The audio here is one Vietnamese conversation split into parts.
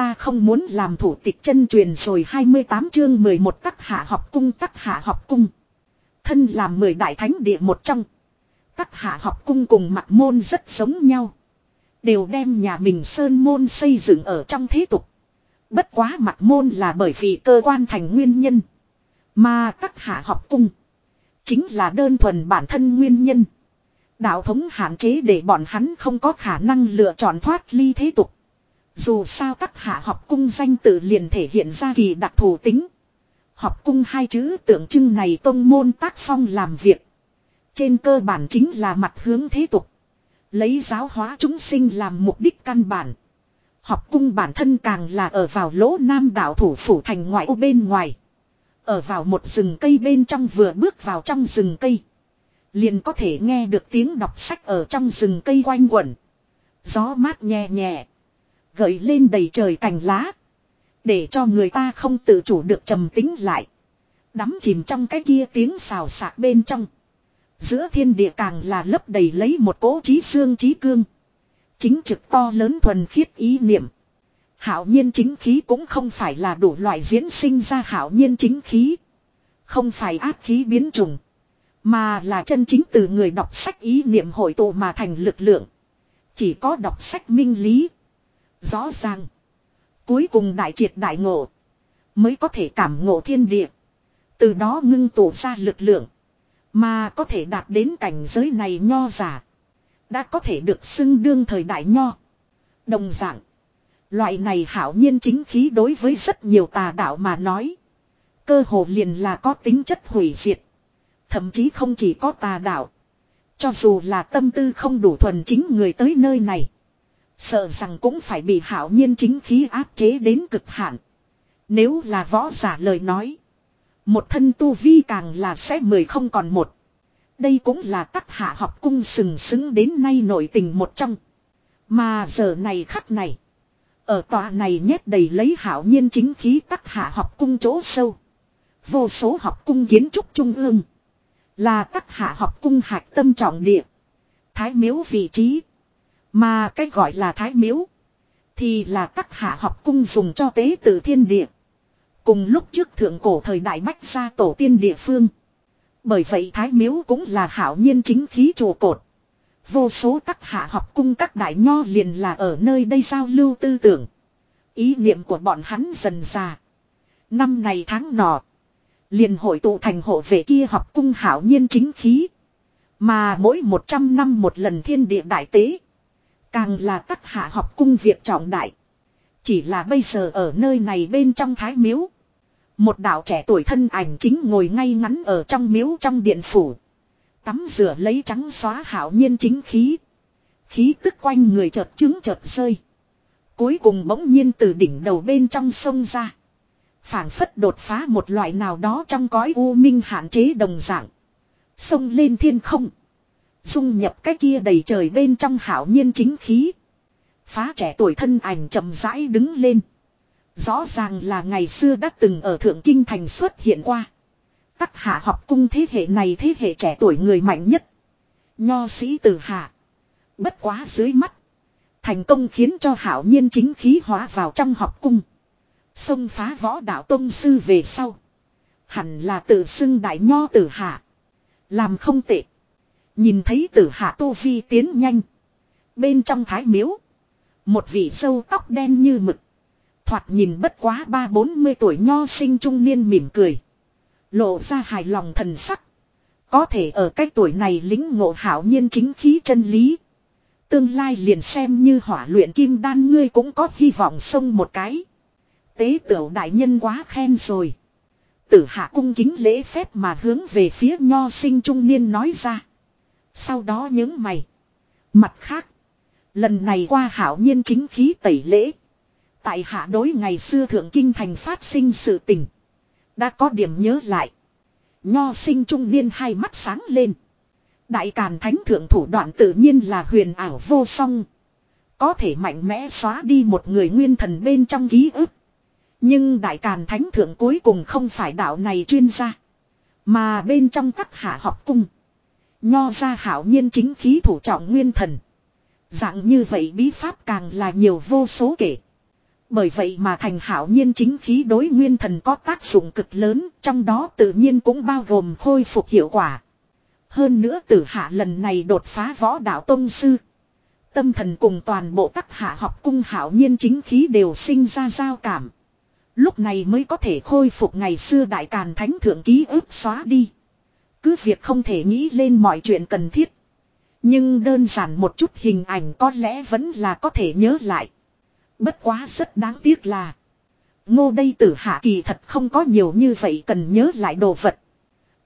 ta không muốn làm thủ tịch chân truyền rồi 28 chương 11 tắc hạ học cung tắc hạ học cung. Thân làm mười đại thánh địa một trong. Tắc hạ học cung cùng mặt môn rất giống nhau. Đều đem nhà mình sơn môn xây dựng ở trong thế tục. Bất quá mặt môn là bởi vì cơ quan thành nguyên nhân. Mà tắc hạ học cung. Chính là đơn thuần bản thân nguyên nhân. Đạo thống hạn chế để bọn hắn không có khả năng lựa chọn thoát ly thế tục. Dù sao các hạ học cung danh tự liền thể hiện ra kỳ đặc thù tính. Học cung hai chữ tượng trưng này tông môn tác phong làm việc. Trên cơ bản chính là mặt hướng thế tục. Lấy giáo hóa chúng sinh làm mục đích căn bản. Học cung bản thân càng là ở vào lỗ nam đảo thủ phủ thành ngoại ô bên ngoài. Ở vào một rừng cây bên trong vừa bước vào trong rừng cây. Liền có thể nghe được tiếng đọc sách ở trong rừng cây quanh quẩn. Gió mát nhẹ nhẹ. Gợi lên đầy trời cành lá. Để cho người ta không tự chủ được trầm tính lại. Đắm chìm trong cái kia tiếng xào xạc bên trong. Giữa thiên địa càng là lấp đầy lấy một cỗ trí xương trí cương. Chính trực to lớn thuần khiết ý niệm. Hảo nhiên chính khí cũng không phải là đủ loại diễn sinh ra hảo nhiên chính khí. Không phải ác khí biến trùng. Mà là chân chính từ người đọc sách ý niệm hội tụ mà thành lực lượng. Chỉ có đọc sách minh lý. Rõ ràng. Cuối cùng đại triệt đại ngộ. Mới có thể cảm ngộ thiên địa. Từ đó ngưng tụ ra lực lượng. Mà có thể đạt đến cảnh giới này nho giả. Đã có thể được xưng đương thời đại nho. Đồng dạng. Loại này hảo nhiên chính khí đối với rất nhiều tà đạo mà nói. Cơ hồ liền là có tính chất hủy diệt. Thậm chí không chỉ có tà đạo. Cho dù là tâm tư không đủ thuần chính người tới nơi này. Sợ rằng cũng phải bị hảo nhiên chính khí áp chế đến cực hạn. Nếu là võ giả lời nói. Một thân tu vi càng là sẽ mười không còn một. Đây cũng là tắc hạ học cung sừng sững đến nay nổi tình một trong. Mà giờ này khắc này. Ở tòa này nhét đầy lấy hảo nhiên chính khí tắc hạ học cung chỗ sâu. Vô số học cung kiến trúc trung ương. Là tắc hạ học cung hạch tâm trọng địa. Thái miếu vị trí. Mà cái gọi là thái miếu. Thì là các hạ học cung dùng cho tế tự thiên địa. Cùng lúc trước thượng cổ thời đại bách gia tổ tiên địa phương. Bởi vậy thái miếu cũng là hảo nhiên chính khí chùa cột. Vô số các hạ học cung các đại nho liền là ở nơi đây giao lưu tư tưởng. Ý niệm của bọn hắn dần già. Năm này tháng nọ. Liền hội tụ thành hộ vệ kia học cung hảo nhiên chính khí. Mà mỗi 100 năm một lần thiên địa đại tế. Càng là các hạ học cung việc trọng đại. Chỉ là bây giờ ở nơi này bên trong thái miếu. Một đạo trẻ tuổi thân ảnh chính ngồi ngay ngắn ở trong miếu trong điện phủ. Tắm rửa lấy trắng xóa hảo nhiên chính khí. Khí tức quanh người chợt trứng chợt rơi. Cuối cùng bỗng nhiên từ đỉnh đầu bên trong sông ra. phảng phất đột phá một loại nào đó trong cõi u minh hạn chế đồng dạng. Sông lên thiên không. Dung nhập cái kia đầy trời bên trong hảo nhiên chính khí. Phá trẻ tuổi thân ảnh chậm rãi đứng lên. Rõ ràng là ngày xưa đã từng ở Thượng Kinh Thành xuất hiện qua. Tắc hạ học cung thế hệ này thế hệ trẻ tuổi người mạnh nhất. Nho sĩ từ hạ. Bất quá dưới mắt. Thành công khiến cho hảo nhiên chính khí hóa vào trong học cung. Xông phá võ đạo tông sư về sau. Hẳn là tự xưng đại nho tử hạ. Làm không tệ. Nhìn thấy tử hạ tu vi tiến nhanh. Bên trong thái miếu. Một vị sâu tóc đen như mực. Thoạt nhìn bất quá ba bốn mươi tuổi nho sinh trung niên mỉm cười. Lộ ra hài lòng thần sắc. Có thể ở cái tuổi này lính ngộ hảo nhiên chính khí chân lý. Tương lai liền xem như hỏa luyện kim đan ngươi cũng có hy vọng sông một cái. Tế tiểu đại nhân quá khen rồi. Tử hạ cung kính lễ phép mà hướng về phía nho sinh trung niên nói ra. Sau đó những mày. Mặt khác. Lần này qua hảo nhiên chính khí tẩy lễ. Tại hạ đối ngày xưa thượng kinh thành phát sinh sự tình. Đã có điểm nhớ lại. Nho sinh trung niên hai mắt sáng lên. Đại Càn Thánh Thượng thủ đoạn tự nhiên là huyền ảo vô song. Có thể mạnh mẽ xóa đi một người nguyên thần bên trong ký ức. Nhưng Đại Càn Thánh Thượng cuối cùng không phải đạo này chuyên gia. Mà bên trong các hạ học cung. Nho ra hảo nhiên chính khí thủ trọng nguyên thần. Dạng như vậy bí pháp càng là nhiều vô số kể. Bởi vậy mà thành hảo nhiên chính khí đối nguyên thần có tác dụng cực lớn, trong đó tự nhiên cũng bao gồm khôi phục hiệu quả. Hơn nữa tử hạ lần này đột phá võ đạo tông sư. Tâm thần cùng toàn bộ các hạ học cung hảo nhiên chính khí đều sinh ra giao cảm. Lúc này mới có thể khôi phục ngày xưa đại càn thánh thượng ký ức xóa đi. Cứ việc không thể nghĩ lên mọi chuyện cần thiết. Nhưng đơn giản một chút hình ảnh có lẽ vẫn là có thể nhớ lại. Bất quá rất đáng tiếc là. Ngô đây tử hạ kỳ thật không có nhiều như vậy cần nhớ lại đồ vật.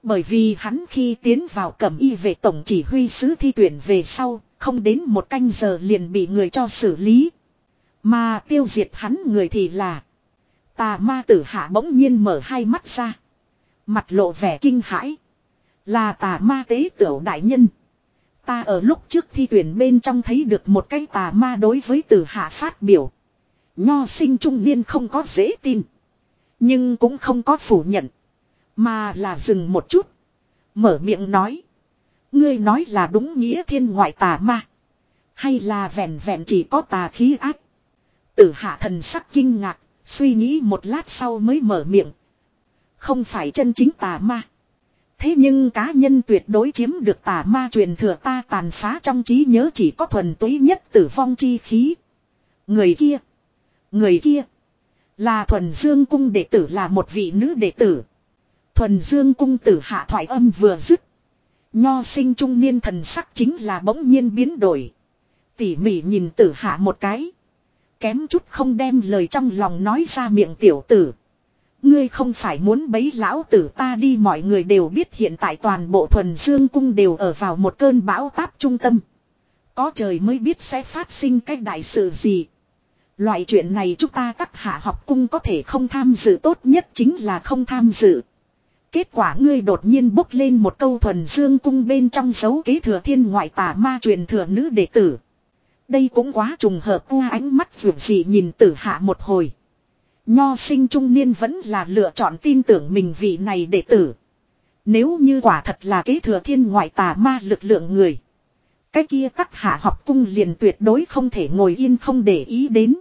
Bởi vì hắn khi tiến vào cẩm y về tổng chỉ huy sứ thi tuyển về sau, không đến một canh giờ liền bị người cho xử lý. Mà tiêu diệt hắn người thì là. Tà ma tử hạ bỗng nhiên mở hai mắt ra. Mặt lộ vẻ kinh hãi. Là tà ma tế tiểu đại nhân. Ta ở lúc trước thi tuyển bên trong thấy được một cái tà ma đối với tử hạ phát biểu. Nho sinh trung niên không có dễ tin. Nhưng cũng không có phủ nhận. Mà là dừng một chút. Mở miệng nói. Ngươi nói là đúng nghĩa thiên ngoại tà ma. Hay là vẹn vẹn chỉ có tà khí ác. Tử hạ thần sắc kinh ngạc. Suy nghĩ một lát sau mới mở miệng. Không phải chân chính tà ma. Thế nhưng cá nhân tuyệt đối chiếm được tà ma truyền thừa ta tàn phá trong trí nhớ chỉ có thuần túy nhất tử vong chi khí. Người kia. Người kia. Là thuần dương cung đệ tử, là một vị nữ đệ tử. Thuần dương cung tử hạ thoại âm vừa dứt. Nho sinh trung niên thần sắc chính là bỗng nhiên biến đổi. Tỉ mỉ nhìn tử hạ một cái. Kém chút không đem lời trong lòng nói ra miệng tiểu tử. Ngươi không phải muốn bấy lão tử, ta đi, mọi người đều biết hiện tại toàn bộ thuần dương cung đều ở vào một cơn bão táp trung tâm. Có trời mới biết sẽ phát sinh cái đại sự gì. Loại chuyện này chúng ta các hạ học cung có thể không tham dự, tốt nhất chính là không tham dự. Kết quả ngươi đột nhiên bốc lên một câu thuần dương cung bên trong dấu kế thừa thiên ngoại tà ma truyền thừa nữ đệ tử. Đây cũng quá trùng hợp, u ánh mắt vượt gì nhìn tử hạ một hồi. Nho sinh trung niên vẫn là lựa chọn tin tưởng mình vị này đệ tử. Nếu như quả thật là kế thừa thiên ngoại tà ma lực lượng người. Cái kia các hạ học cung liền tuyệt đối không thể ngồi yên không để ý đến.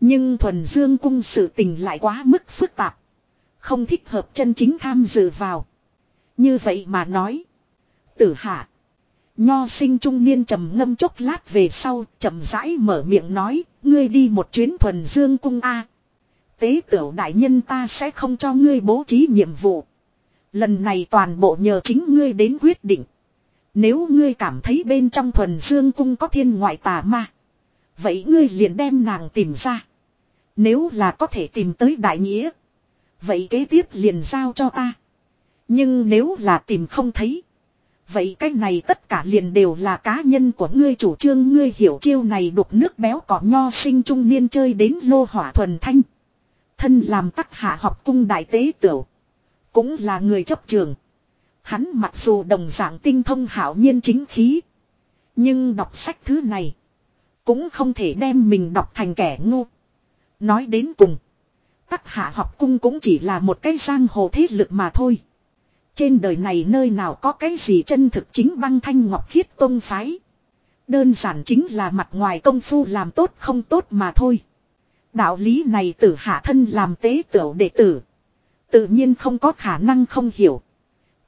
Nhưng thuần dương cung sự tình lại quá mức phức tạp. Không thích hợp chân chính tham dự vào. Như vậy mà nói. Tử hạ. Nho sinh trung niên trầm ngâm chốc lát về sau, chậm rãi mở miệng nói, ngươi đi một chuyến thuần dương cung A. Tế tiểu đại nhân ta sẽ không cho ngươi bố trí nhiệm vụ. Lần này toàn bộ nhờ chính ngươi đến quyết định. Nếu ngươi cảm thấy bên trong thuần dương cung có thiên ngoại tà ma. Vậy ngươi liền đem nàng tìm ra. Nếu là có thể tìm tới đại nghĩa. Vậy kế tiếp liền giao cho ta. Nhưng nếu là tìm không thấy. Vậy cái này tất cả liền đều là cá nhân của ngươi chủ trương ngươi hiểu chiêu này đục nước béo cỏ nho sinh trung niên chơi đến lô hỏa thuần thanh. Thân làm tắc hạ học cung đại tế tiểu. Cũng là người chấp trường. Hắn mặc dù đồng dạng tinh thông hảo nhiên chính khí. Nhưng đọc sách thứ này. Cũng không thể đem mình đọc thành kẻ ngu. Nói đến cùng. Tắc hạ học cung cũng chỉ là một cái giang hồ thế lực mà thôi. Trên đời này nơi nào có cái gì chân thực chính băng thanh ngọc khiết tôn phái. Đơn giản chính là mặt ngoài công phu làm tốt không tốt mà thôi. Đạo lý này tử hạ thân làm tế tiểu đệ tử. Tự nhiên không có khả năng không hiểu.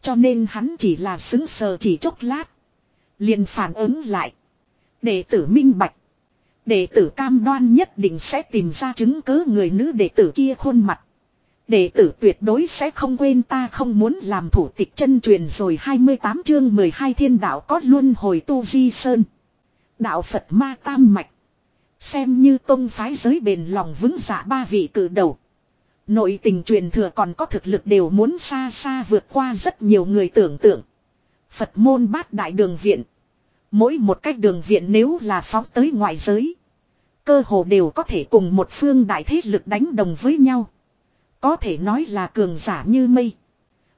Cho nên hắn chỉ là xứng sờ chỉ chốc lát. liền phản ứng lại. Đệ tử minh bạch. Đệ tử cam đoan nhất định sẽ tìm ra chứng cứ người nữ đệ tử kia khuôn mặt. Đệ tử tuyệt đối sẽ không quên ta không muốn làm thủ tịch chân truyền rồi 28 chương 12 thiên đạo có luôn hồi tu di sơn. Đạo Phật ma tam mạch. Xem như tông phái giới bền lòng vững dạ ba vị cử đầu. Nội tình truyền thừa còn có thực lực đều muốn xa xa vượt qua rất nhiều người tưởng tượng. Phật môn bát đại đường viện. Mỗi một cách đường viện nếu là phóng tới ngoại giới. Cơ hồ đều có thể cùng một phương đại thế lực đánh đồng với nhau. Có thể nói là cường giả như mây.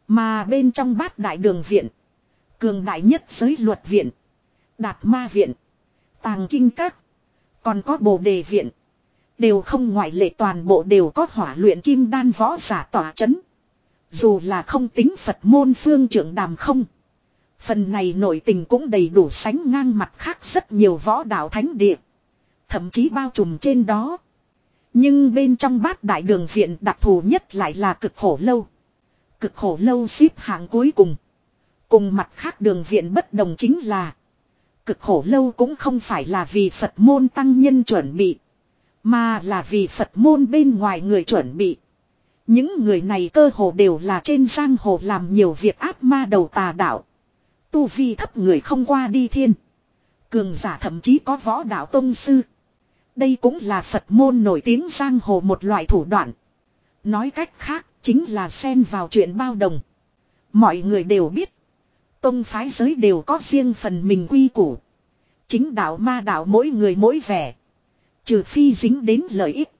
Mà bên trong bát đại đường viện. Cường đại nhất giới luật viện. Đạt ma viện. Tàng kinh các. Còn có bồ đề viện. Đều không ngoại lệ toàn bộ đều có hỏa luyện kim đan võ giả tỏa chấn. Dù là không tính Phật môn phương trưởng đàm không. Phần này nội tình cũng đầy đủ sánh ngang mặt khác rất nhiều võ đạo thánh địa. Thậm chí bao trùm trên đó. Nhưng bên trong bát đại đường viện đặc thù nhất lại là cực khổ lâu. Cực khổ lâu xếp hạng cuối cùng. Cùng mặt khác đường viện bất đồng chính là. Cực khổ lâu cũng không phải là vì Phật môn tăng nhân chuẩn bị. Mà là vì Phật môn bên ngoài người chuẩn bị. Những người này cơ hồ đều là trên giang hồ làm nhiều việc ác ma đầu tà đạo. Tu vi thấp người không qua đi thiên. Cường giả thậm chí có võ đạo tông sư. Đây cũng là Phật môn nổi tiếng giang hồ một loại thủ đoạn. Nói cách khác, chính là xen vào chuyện bao đồng. Mọi người đều biết. Tông phái giới đều có riêng phần mình quy củ. Chính đạo ma đạo mỗi người mỗi vẻ. Trừ phi dính đến lợi ích.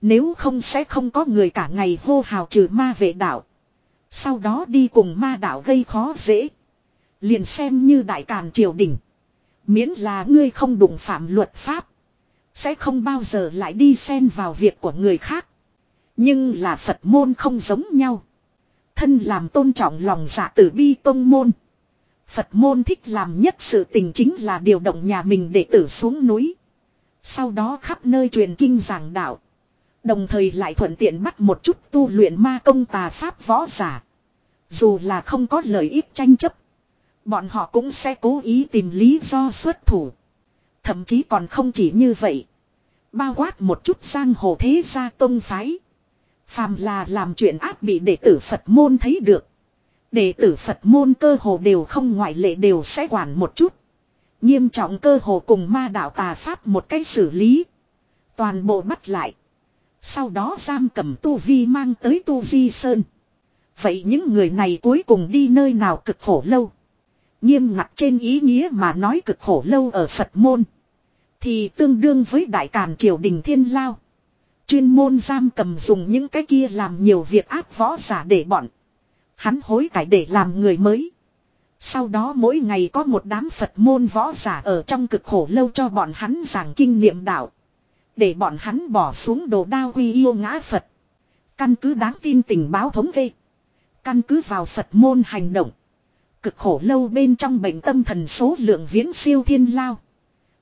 Nếu không sẽ không có người cả ngày hô hào trừ ma vệ đạo. Sau đó đi cùng ma đạo gây khó dễ. Liền xem như đại càn triều đình. Miễn là ngươi không đụng phạm luật pháp. Sẽ không bao giờ lại đi xen vào việc của người khác. Nhưng là Phật môn không giống nhau. Thân làm tôn trọng lòng dạ tử bi tôn môn. Phật môn thích làm nhất sự tình chính là điều động nhà mình để tử xuống núi. Sau đó khắp nơi truyền kinh giảng đạo. Đồng thời lại thuận tiện bắt một chút tu luyện ma công tà pháp võ giả. Dù là không có lợi ích tranh chấp. Bọn họ cũng sẽ cố ý tìm lý do xuất thủ. Thậm chí còn không chỉ như vậy. Bao quát một chút sang hồ thế gia tông phái. Phàm là làm chuyện ác bị đệ tử Phật môn thấy được. Đệ tử Phật môn cơ hồ đều không ngoại lệ đều sẽ quản một chút. Nghiêm trọng cơ hồ cùng ma đạo tà pháp một cách xử lý. Toàn bộ bắt lại. Sau đó giam cầm tu vi mang tới tu vi sơn. Vậy những người này cuối cùng đi nơi nào cực khổ lâu. Nghiêm ngặt trên ý nghĩa mà nói cực khổ lâu ở Phật môn. Thì tương đương với đại càn triều đình thiên lao. Chuyên môn giam cầm dùng những cái kia làm nhiều việc áp võ giả để bọn. Hắn hối cải để làm người mới. Sau đó mỗi ngày có một đám Phật môn võ giả ở trong cực khổ lâu cho bọn hắn giảng kinh niệm đạo. Để bọn hắn bỏ xuống đồ đao quy yêu ngã Phật. Căn cứ đáng tin tình báo thống kê. Căn cứ vào Phật môn hành động. Cực khổ lâu bên trong bệnh tâm thần số lượng viễn siêu thiên lao.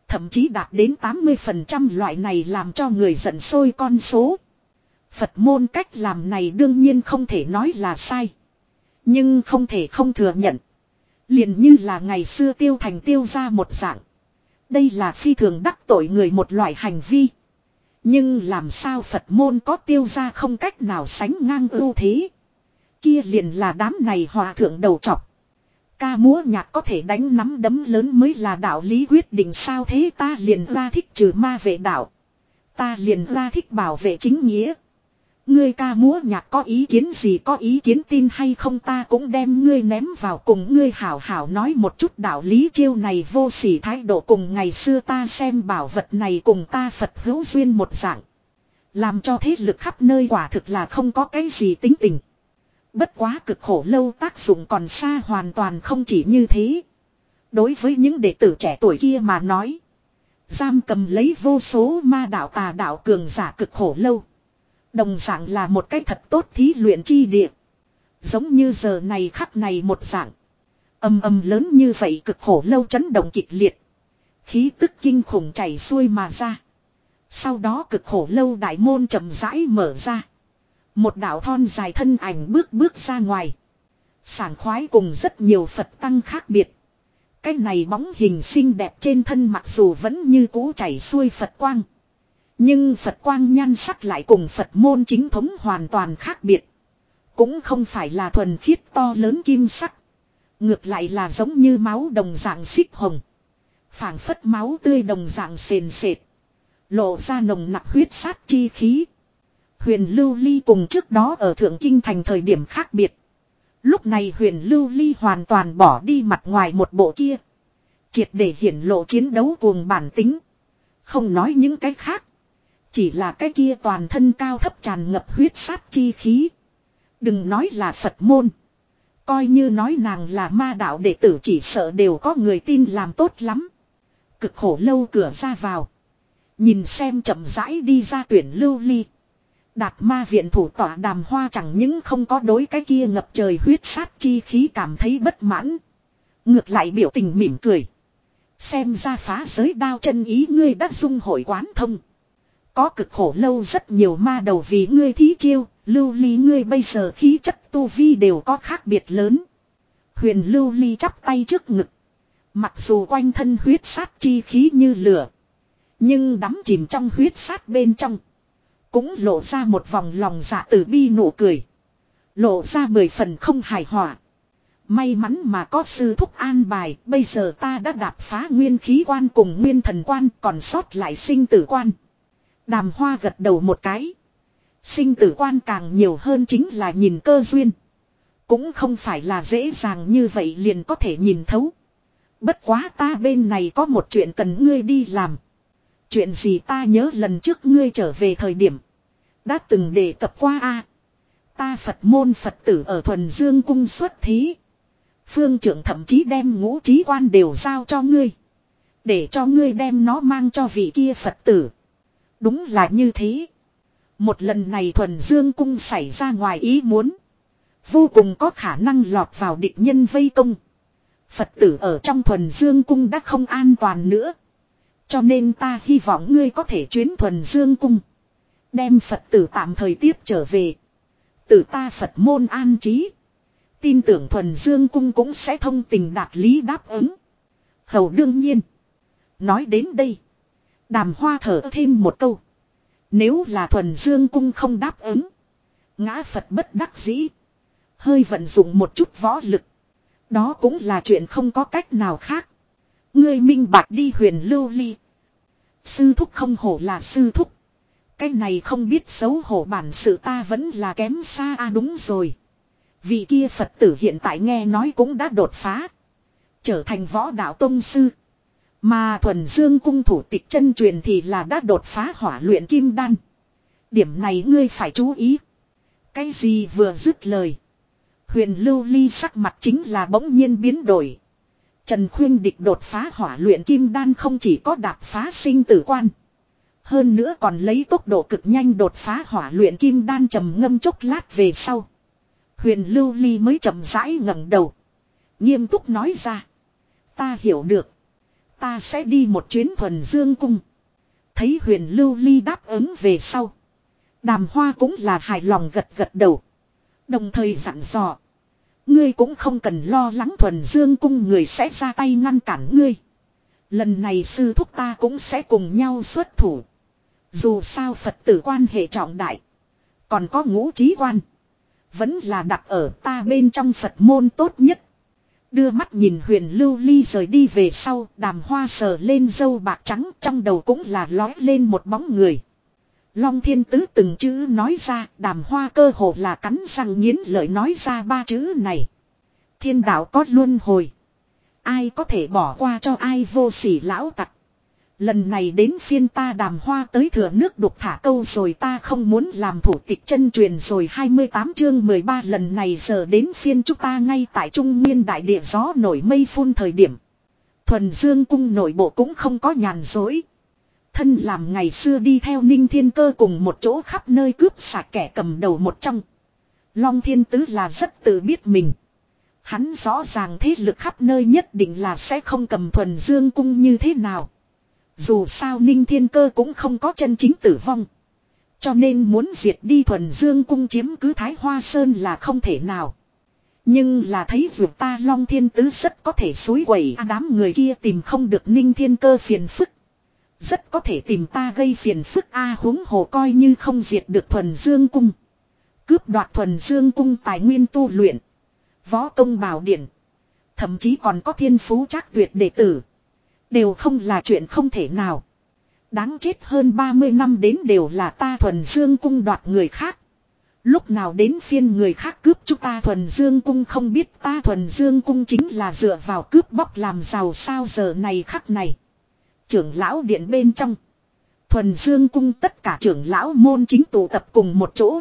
Thậm chí đạt đến 80% loại này làm cho người giận sôi con số. Phật môn cách làm này đương nhiên không thể nói là sai. Nhưng không thể không thừa nhận. liền như là ngày xưa tiêu thành tiêu ra một dạng. Đây là phi thường đắc tội người một loại hành vi. Nhưng làm sao Phật môn có tiêu ra không cách nào sánh ngang ưu thế. Kia liền là đám này hòa thượng đầu trọc. Ca múa nhạc có thể đánh nắm đấm lớn mới là đạo lý quyết định sao thế ta liền ra thích trừ ma vệ đạo. Ta liền ra thích bảo vệ chính nghĩa. Ngươi ca múa nhạc có ý kiến gì, có ý kiến tin hay không ta cũng đem ngươi ném vào cùng ngươi hảo hảo nói một chút đạo lý chiêu này vô sỉ thái độ cùng ngày xưa ta xem bảo vật này cùng ta Phật hữu duyên một dạng. Làm cho thế lực khắp nơi quả thực là không có cái gì tính tình. Bất quá cực khổ lâu tác dụng còn xa hoàn toàn không chỉ như thế. Đối với những đệ tử trẻ tuổi kia mà nói. Giam cầm lấy vô số ma đạo tà đạo cường giả cực khổ lâu. Đồng dạng là một cách thật tốt thí luyện chi địa. Giống như giờ này khắc này một dạng. Âm âm lớn như vậy cực khổ lâu chấn động kịch liệt. Khí tức kinh khủng chảy xuôi mà ra. Sau đó cực khổ lâu đại môn chậm rãi mở ra. Một đạo thon dài thân ảnh bước bước ra ngoài. Sảng khoái cùng rất nhiều Phật tăng khác biệt. Cái này bóng hình xinh đẹp trên thân mặc dù vẫn như cũ chảy xuôi Phật quang. Nhưng Phật quang nhan sắc lại cùng Phật môn chính thống hoàn toàn khác biệt. Cũng không phải là thuần khiết to lớn kim sắc. Ngược lại là giống như máu đồng dạng xích hồng. phảng phất máu tươi đồng dạng sền sệt. Lộ ra nồng nặc huyết sát chi khí. Huyền Lưu Ly cùng trước đó ở Thượng Kinh thành thời điểm khác biệt. Lúc này huyền Lưu Ly hoàn toàn bỏ đi mặt ngoài một bộ kia. Triệt để hiển lộ chiến đấu cuồng bản tính. Không nói những cái khác. Chỉ là cái kia toàn thân cao thấp tràn ngập huyết sát chi khí. Đừng nói là Phật môn. Coi như nói nàng là ma đạo đệ tử chỉ sợ đều có người tin làm tốt lắm. Cực khổ lâu cửa ra vào. Nhìn xem chậm rãi đi ra tuyển lưu ly. Đạt ma viện thủ tỏa đàm hoa chẳng những không có đối cái kia ngập trời huyết sát chi khí cảm thấy bất mãn. Ngược lại biểu tình mỉm cười. Xem ra phá giới đao chân ý ngươi đã dung hội quán thông có cực khổ lâu rất nhiều ma đầu vì ngươi thí chiêu, lưu ly ngươi bây giờ khí chất tu vi đều có khác biệt lớn. Huyền lưu ly chắp tay trước ngực. Mặc dù quanh thân huyết sát chi khí như lửa. Nhưng đắm chìm trong huyết sát bên trong. Cũng lộ ra một vòng lòng dạ tử bi nụ cười. Lộ ra mười phần không hài hòa. May mắn mà có sư thúc an bài, bây giờ ta đã đạp phá nguyên khí quan cùng nguyên thần quan còn sót lại sinh tử quan. Đàm hoa gật đầu một cái. Sinh tử quan càng nhiều hơn chính là nhìn cơ duyên. Cũng không phải là dễ dàng như vậy liền có thể nhìn thấu. Bất quá ta bên này có một chuyện cần ngươi đi làm. Chuyện gì ta nhớ lần trước ngươi trở về thời điểm. Đã từng đề cập qua a Ta Phật môn Phật tử ở thuần dương cung xuất thí. Phương trưởng thậm chí đem ngũ trí quan đều giao cho ngươi. Để cho ngươi đem nó mang cho vị kia Phật tử. Đúng là như thế. Một lần này thuần dương cung xảy ra ngoài ý muốn. Vô cùng có khả năng lọt vào địch nhân vây công. Phật tử ở trong thuần dương cung đã không an toàn nữa. Cho nên ta hy vọng ngươi có thể chuyến thuần dương cung. Đem Phật tử tạm thời tiếp trở về. Tử ta Phật môn an trí. Tin tưởng thuần dương cung cũng sẽ thông tình đạt lý đáp ứng. Hầu đương nhiên. Nói đến đây. Đàm hoa thở thêm một câu. Nếu là thuần dương cung không đáp ứng. Ngã Phật bất đắc dĩ. Hơi vận dụng một chút võ lực. Đó cũng là chuyện không có cách nào khác. Ngươi minh bạc đi huyền lưu ly. Sư thúc không hổ là sư thúc. Cái này không biết xấu hổ bản sự ta vẫn là kém xa a à đúng rồi. Vị kia Phật tử hiện tại nghe nói cũng đã đột phá. Trở thành võ đạo tông sư. Mà thuần dương cung thủ tịch chân truyền thì là đã đột phá hỏa luyện kim đan. Điểm này ngươi phải chú ý. Cái gì vừa dứt lời. Huyền lưu ly sắc mặt chính là bỗng nhiên biến đổi. Trần Khuyên Địch đột phá hỏa luyện kim đan không chỉ có đạp phá sinh tử quan. Hơn nữa còn lấy tốc độ cực nhanh đột phá hỏa luyện kim đan trầm ngâm chốc lát về sau. Huyền lưu ly mới chậm rãi ngẩng đầu. Nghiêm túc nói ra. Ta hiểu được. Ta sẽ đi một chuyến thuần dương cung. Thấy huyền lưu ly đáp ứng về sau. Đàm hoa cũng là hài lòng gật gật đầu. Đồng thời dặn dò. Ngươi cũng không cần lo lắng thuần dương cung người sẽ ra tay ngăn cản ngươi. Lần này sư thúc ta cũng sẽ cùng nhau xuất thủ. Dù sao Phật tử quan hệ trọng đại. Còn có ngũ trí quan. Vẫn là đặt ở ta bên trong Phật môn tốt nhất. Đưa mắt nhìn huyền lưu ly rời đi về sau, đàm hoa sờ lên dâu bạc trắng, trong đầu cũng là lói lên một bóng người. Long thiên tứ từng chữ nói ra, đàm hoa cơ hồ là cắn răng nghiến lợi nói ra ba chữ này. Thiên đạo có luân hồi. Ai có thể bỏ qua cho ai vô sỉ lão tặc. Lần này đến phiên ta đàm hoa tới thừa nước đục thả câu rồi ta không muốn làm thủ tịch chân truyền rồi 28 chương 13 lần này giờ đến phiên chúng ta ngay tại trung nguyên đại địa gió nổi mây phun thời điểm. Thuần Dương cung nội bộ cũng không có nhàn dối. Thân làm ngày xưa đi theo ninh thiên cơ cùng một chỗ khắp nơi cướp sạc kẻ cầm đầu một trong. Long thiên tứ là rất tự biết mình. Hắn rõ ràng thế lực khắp nơi nhất định là sẽ không cầm thuần dương cung như thế nào. Dù sao ninh thiên cơ cũng không có chân chính tử vong. Cho nên muốn diệt đi thuần dương cung chiếm cứ Thái Hoa Sơn là không thể nào. Nhưng là thấy vượt ta Long Thiên Tứ rất có thể suối quẩy à, đám người kia tìm không được ninh thiên cơ phiền phức. Rất có thể tìm ta gây phiền phức A, huống hồ coi như không diệt được thuần dương cung. Cướp đoạt thuần dương cung tài nguyên tu luyện. Võ công bảo điển. Thậm chí còn có thiên phú chắc tuyệt đệ tử. Đều không là chuyện không thể nào. Đáng chết hơn 30 năm đến đều là ta thuần dương cung đoạt người khác. Lúc nào đến phiên người khác cướp chúng ta thuần dương cung không biết ta thuần dương cung chính là dựa vào cướp bóc làm giàu sao giờ này khắc này. Trưởng lão điện bên trong. Thuần dương cung tất cả trưởng lão môn chính tụ tập cùng một chỗ.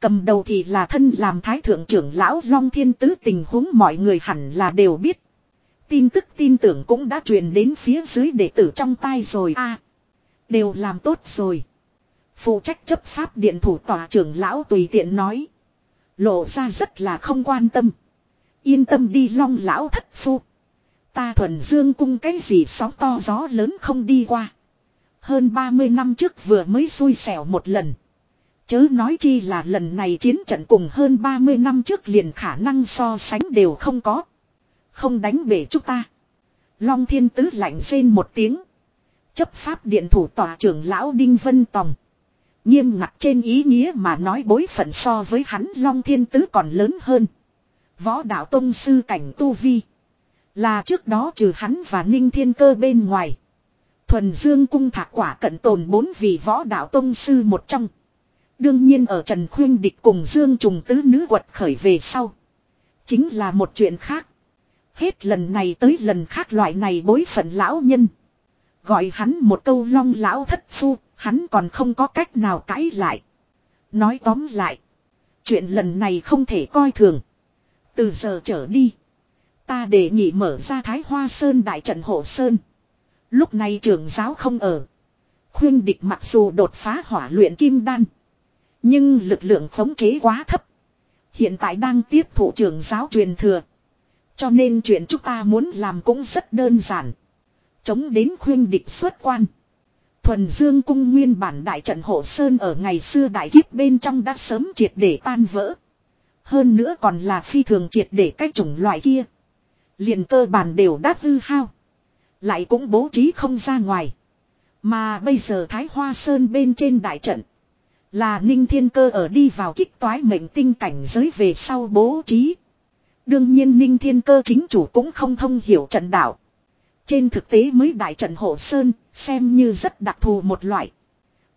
Cầm đầu thì là thân làm thái thượng trưởng lão Long Thiên Tứ, tình huống mọi người hẳn là đều biết. Tin tức tin tưởng cũng đã truyền đến phía dưới đệ tử trong tay rồi a Đều làm tốt rồi. Phụ trách chấp pháp điện thủ tòa trưởng lão tùy tiện nói. Lộ ra rất là không quan tâm. Yên tâm đi long lão thất phu. Ta thuần dương cung cái gì sóng to gió lớn không đi qua. Hơn 30 năm trước vừa mới xui xẻo một lần. Chớ nói chi là lần này chiến trận cùng hơn 30 năm trước liền khả năng so sánh đều không có. Không đánh bể chúng ta. Long thiên tứ lạnh rên một tiếng. Chấp pháp điện thủ tòa trưởng lão Đinh Vân Tòng. Nghiêm ngặt trên ý nghĩa mà nói bối phận so với hắn Long Thiên Tứ còn lớn hơn. Võ đạo Tông Sư cảnh Tu Vi. Là trước đó trừ hắn và Ninh Thiên Cơ bên ngoài. Thuần Dương Cung thạc quả cận tồn bốn vị võ đạo Tông Sư một trong. Đương nhiên ở Trần Khuyên Địch cùng Dương Trùng Tứ Nữ quật khởi về sau. Chính là một chuyện khác. Hết lần này tới lần khác loại này bối phận lão nhân. Gọi hắn một câu long lão thất phu, hắn còn không có cách nào cãi lại. Nói tóm lại. Chuyện lần này không thể coi thường. Từ giờ trở đi. Ta để nhị mở ra Thái Hoa Sơn đại trận hộ Sơn. Lúc này trưởng giáo không ở. Khuyên địch mặc dù đột phá hỏa luyện kim đan. Nhưng lực lượng khống chế quá thấp. Hiện tại đang tiếp thụ trưởng giáo truyền thừa. Cho nên chuyện chúng ta muốn làm cũng rất đơn giản. Chống đến khuyên địch xuất quan. Thuần Dương cung nguyên bản đại trận hộ sơn ở ngày xưa đại kiếp bên trong đã sớm triệt để tan vỡ. Hơn nữa còn là phi thường triệt để cách chủng loại kia. liền cơ bản đều đát hư hao. Lại cũng bố trí không ra ngoài. Mà bây giờ Thái Hoa Sơn bên trên đại trận. Là ninh thiên cơ ở đi vào kích toái mệnh tinh cảnh giới về sau bố trí. Đương nhiên ninh thiên cơ chính chủ cũng không thông hiểu trận đạo. Trên thực tế mới đại trận hộ sơn, xem như rất đặc thù một loại.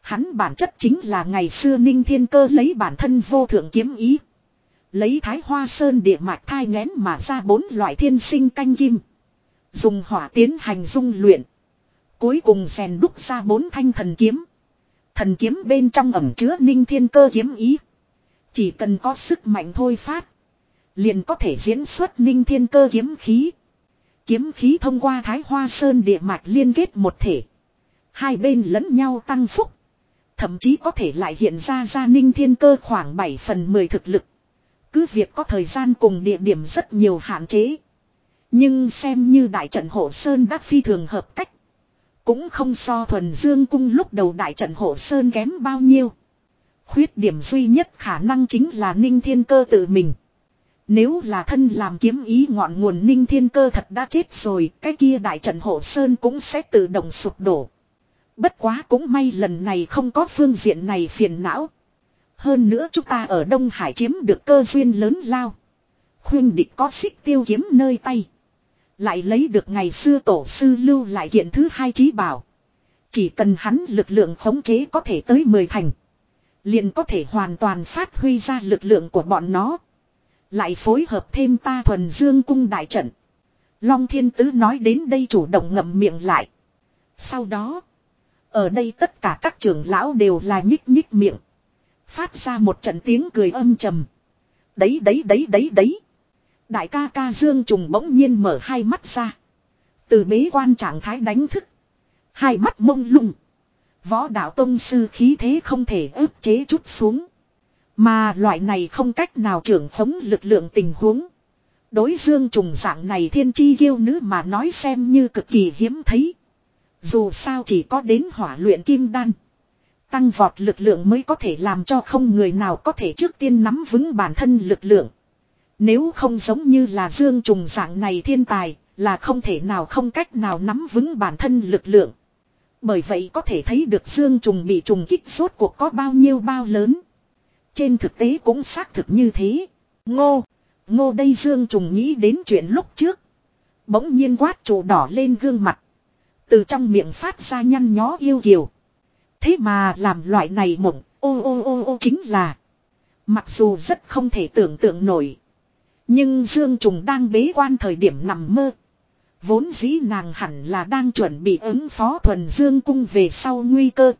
Hắn bản chất chính là ngày xưa ninh thiên cơ lấy bản thân vô thượng kiếm ý. Lấy thái hoa sơn địa mạch thai ngén mà ra bốn loại thiên sinh canh kim. Dùng hỏa tiến hành dung luyện. Cuối cùng rèn đúc ra bốn thanh thần kiếm. Thần kiếm bên trong ẩm chứa ninh thiên cơ kiếm ý. Chỉ cần có sức mạnh thôi phát. Liền có thể diễn xuất ninh thiên cơ kiếm khí. Kiếm khí thông qua thái hoa sơn địa mạch liên kết một thể. Hai bên lẫn nhau tăng phúc. Thậm chí có thể lại hiện ra ra ninh thiên cơ khoảng 7 phần 10 thực lực. Cứ việc có thời gian cùng địa điểm rất nhiều hạn chế. Nhưng xem như đại trận hộ sơn đã phi thường hợp cách. Cũng không so thuần dương cung lúc đầu đại trận hộ sơn kém bao nhiêu. Khuyết điểm duy nhất khả năng chính là ninh thiên cơ tự mình. Nếu là thân làm kiếm ý ngọn nguồn ninh thiên cơ thật đã chết rồi, cái kia đại trận hộ sơn cũng sẽ tự động sụp đổ. Bất quá cũng may lần này không có phương diện này phiền não. Hơn nữa chúng ta ở Đông Hải chiếm được cơ duyên lớn lao. Khuyên địch có xích tiêu kiếm nơi tay. Lại lấy được ngày xưa tổ sư lưu lại kiện thứ hai trí bảo. Chỉ cần hắn lực lượng khống chế có thể tới 10 thành. Liền có thể hoàn toàn phát huy ra lực lượng của bọn nó. Lại phối hợp thêm ta thuần dương cung đại trận. Long thiên tứ nói đến đây chủ động ngậm miệng lại. Sau đó. Ở đây tất cả các trưởng lão đều là nhích nhích miệng. Phát ra một trận tiếng cười âm trầm. Đấy đấy đấy đấy đấy. Đại ca ca Dương Trùng bỗng nhiên mở hai mắt ra. Từ bế quan trạng thái đánh thức. Hai mắt mông lung. Võ đạo tông sư khí thế không thể ức chế chút xuống. Mà loại này không cách nào trưởng khống lực lượng tình huống. Đối dương trùng dạng này thiên chi yêu nữ mà nói xem như cực kỳ hiếm thấy. Dù sao chỉ có đến hỏa luyện kim đan. Tăng vọt lực lượng mới có thể làm cho không người nào có thể trước tiên nắm vững bản thân lực lượng. Nếu không giống như là dương trùng dạng này thiên tài, là không thể nào không cách nào nắm vững bản thân lực lượng. Bởi vậy có thể thấy được dương trùng bị trùng kích suốt cuộc có bao nhiêu bao lớn. Trên thực tế cũng xác thực như thế. Ngô, ngô đây dương trùng nghĩ đến chuyện lúc trước. Bỗng nhiên quát trụ đỏ lên gương mặt. Từ trong miệng phát ra nhăn nhó yêu kiều. Thế mà làm loại này mộng, ô ô ô ô chính là. Mặc dù rất không thể tưởng tượng nổi. Nhưng Dương Trùng đang bế quan thời điểm nằm mơ. Vốn dĩ nàng hẳn là đang chuẩn bị ứng phó thuần Dương cung về sau nguy cơ.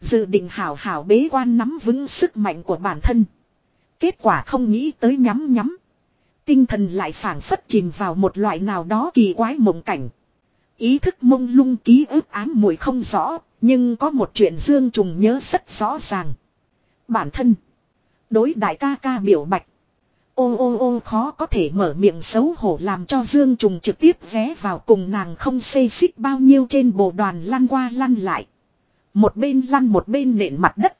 Dự định hảo hảo bế quan nắm vững sức mạnh của bản thân. Kết quả không nghĩ tới nhắm nhắm. Tinh thần lại phản phất chìm vào một loại nào đó kỳ quái mộng cảnh. Ý thức mông lung ký ức ám mùi không rõ, nhưng có một chuyện Dương Trùng nhớ rất rõ ràng. Bản thân. Đối đại ca ca biểu bạch. Ô ô ô khó có thể mở miệng xấu hổ làm cho Dương Trùng trực tiếp ghé vào cùng nàng không xê xích bao nhiêu trên bộ đoàn lăn qua lăn lại. Một bên lăn một bên nện mặt đất.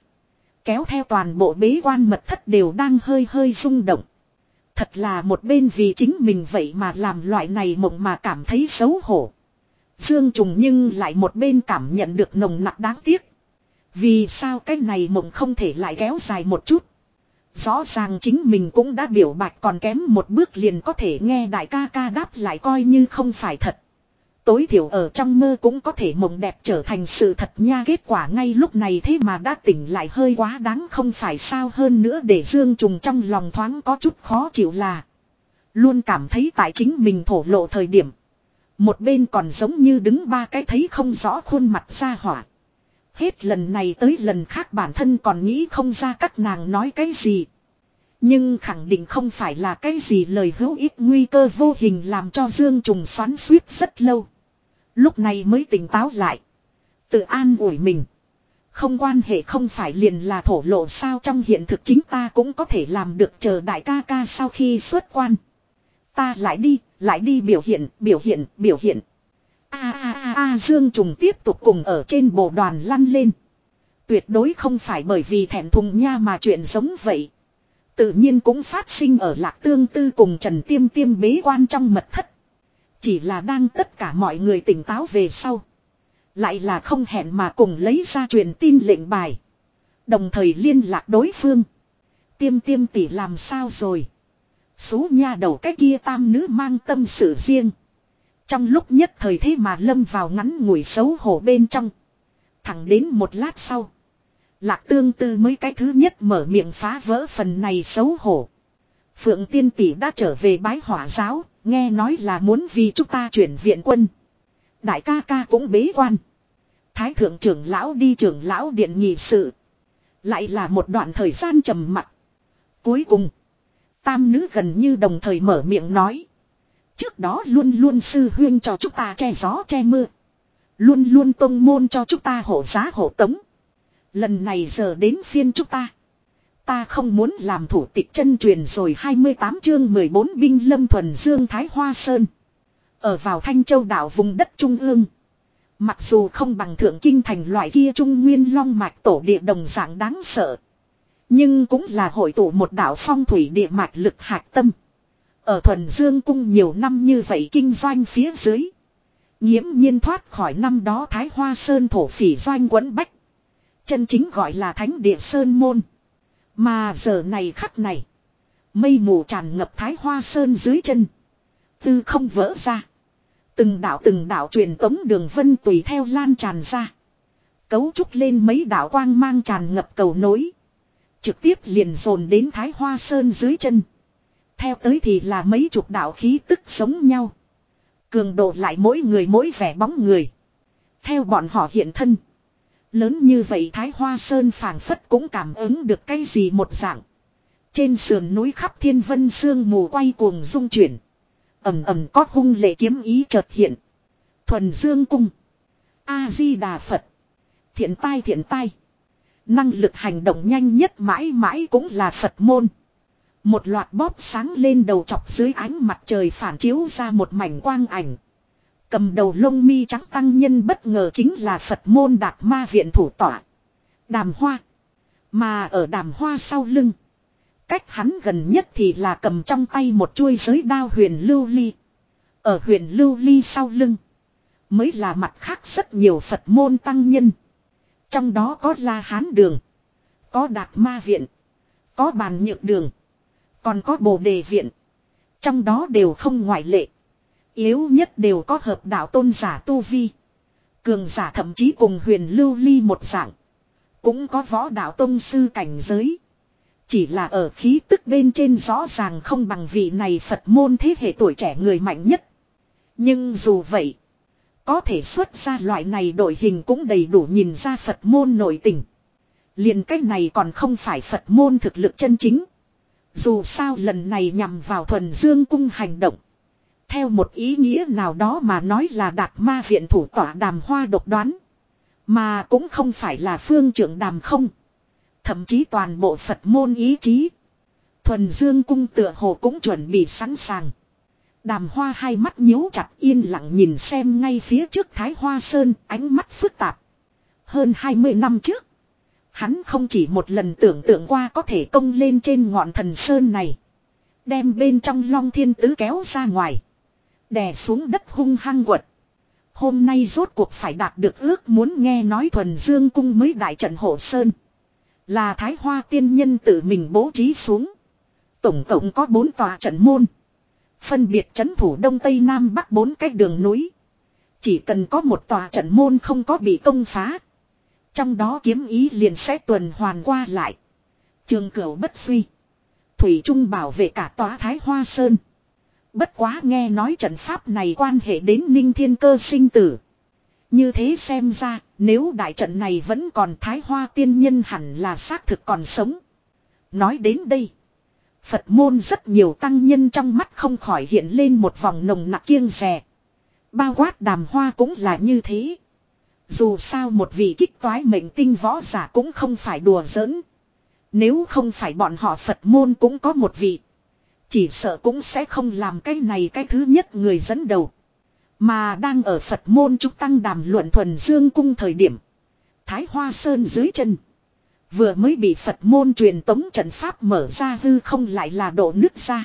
Kéo theo toàn bộ bế quan mật thất đều đang hơi hơi rung động. Thật là một bên vì chính mình vậy mà làm loại này mộng mà cảm thấy xấu hổ. Dương Trùng nhưng lại một bên cảm nhận được nồng nặc đáng tiếc. Vì sao cái này mộng không thể lại kéo dài một chút. Rõ ràng chính mình cũng đã biểu bạch còn kém một bước liền có thể nghe đại ca ca đáp lại coi như không phải thật. Tối thiểu ở trong mơ cũng có thể mộng đẹp trở thành sự thật nha kết quả ngay lúc này thế mà đã tỉnh lại hơi quá đáng không phải sao hơn nữa để Dương Trùng trong lòng thoáng có chút khó chịu là. Luôn cảm thấy tại chính mình thổ lộ thời điểm. Một bên còn giống như đứng ba cái thấy không rõ khuôn mặt ra hỏa. Hết lần này tới lần khác bản thân còn nghĩ không ra các nàng nói cái gì. Nhưng khẳng định không phải là cái gì lời hữu ích nguy cơ vô hình làm cho Dương Trùng xoắn suýt rất lâu. Lúc này mới tỉnh táo lại. Tự an ủi mình. Không quan hệ không phải liền là thổ lộ sao trong hiện thực chính ta cũng có thể làm được chờ đại ca ca sau khi xuất quan. Ta lại đi, lại đi biểu hiện, biểu hiện, biểu hiện. A a a a Dương Trùng tiếp tục cùng ở trên bộ đoàn lăn lên. Tuyệt đối không phải bởi vì thẹn thùng nha mà chuyện giống vậy. Tự nhiên cũng phát sinh ở lạc tương tư cùng Trần Tiêm Tiêm bế quan trong mật thất. Chỉ là đang tất cả mọi người tỉnh táo về sau. Lại là không hẹn mà cùng lấy ra truyền tin lệnh bài. Đồng thời liên lạc đối phương. Tiêm tiêm tỷ làm sao rồi. xú nha đầu cái kia tam nữ mang tâm sự riêng. Trong lúc nhất thời thế mà lâm vào ngắn ngủi xấu hổ bên trong. Thẳng đến một lát sau. Lạc tương tư mới cái thứ nhất mở miệng phá vỡ phần này xấu hổ. Phượng tiên tỷ đã trở về bái hỏa giáo, nghe nói là muốn vì chúng ta chuyển viện quân. Đại ca ca cũng bế quan. Thái thượng trưởng lão đi trưởng lão điện nhị sự. Lại là một đoạn thời gian trầm mặc. Cuối cùng, tam nữ gần như đồng thời mở miệng nói. Trước đó luôn luôn sư huyên cho chúng ta che gió che mưa. Luôn luôn tông môn cho chúng ta hộ giá hộ tống. Lần này giờ đến phiên chúng ta. Ta không muốn làm thủ tịch chân truyền rồi 28 chương 14 binh lâm thuần dương Thái Hoa Sơn. Ở vào Thanh Châu đảo vùng đất Trung ương. Mặc dù không bằng thượng kinh thành loại kia trung nguyên long mạch tổ địa đồng dạng đáng sợ. Nhưng cũng là hội tụ một đảo phong thủy địa mạch lực hạt tâm. Ở thuần dương cung nhiều năm như vậy kinh doanh phía dưới. Nhiễm nhiên thoát khỏi năm đó Thái Hoa Sơn thổ phỉ doanh quấn bách. Chân chính gọi là thánh địa Sơn Môn. Mà giờ này khắc này. Mây mù tràn ngập Thái Hoa Sơn dưới chân. Tư không vỡ ra. Từng đạo từng đạo truyền tống đường vân tùy theo lan tràn ra. Cấu trúc lên mấy đạo quang mang tràn ngập cầu nối. Trực tiếp liền dồn đến Thái Hoa Sơn dưới chân. Theo tới thì là mấy chục đạo khí tức sống nhau. Cường độ lại mỗi người mỗi vẻ bóng người. Theo bọn họ hiện thân. Lớn như vậy Thái Hoa Sơn phảng phất cũng cảm ứng được cái gì một dạng. Trên sườn núi khắp thiên vân sương mù quay cuồng dung chuyển. ầm ầm có hung lệ kiếm ý chợt hiện. Thuần Dương cung. A-di-đà Phật. Thiện tai thiện tai. Năng lực hành động nhanh nhất mãi mãi cũng là Phật môn. Một loạt bóp sáng lên đầu chọc dưới ánh mặt trời phản chiếu ra một mảnh quang ảnh. Cầm đầu lông mi trắng tăng nhân bất ngờ chính là Phật môn đạt ma viện thủ tọa. Đàm hoa. Mà ở đàm hoa sau lưng. Cách hắn gần nhất thì là cầm trong tay một chuôi giới đao huyền lưu ly. Ở huyền lưu ly sau lưng. Mới là mặt khác rất nhiều Phật môn tăng nhân. Trong đó có La Hán Đường. Có Đạt Ma Viện. Có Bàn Nhược Đường. Còn có Bồ Đề Viện. Trong đó đều không ngoại lệ. Yếu nhất đều có hợp đạo tôn giả tu vi. Cường giả thậm chí cùng huyền lưu ly một dạng. Cũng có võ đạo tôn sư cảnh giới. Chỉ là ở khí tức bên trên rõ ràng không bằng vị này Phật môn thế hệ tuổi trẻ người mạnh nhất. Nhưng dù vậy. Có thể xuất ra loại này đội hình cũng đầy đủ nhìn ra Phật môn nội tình. liền cách này còn không phải Phật môn thực lực chân chính. Dù sao lần này nhằm vào thuần dương cung hành động. Theo một ý nghĩa nào đó mà nói là đạt ma viện thủ tỏa đàm hoa độc đoán. Mà cũng không phải là phương trưởng đàm không. Thậm chí toàn bộ Phật môn ý chí. Thuần Dương cung tựa hồ cũng chuẩn bị sẵn sàng. Đàm hoa hai mắt nhíu chặt yên lặng nhìn xem ngay phía trước Thái Hoa Sơn, ánh mắt phức tạp. Hơn 20 năm trước. Hắn không chỉ một lần tưởng tượng qua có thể công lên trên ngọn thần sơn này. Đem bên trong long thiên tứ kéo ra ngoài. Đè xuống đất hung hăng quật. Hôm nay rốt cuộc phải đạt được ước muốn nghe nói thuần dương cung mới đại trận hộ sơn. Là thái hoa tiên nhân tự mình bố trí xuống. Tổng cộng có bốn tòa trận môn. Phân biệt trấn thủ đông tây nam bắc bốn cái đường núi. Chỉ cần có một tòa trận môn không có bị công phá. Trong đó kiếm ý liền sẽ tuần hoàn qua lại. Trường cửu bất suy. Thủy Trung bảo vệ cả tòa Thái Hoa Sơn. Bất quá nghe nói trận pháp này quan hệ đến ninh thiên cơ sinh tử. Như thế xem ra, nếu đại trận này vẫn còn Thái Hoa tiên nhân hẳn là xác thực còn sống. Nói đến đây. Phật môn rất nhiều tăng nhân trong mắt không khỏi hiện lên một vòng nồng nặc kiêng rè. Bao quát đàm hoa cũng là như thế. Dù sao một vị kích toái mệnh tinh võ giả cũng không phải đùa giỡn. Nếu không phải bọn họ Phật môn cũng có một vị. Chỉ sợ cũng sẽ không làm cái này cái thứ nhất người dẫn đầu. Mà đang ở Phật môn trúc tăng đàm luận thuần dương cung thời điểm. Thái Hoa Sơn dưới chân. Vừa mới bị Phật môn truyền tống trận pháp mở ra hư không lại là độ nứt ra.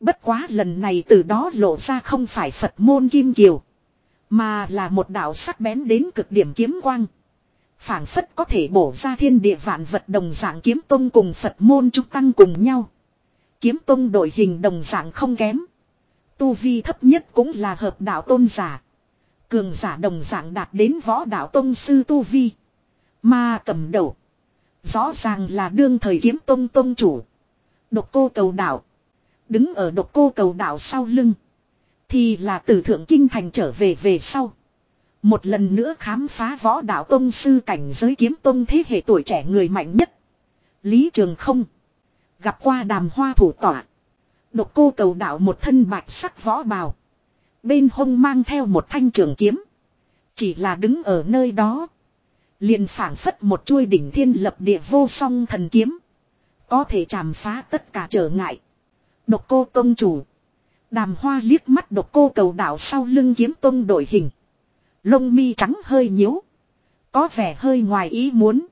Bất quá lần này từ đó lộ ra không phải Phật môn kim kiều. Mà là một đạo sắc bén đến cực điểm kiếm quang. phảng phất có thể bổ ra thiên địa vạn vật đồng dạng kiếm tông cùng Phật môn trúc tăng cùng nhau. Kiếm tông đội hình đồng dạng không kém. Tu vi thấp nhất cũng là hợp đạo tôn giả. Cường giả đồng dạng đạt đến võ đạo tôn sư tu vi. Mà cầm đầu. Rõ ràng là đương thời kiếm tông tôn chủ. Độc cô cầu đạo. Đứng ở độc cô cầu đạo sau lưng. Thì là từ thượng kinh thành trở về về sau. Một lần nữa khám phá võ đạo tông sư cảnh giới kiếm tông thế hệ tuổi trẻ người mạnh nhất. Lý Trường không. Gặp qua đàm hoa thủ tỏa. Độc cô cầu đạo một thân bạch sắc võ bào. Bên hông mang theo một thanh trường kiếm. Chỉ là đứng ở nơi đó. Liền phảng phất một chuôi đỉnh thiên lập địa vô song thần kiếm. Có thể chàm phá tất cả trở ngại. Độc cô tôn chủ. Đàm hoa liếc mắt độc cô cầu đạo sau lưng kiếm tông đổi hình. Lông mi trắng hơi nhíu. Có vẻ hơi ngoài ý muốn.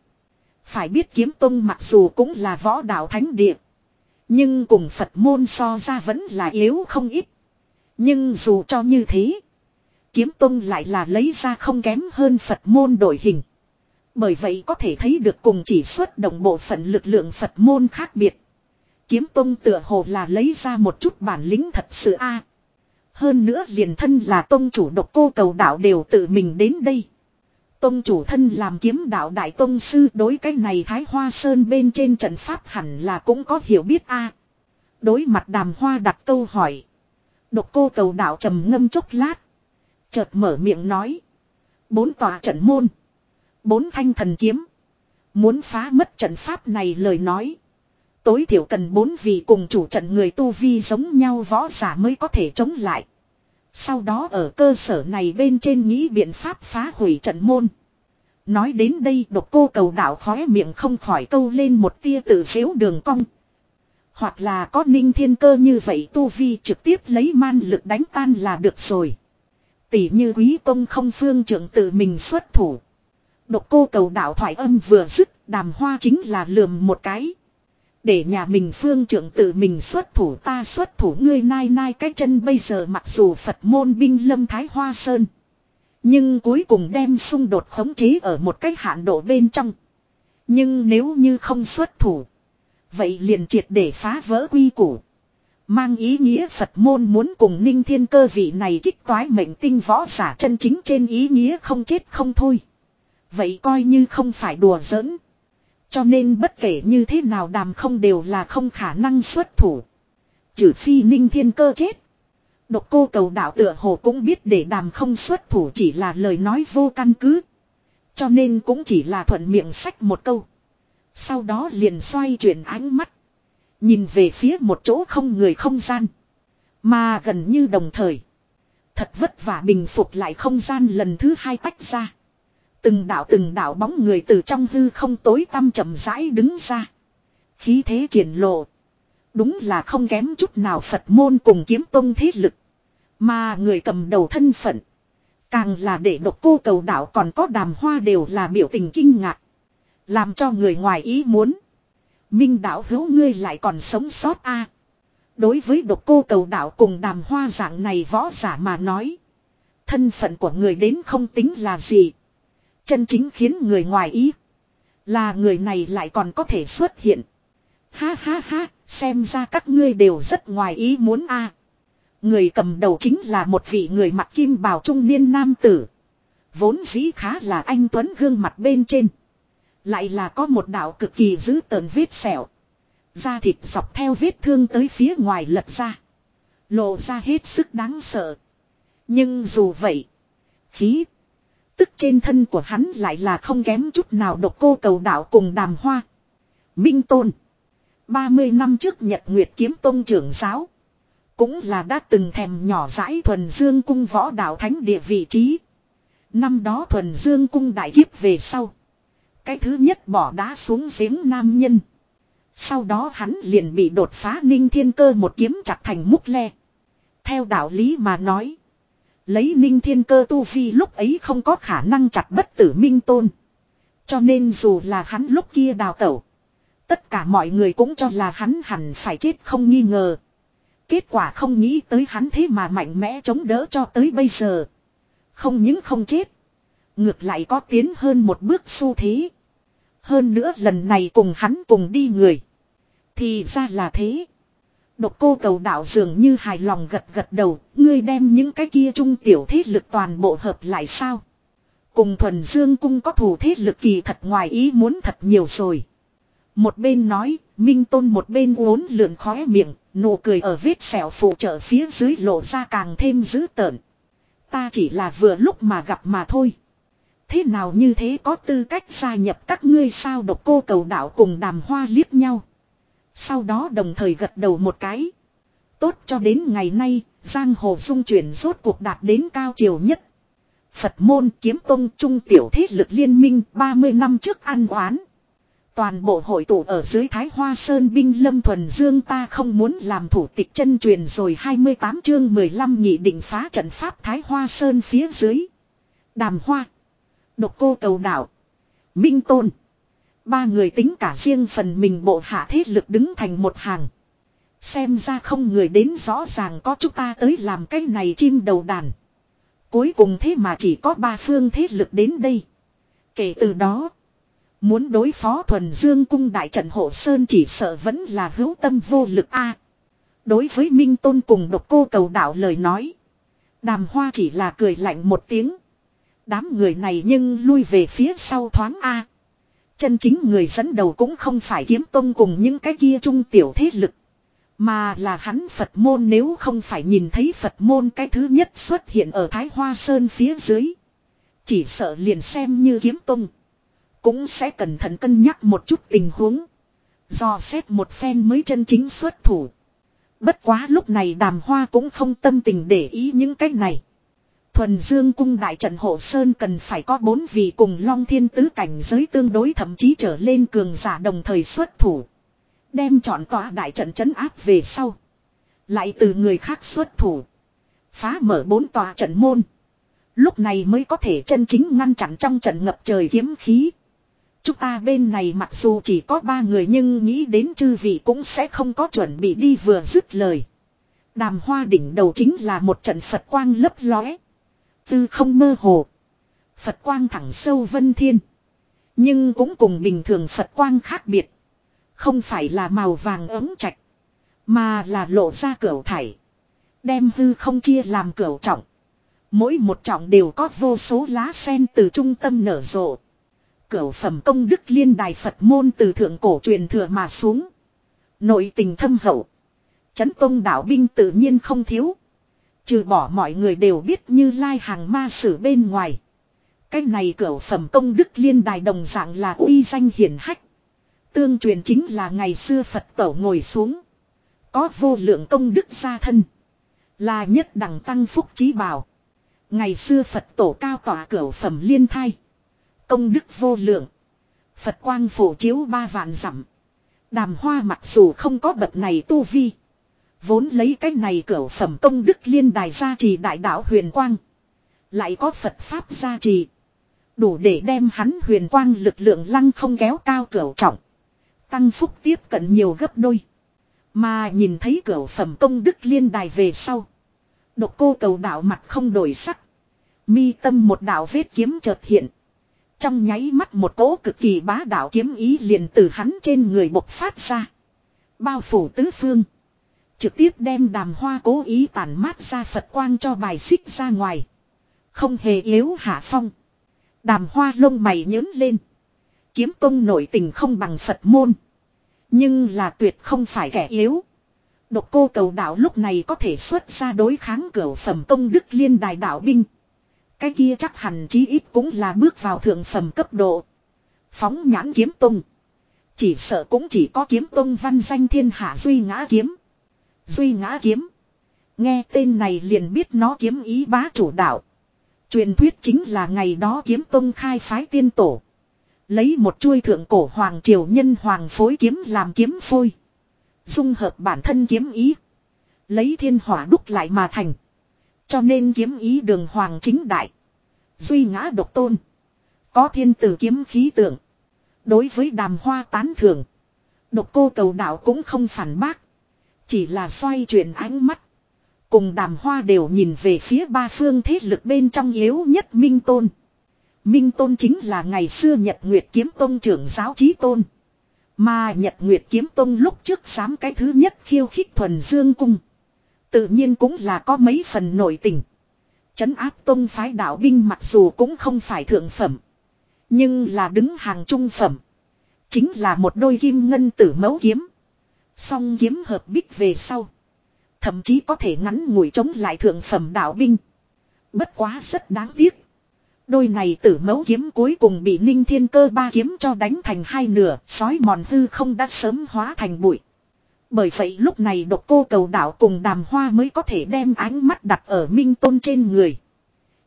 Phải biết kiếm tông mặc dù cũng là võ đạo thánh địa. Nhưng cùng Phật môn so ra vẫn là yếu không ít. Nhưng dù cho như thế. Kiếm tông lại là lấy ra không kém hơn Phật môn đổi hình. Bởi vậy có thể thấy được cùng chỉ xuất động bộ phận lực lượng Phật môn khác biệt. Kiếm tông tựa hồ là lấy ra một chút bản lĩnh thật sự a. Hơn nữa liền thân là tông chủ độc cô cầu đạo đều tự mình đến đây. Tông chủ thân làm kiếm đạo đại tông sư, đối cái này thái hoa sơn bên trên trận pháp hẳn là cũng có hiểu biết a. Đối mặt đàm hoa đặt câu hỏi. Độc cô cầu đạo trầm ngâm chốc lát. Chợt mở miệng nói. Bốn tòa trận môn. Bốn thanh thần kiếm. Muốn phá mất trận pháp này lời nói. Tối thiểu cần bốn vị cùng chủ trận người tu vi giống nhau võ giả mới có thể chống lại. Sau đó ở cơ sở này bên trên nghĩ biện pháp phá hủy trận môn. Nói đến đây độc cô cầu đạo khóe miệng không khỏi câu lên một tia tự xếu đường cong. Hoặc là có ninh thiên cơ như vậy tu vi trực tiếp lấy man lực đánh tan là được rồi. Tỷ như quý công không phương trưởng tự mình xuất thủ. Độc cô cầu đạo thoại âm vừa dứt, đàm hoa chính là lườm một cái. Để nhà mình phương trưởng tự mình xuất thủ ta xuất thủ ngươi nai nai cái chân bây giờ mặc dù Phật môn binh lâm thái hoa sơn. Nhưng cuối cùng đem xung đột khống chế ở một cách hạn độ bên trong. Nhưng nếu như không xuất thủ. Vậy liền triệt để phá vỡ quy củ. Mang ý nghĩa Phật môn muốn cùng ninh thiên cơ vị này kích toái mệnh tinh võ giả chân chính trên ý nghĩa không chết không thôi. Vậy coi như không phải đùa giỡn. Cho nên bất kể như thế nào đàm không đều là không khả năng xuất thủ. Trừ phi ninh thiên cơ chết. Độc cô cầu đạo tựa hồ cũng biết để đàm không xuất thủ chỉ là lời nói vô căn cứ. Cho nên cũng chỉ là thuận miệng sách một câu. Sau đó liền xoay chuyển ánh mắt. Nhìn về phía một chỗ không người không gian. Mà gần như đồng thời. Thật vất vả bình phục lại không gian lần thứ hai tách ra. Từng đạo từng đạo bóng người từ trong hư không tối tăm chậm rãi đứng ra. Khí thế triển lộ. Đúng là không kém chút nào Phật môn cùng kiếm tông thế lực. Mà người cầm đầu thân phận. Càng là để độc cô cầu đạo còn có đàm hoa đều là biểu tình kinh ngạc. Làm cho người ngoài ý muốn. Minh đạo hữu ngươi lại còn sống sót a Đối với độc cô cầu đạo cùng đàm hoa dạng này võ giả mà nói. Thân phận của người đến không tính là gì. Chân chính khiến người ngoài ý. Là người này lại còn có thể xuất hiện. Ha ha ha, xem ra các ngươi đều rất ngoài ý muốn a. Người cầm đầu chính là một vị người mặc kim bào trung niên nam tử. Vốn dĩ khá là anh Tuấn gương mặt bên trên. Lại là có một đạo cực kỳ dữ tợn vết sẹo. Da thịt dọc theo vết thương tới phía ngoài lật ra. Lộ ra hết sức đáng sợ. Nhưng dù vậy. Khí. Tức trên thân của hắn lại là không kém chút nào độc cô cầu đạo cùng đàm hoa. Minh Tôn. 30 năm trước Nhật Nguyệt Kiếm Tông trưởng giáo. Cũng là đã từng thèm nhỏ dãi thuần dương cung võ đạo thánh địa vị trí. Năm đó thuần dương cung đại kiếp về sau. Cái thứ nhất bỏ đá xuống giếng nam nhân. Sau đó hắn liền bị đột phá ninh thiên cơ một kiếm chặt thành múc le. Theo đạo lý mà nói. Lấy ninh thiên cơ tu vi lúc ấy không có khả năng chặt bất tử minh tôn. Cho nên dù là hắn lúc kia đào tẩu. Tất cả mọi người cũng cho là hắn hẳn phải chết không nghi ngờ. Kết quả không nghĩ tới hắn thế mà mạnh mẽ chống đỡ cho tới bây giờ. Không những không chết. Ngược lại có tiến hơn một bước xu thế. Hơn nữa lần này cùng hắn cùng đi người. Thì ra là thế. Độc cô cầu đạo dường như hài lòng gật gật đầu. Ngươi đem những cái kia trung tiểu thế lực toàn bộ hợp lại sao. Cùng thuần dương cung có thủ thế lực kỳ thật ngoài ý muốn thật nhiều rồi. Một bên nói, Minh Tôn một bên uốn lượn khóe miệng, nụ cười ở vết sẹo phụ trợ phía dưới lộ ra càng thêm dữ tợn. Ta chỉ là vừa lúc mà gặp mà thôi. Thế nào như thế có tư cách gia nhập các ngươi sao độc cô cầu đạo cùng đàm hoa liếc nhau. Sau đó đồng thời gật đầu một cái. Tốt cho đến ngày nay, giang hồ dung chuyển rốt cuộc đạt đến cao triều nhất. Phật môn kiếm tông trung tiểu thế lực liên minh 30 năm trước ăn oán. Toàn bộ hội tụ ở dưới Thái Hoa Sơn binh lâm thuần dương ta không muốn làm thủ tịch chân truyền rồi 28 chương 15 nghị định phá trận pháp Thái Hoa Sơn phía dưới. Đàm Hoa. Độc cô cầu đảo. Minh Tôn. Ba người tính cả riêng phần mình bộ hạ thế lực đứng thành một hàng. Xem ra không người đến rõ ràng có chúng ta tới làm cái này chim đầu đàn. Cuối cùng thế mà chỉ có ba phương thế lực đến đây. Kể từ đó. Muốn đối phó thuần dương cung đại trận hộ sơn chỉ sợ vẫn là hữu tâm vô lực a. đối với Minh Tôn cùng độc cô cầu đạo lời nói. Đàm hoa chỉ là cười lạnh một tiếng. Đám người này nhưng lui về phía sau thoáng a. Chân chính người dẫn đầu cũng không phải kiếm tôn cùng những cái kia trung tiểu thế lực. Mà là hắn Phật môn nếu không phải nhìn thấy Phật môn cái thứ nhất xuất hiện ở Thái Hoa Sơn phía dưới. Chỉ sợ liền xem như kiếm tông. Cũng sẽ cẩn thận cân nhắc một chút tình huống. Do xét một phen mới chân chính xuất thủ. Bất quá lúc này đàm hoa cũng không tâm tình để ý những cái này. Thuần Dương cung đại trận hộ sơn cần phải có bốn vị cùng Long Thiên tứ cảnh giới tương đối thậm chí trở lên cường giả đồng thời xuất thủ. Đem chọn tòa đại trận chấn áp về sau. Lại từ người khác xuất thủ. Phá mở bốn tòa trận môn. Lúc này mới có thể chân chính ngăn chặn trong trận ngập trời kiếm khí. Chúng ta bên này mặc dù chỉ có ba người nhưng nghĩ đến chư vị cũng sẽ không có chuẩn bị đi vừa dứt lời. Đàm hoa đỉnh đầu chính là một trận Phật quang lấp lóe. Tư không mơ hồ. Phật quang thẳng sâu vân thiên. Nhưng cũng cùng bình thường Phật quang khác biệt. Không phải là màu vàng ấm trạch. Mà là lộ ra cửa thải. Đem hư không chia làm cửa trọng. Mỗi một trọng đều có vô số lá sen từ trung tâm nở rộ. Cửu phẩm công đức liên đài Phật môn từ thượng cổ truyền thừa mà xuống. Nội tình thâm hậu. Chấn tông đạo binh tự nhiên không thiếu. Trừ bỏ mọi người đều biết như lai hàng ma sử bên ngoài. Cái này cửa phẩm công đức liên đài đồng dạng là uy danh hiển hách. Tương truyền chính là ngày xưa Phật tổ ngồi xuống. Có vô lượng công đức gia thân. Là nhất đẳng tăng phúc trí bảo. Ngày xưa Phật tổ cao tỏa cửa phẩm liên thai. Công đức vô lượng. Phật quang phổ chiếu ba vạn dặm. Đàm hoa mặc dù không có bậc này tu vi. Vốn lấy cái này cửa phẩm công đức liên đài gia trì đại đạo huyền quang. Lại có Phật Pháp gia trì. Đủ để đem hắn huyền quang lực lượng lăng không kéo cao cửa trọng. Tăng phúc tiếp cận nhiều gấp đôi. Mà nhìn thấy cửa phẩm công đức liên đài về sau. Độc cô cầu đạo mặt không đổi sắc. Mi tâm một đạo vết kiếm chợt hiện. Trong nháy mắt một cỗ cực kỳ bá đạo kiếm ý liền từ hắn trên người bộc phát ra. Bao phủ tứ phương. Trực tiếp đem đàm hoa cố ý tản mát ra Phật quang cho bài xích ra ngoài. Không hề yếu hạ phong. Đàm hoa lông mày nhớn lên. Kiếm tông nổi tình không bằng Phật môn. Nhưng là tuyệt không phải kẻ yếu. Độc cô cầu đạo lúc này có thể xuất ra đối kháng cửa phẩm công đức liên đài đạo binh. Cái kia chắc hẳn chí ít cũng là bước vào thượng phẩm cấp độ. Phóng nhãn kiếm tung. Chỉ sợ cũng chỉ có kiếm tung văn danh thiên hạ duy ngã kiếm. Duy ngã kiếm. Nghe tên này liền biết nó kiếm ý bá chủ đạo. Truyền thuyết chính là ngày đó kiếm tông khai phái tiên tổ. Lấy một chuôi thượng cổ hoàng triều nhân hoàng phối kiếm làm kiếm phôi. Dung hợp bản thân kiếm ý. Lấy thiên hỏa đúc lại mà thành. Cho nên kiếm ý đường hoàng chính đại. Duy ngã độc tôn. Có thiên tử kiếm khí tượng. Đối với đàm hoa tán thưởng. Độc cô cầu đạo cũng không phản bác. Chỉ là xoay chuyển ánh mắt. Cùng đàm hoa đều nhìn về phía ba phương thế lực bên trong yếu nhất Minh Tôn. Minh Tôn chính là ngày xưa Nhật Nguyệt Kiếm Tông trưởng giáo trí tôn. Mà Nhật Nguyệt Kiếm Tông lúc trước dám cái thứ nhất khiêu khích thuần dương cung. Tự nhiên cũng là có mấy phần nổi tình. Chấn áp tông phái đạo binh mặc dù cũng không phải thượng phẩm. Nhưng là đứng hàng trung phẩm. Chính là một đôi kim ngân tử mấu kiếm. Song kiếm hợp bích về sau. Thậm chí có thể ngắn ngủi chống lại thượng phẩm đạo binh. Bất quá rất đáng tiếc. Đôi này tử mẫu kiếm cuối cùng bị ninh thiên cơ ba kiếm cho đánh thành hai nửa, sói mòn hư không đã sớm hóa thành bụi. Bởi vậy lúc này độc cô cầu đạo cùng đàm hoa mới có thể đem ánh mắt đặt ở minh tôn trên người.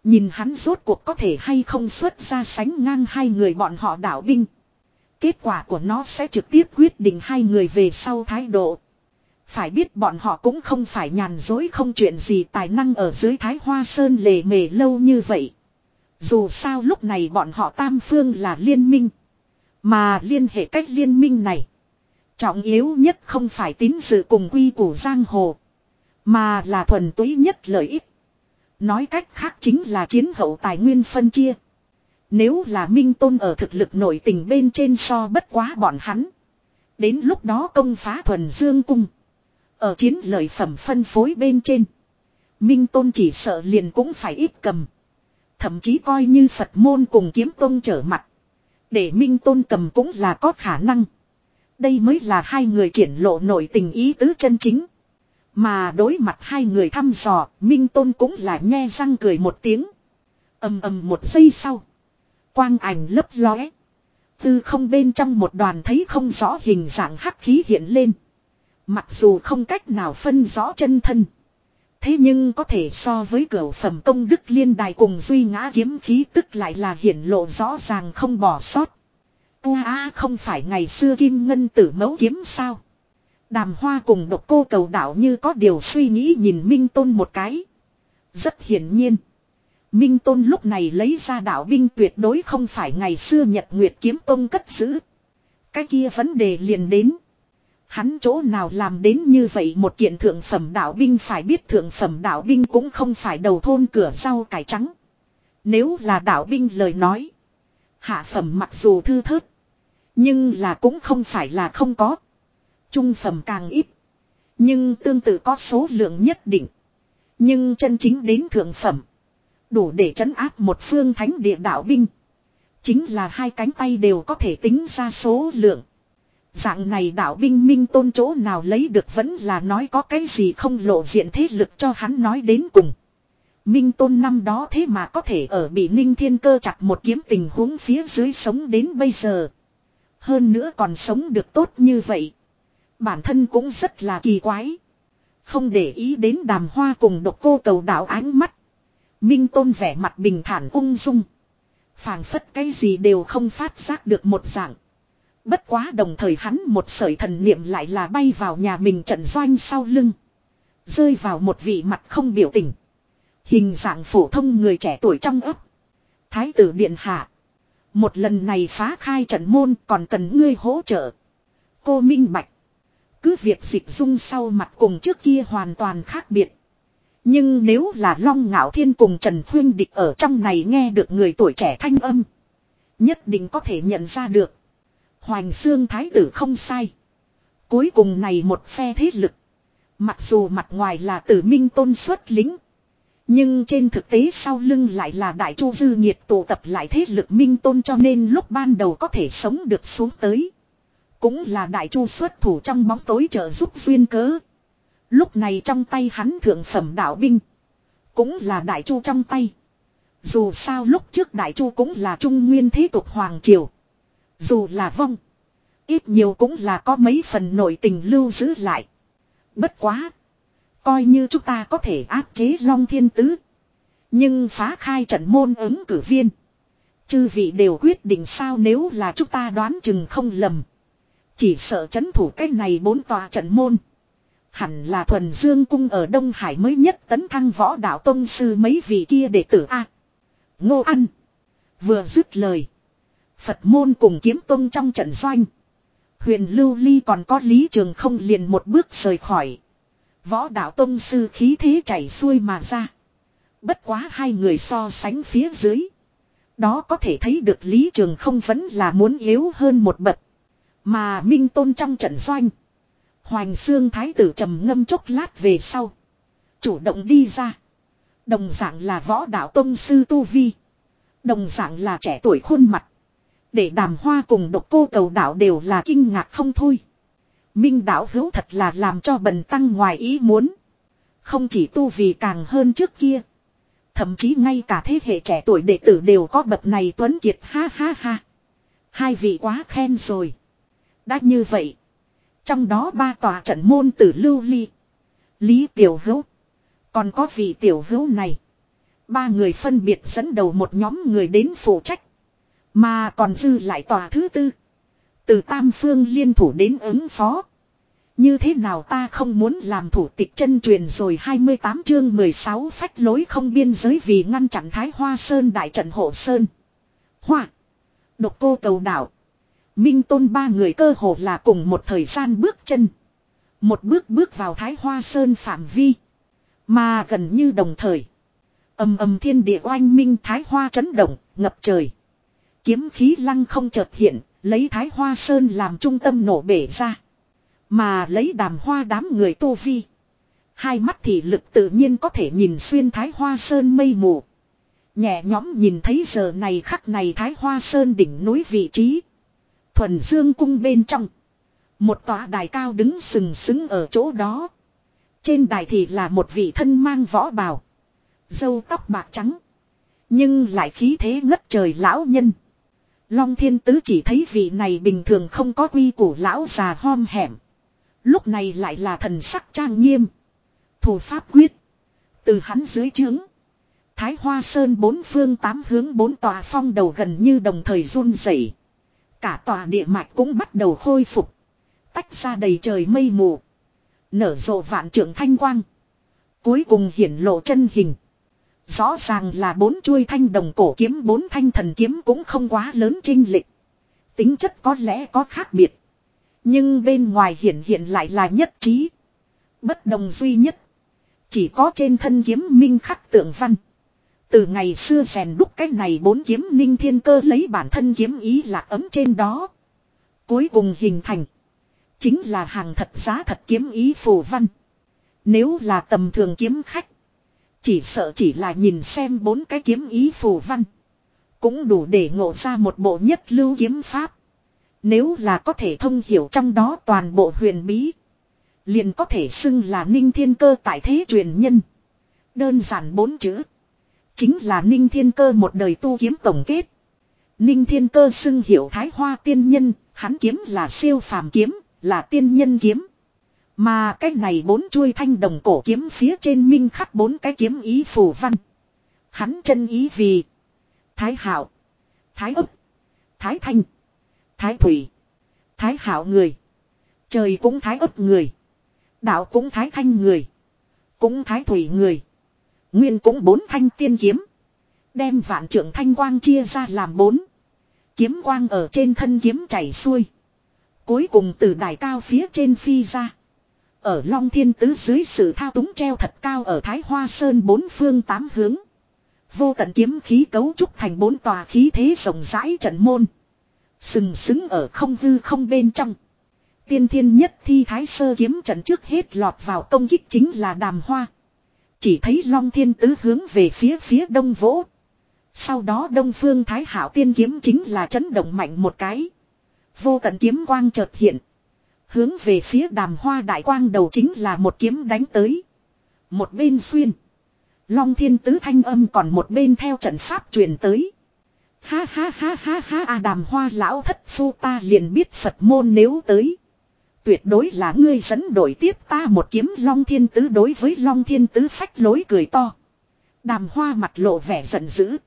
Nhìn hắn rốt cuộc có thể hay không xuất ra sánh ngang hai người bọn họ đạo binh. Kết quả của nó sẽ trực tiếp quyết định hai người về sau thái độ. Phải biết bọn họ cũng không phải nhàn dối không chuyện gì tài năng ở dưới thái hoa sơn lề mề lâu như vậy. Dù sao lúc này bọn họ tam phương là liên minh. Mà liên hệ cách liên minh này. Trọng yếu nhất không phải tín dự cùng quy củ giang hồ. Mà là thuần túy nhất lợi ích. Nói cách khác chính là chiến hậu tài nguyên phân chia. Nếu là Minh Tôn ở thực lực nội tình bên trên so bất quá bọn hắn. Đến lúc đó công phá thuần dương cung. Ở chiến lợi phẩm phân phối bên trên. Minh Tôn chỉ sợ liền cũng phải ít cầm. Thậm chí coi như Phật môn cùng kiếm tôn trở mặt. Để Minh Tôn cầm cũng là có khả năng. Đây mới là hai người triển lộ nội tình ý tứ chân chính. Mà đối mặt hai người thăm dò, Minh Tôn cũng là nhe răng cười một tiếng. ầm ầm một giây sau. Quang ảnh lấp lóe. Tư không bên trong một đoàn thấy không rõ hình dạng hắc khí hiện lên. Mặc dù không cách nào phân rõ chân thân. Thế nhưng có thể so với cửa phẩm công đức liên đài cùng duy ngã kiếm khí tức lại là hiển lộ rõ ràng không bỏ sót. Ua, a, không phải ngày xưa kim ngân tử mẫu kiếm sao. Đàm hoa cùng độc cô cầu đảo như có điều suy nghĩ nhìn Minh Tôn một cái. Rất hiển nhiên. Minh Tôn lúc này lấy ra đạo binh tuyệt đối không phải ngày xưa Nhật Nguyệt kiếm tông cất giữ. Cái kia vấn đề liền đến. Hắn chỗ nào làm đến như vậy một kiện thượng phẩm đạo binh phải biết thượng phẩm đạo binh cũng không phải đầu thôn cửa sau cải trắng. Nếu là đạo binh lời nói. Hạ phẩm mặc dù thư thớt. Nhưng là cũng không phải là không có. Trung phẩm càng ít. Nhưng tương tự có số lượng nhất định. Nhưng chân chính đến thượng phẩm. Đủ để trấn áp một phương thánh địa đạo binh. Chính là hai cánh tay đều có thể tính ra số lượng. Dạng này đạo binh minh tôn chỗ nào lấy được vẫn là nói có cái gì không lộ diện thế lực cho hắn nói đến cùng. Minh tôn năm đó thế mà có thể ở bị ninh thiên cơ chặt một kiếm tình huống phía dưới sống đến bây giờ. Hơn nữa còn sống được tốt như vậy. Bản thân cũng rất là kỳ quái. Không để ý đến đàm hoa cùng độc cô cầu đạo ánh mắt. Minh tôn vẻ mặt bình thản ung dung. phảng phất cái gì đều không phát giác được một dạng. Bất quá đồng thời hắn một sợi thần niệm lại là bay vào nhà mình trận doanh sau lưng. Rơi vào một vị mặt không biểu tình. Hình dạng phổ thông người trẻ tuổi trong ấp. Thái tử điện hạ. Một lần này phá khai trận môn còn cần ngươi hỗ trợ. Cô minh bạch. Cứ việc dịch dung sau mặt cùng trước kia hoàn toàn khác biệt. Nhưng nếu là Long Ngạo Thiên cùng Trần Khuyên Địch ở trong này nghe được người tuổi trẻ thanh âm. Nhất định có thể nhận ra được. Hoành xương thái tử không sai. Cuối cùng này một phe thế lực. Mặc dù mặt ngoài là tử minh tôn xuất lính. Nhưng trên thực tế sau lưng lại là đại chu dư nhiệt tụ tập lại thế lực minh tôn cho nên lúc ban đầu có thể sống được xuống tới. Cũng là đại chu xuất thủ trong bóng tối trợ giúp duyên cớ. Lúc này trong tay hắn thượng phẩm đạo binh. Cũng là đại chu trong tay. Dù sao lúc trước đại chu cũng là trung nguyên thế tục hoàng triều. Dù là vong. Ít nhiều cũng là có mấy phần nội tình lưu giữ lại. Bất quá. Coi như chúng ta có thể áp chế Long Thiên Tứ. Nhưng phá khai trận môn ứng cử viên. Chư vị đều quyết định sao nếu là chúng ta đoán chừng không lầm. Chỉ sợ chấn thủ cái này bốn tòa trận môn. Hẳn là thuần dương cung ở Đông Hải mới nhất tấn thăng võ đạo tông sư mấy vị kia đệ tử A. Ngô ăn. Vừa dứt lời. Phật môn cùng kiếm tông trong trận doanh. Huyền Lưu Ly còn có lý trường không liền một bước rời khỏi. Võ đạo tông sư khí thế chảy xuôi mà ra. Bất quá hai người so sánh phía dưới. Đó có thể thấy được lý trường không vẫn là muốn yếu hơn một bậc. Mà Minh Tôn trong trận doanh. Hoành xương thái tử trầm ngâm chốc lát về sau. Chủ động đi ra. Đồng dạng là võ đạo tông sư Tu Vi. Đồng dạng là trẻ tuổi khuôn mặt. Để đàm hoa cùng độc cô cầu đạo đều là kinh ngạc không thôi. Minh đạo hữu thật là làm cho bần tăng ngoài ý muốn. Không chỉ tu vì càng hơn trước kia. Thậm chí ngay cả thế hệ trẻ tuổi đệ tử đều có bậc này tuấn kiệt, ha ha ha. Hai vị quá khen rồi. Đã như vậy. Trong đó ba tòa trận môn tử lưu ly. Lý tiểu hữu. Còn có vị tiểu hữu này. Ba người phân biệt dẫn đầu một nhóm người đến phụ trách. Mà còn dư lại tòa thứ tư. Từ tam phương liên thủ đến ứng phó. Như thế nào ta không muốn làm thủ tịch chân truyền rồi 28 chương 16 phách lối không biên giới vì ngăn chặn Thái Hoa Sơn đại trận hộ Sơn. Hoa. Độc cô cầu đảo. Minh tôn ba người cơ hồ là cùng một thời gian bước chân. Một bước bước vào Thái Hoa Sơn phạm vi. Mà gần như đồng thời. ầm ầm thiên địa oanh minh Thái Hoa chấn động, ngập trời. Kiếm khí lăng không chợt hiện, lấy Thái Hoa Sơn làm trung tâm nổ bể ra. Mà lấy đàm hoa đám người tô vi. Hai mắt thì lực tự nhiên có thể nhìn xuyên Thái Hoa Sơn mây mù. Nhẹ nhóm nhìn thấy giờ này khắc này Thái Hoa Sơn đỉnh núi vị trí. Thuần Dương cung bên trong. Một tòa đài cao đứng sừng sững ở chỗ đó. Trên đài thì là một vị thân mang võ bào. Dâu tóc bạc trắng. Nhưng lại khí thế ngất trời lão nhân. Long thiên tứ chỉ thấy vị này bình thường không có quy củ lão già hom hẻm. Lúc này lại là thần sắc trang nghiêm. Thủ pháp quyết. Từ hắn dưới trướng. Thái Hoa Sơn bốn phương tám hướng bốn tòa phong đầu gần như đồng thời run rẩy. Cả tòa địa mạch cũng bắt đầu khôi phục. Tách ra đầy trời mây mù. Nở rộ vạn trưởng thanh quang. Cuối cùng hiển lộ chân hình. Rõ ràng là bốn chuôi thanh đồng cổ kiếm, bốn thanh thần kiếm cũng không quá lớn trinh lịch. Tính chất có lẽ có khác biệt. Nhưng bên ngoài hiển hiện lại là nhất trí. Bất đồng duy nhất. Chỉ có trên thân kiếm minh khắc tượng văn. Từ ngày xưa rèn đúc cái này bốn kiếm ninh thiên cơ lấy bản thân kiếm ý lạc ấm trên đó. Cuối cùng hình thành. Chính là hàng thật giá thật kiếm ý phù văn. Nếu là tầm thường kiếm khách. Chỉ sợ chỉ là nhìn xem bốn cái kiếm ý phù văn. Cũng đủ để ngộ ra một bộ nhất lưu kiếm pháp. Nếu là có thể thông hiểu trong đó toàn bộ huyền bí. Liền có thể xưng là ninh thiên cơ tại thế truyền nhân. Đơn giản bốn chữ. Chính là ninh thiên cơ một đời tu kiếm tổng kết. Ninh thiên cơ xưng hiểu thái hoa tiên nhân, hắn kiếm là siêu phàm kiếm, là tiên nhân kiếm. Mà cái này bốn chuôi thanh đồng cổ kiếm phía trên minh khắc bốn cái kiếm ý phù văn. Hắn chân ý vì Thái Hạo, Thái ức, Thái thanh, Thái thủy, Thái Hạo người. Trời cũng thái ức người. Đạo cũng thái thanh người. Cũng thái thủy người. Nguyên cũng bốn thanh tiên kiếm. Đem vạn trưởng thanh quang chia ra làm bốn. Kiếm quang ở trên thân kiếm chảy xuôi. Cuối cùng từ đài cao phía trên phi ra. Ở Long Thiên Tứ dưới sự thao túng treo thật cao ở Thái Hoa Sơn bốn phương tám hướng. Vô tận kiếm khí cấu trúc thành bốn tòa khí thế rộng rãi trận môn. Sừng sững ở không hư không bên trong. Tiên thiên nhất thi thái sơ kiếm trận trước hết lọt vào công kích chính là đàm hoa. Chỉ thấy Long Thiên Tứ hướng về phía phía đông vỗ. Sau đó đông phương thái hảo tiên kiếm chính là chấn động mạnh một cái. Vô tận kiếm quang chợt hiện. Hướng về phía đàm hoa đại quang đầu chính là một kiếm đánh tới. Một bên xuyên. Long thiên tứ thanh âm còn một bên theo trận pháp truyền tới. Ha ha ha ha ha à đàm hoa lão thất phu ta liền biết Phật môn nếu tới. Tuyệt đối là ngươi dẫn đổi tiếp ta một kiếm Long thiên tứ đối với Long thiên tứ phách lối cười to. Đàm hoa mặt lộ vẻ giận dữ.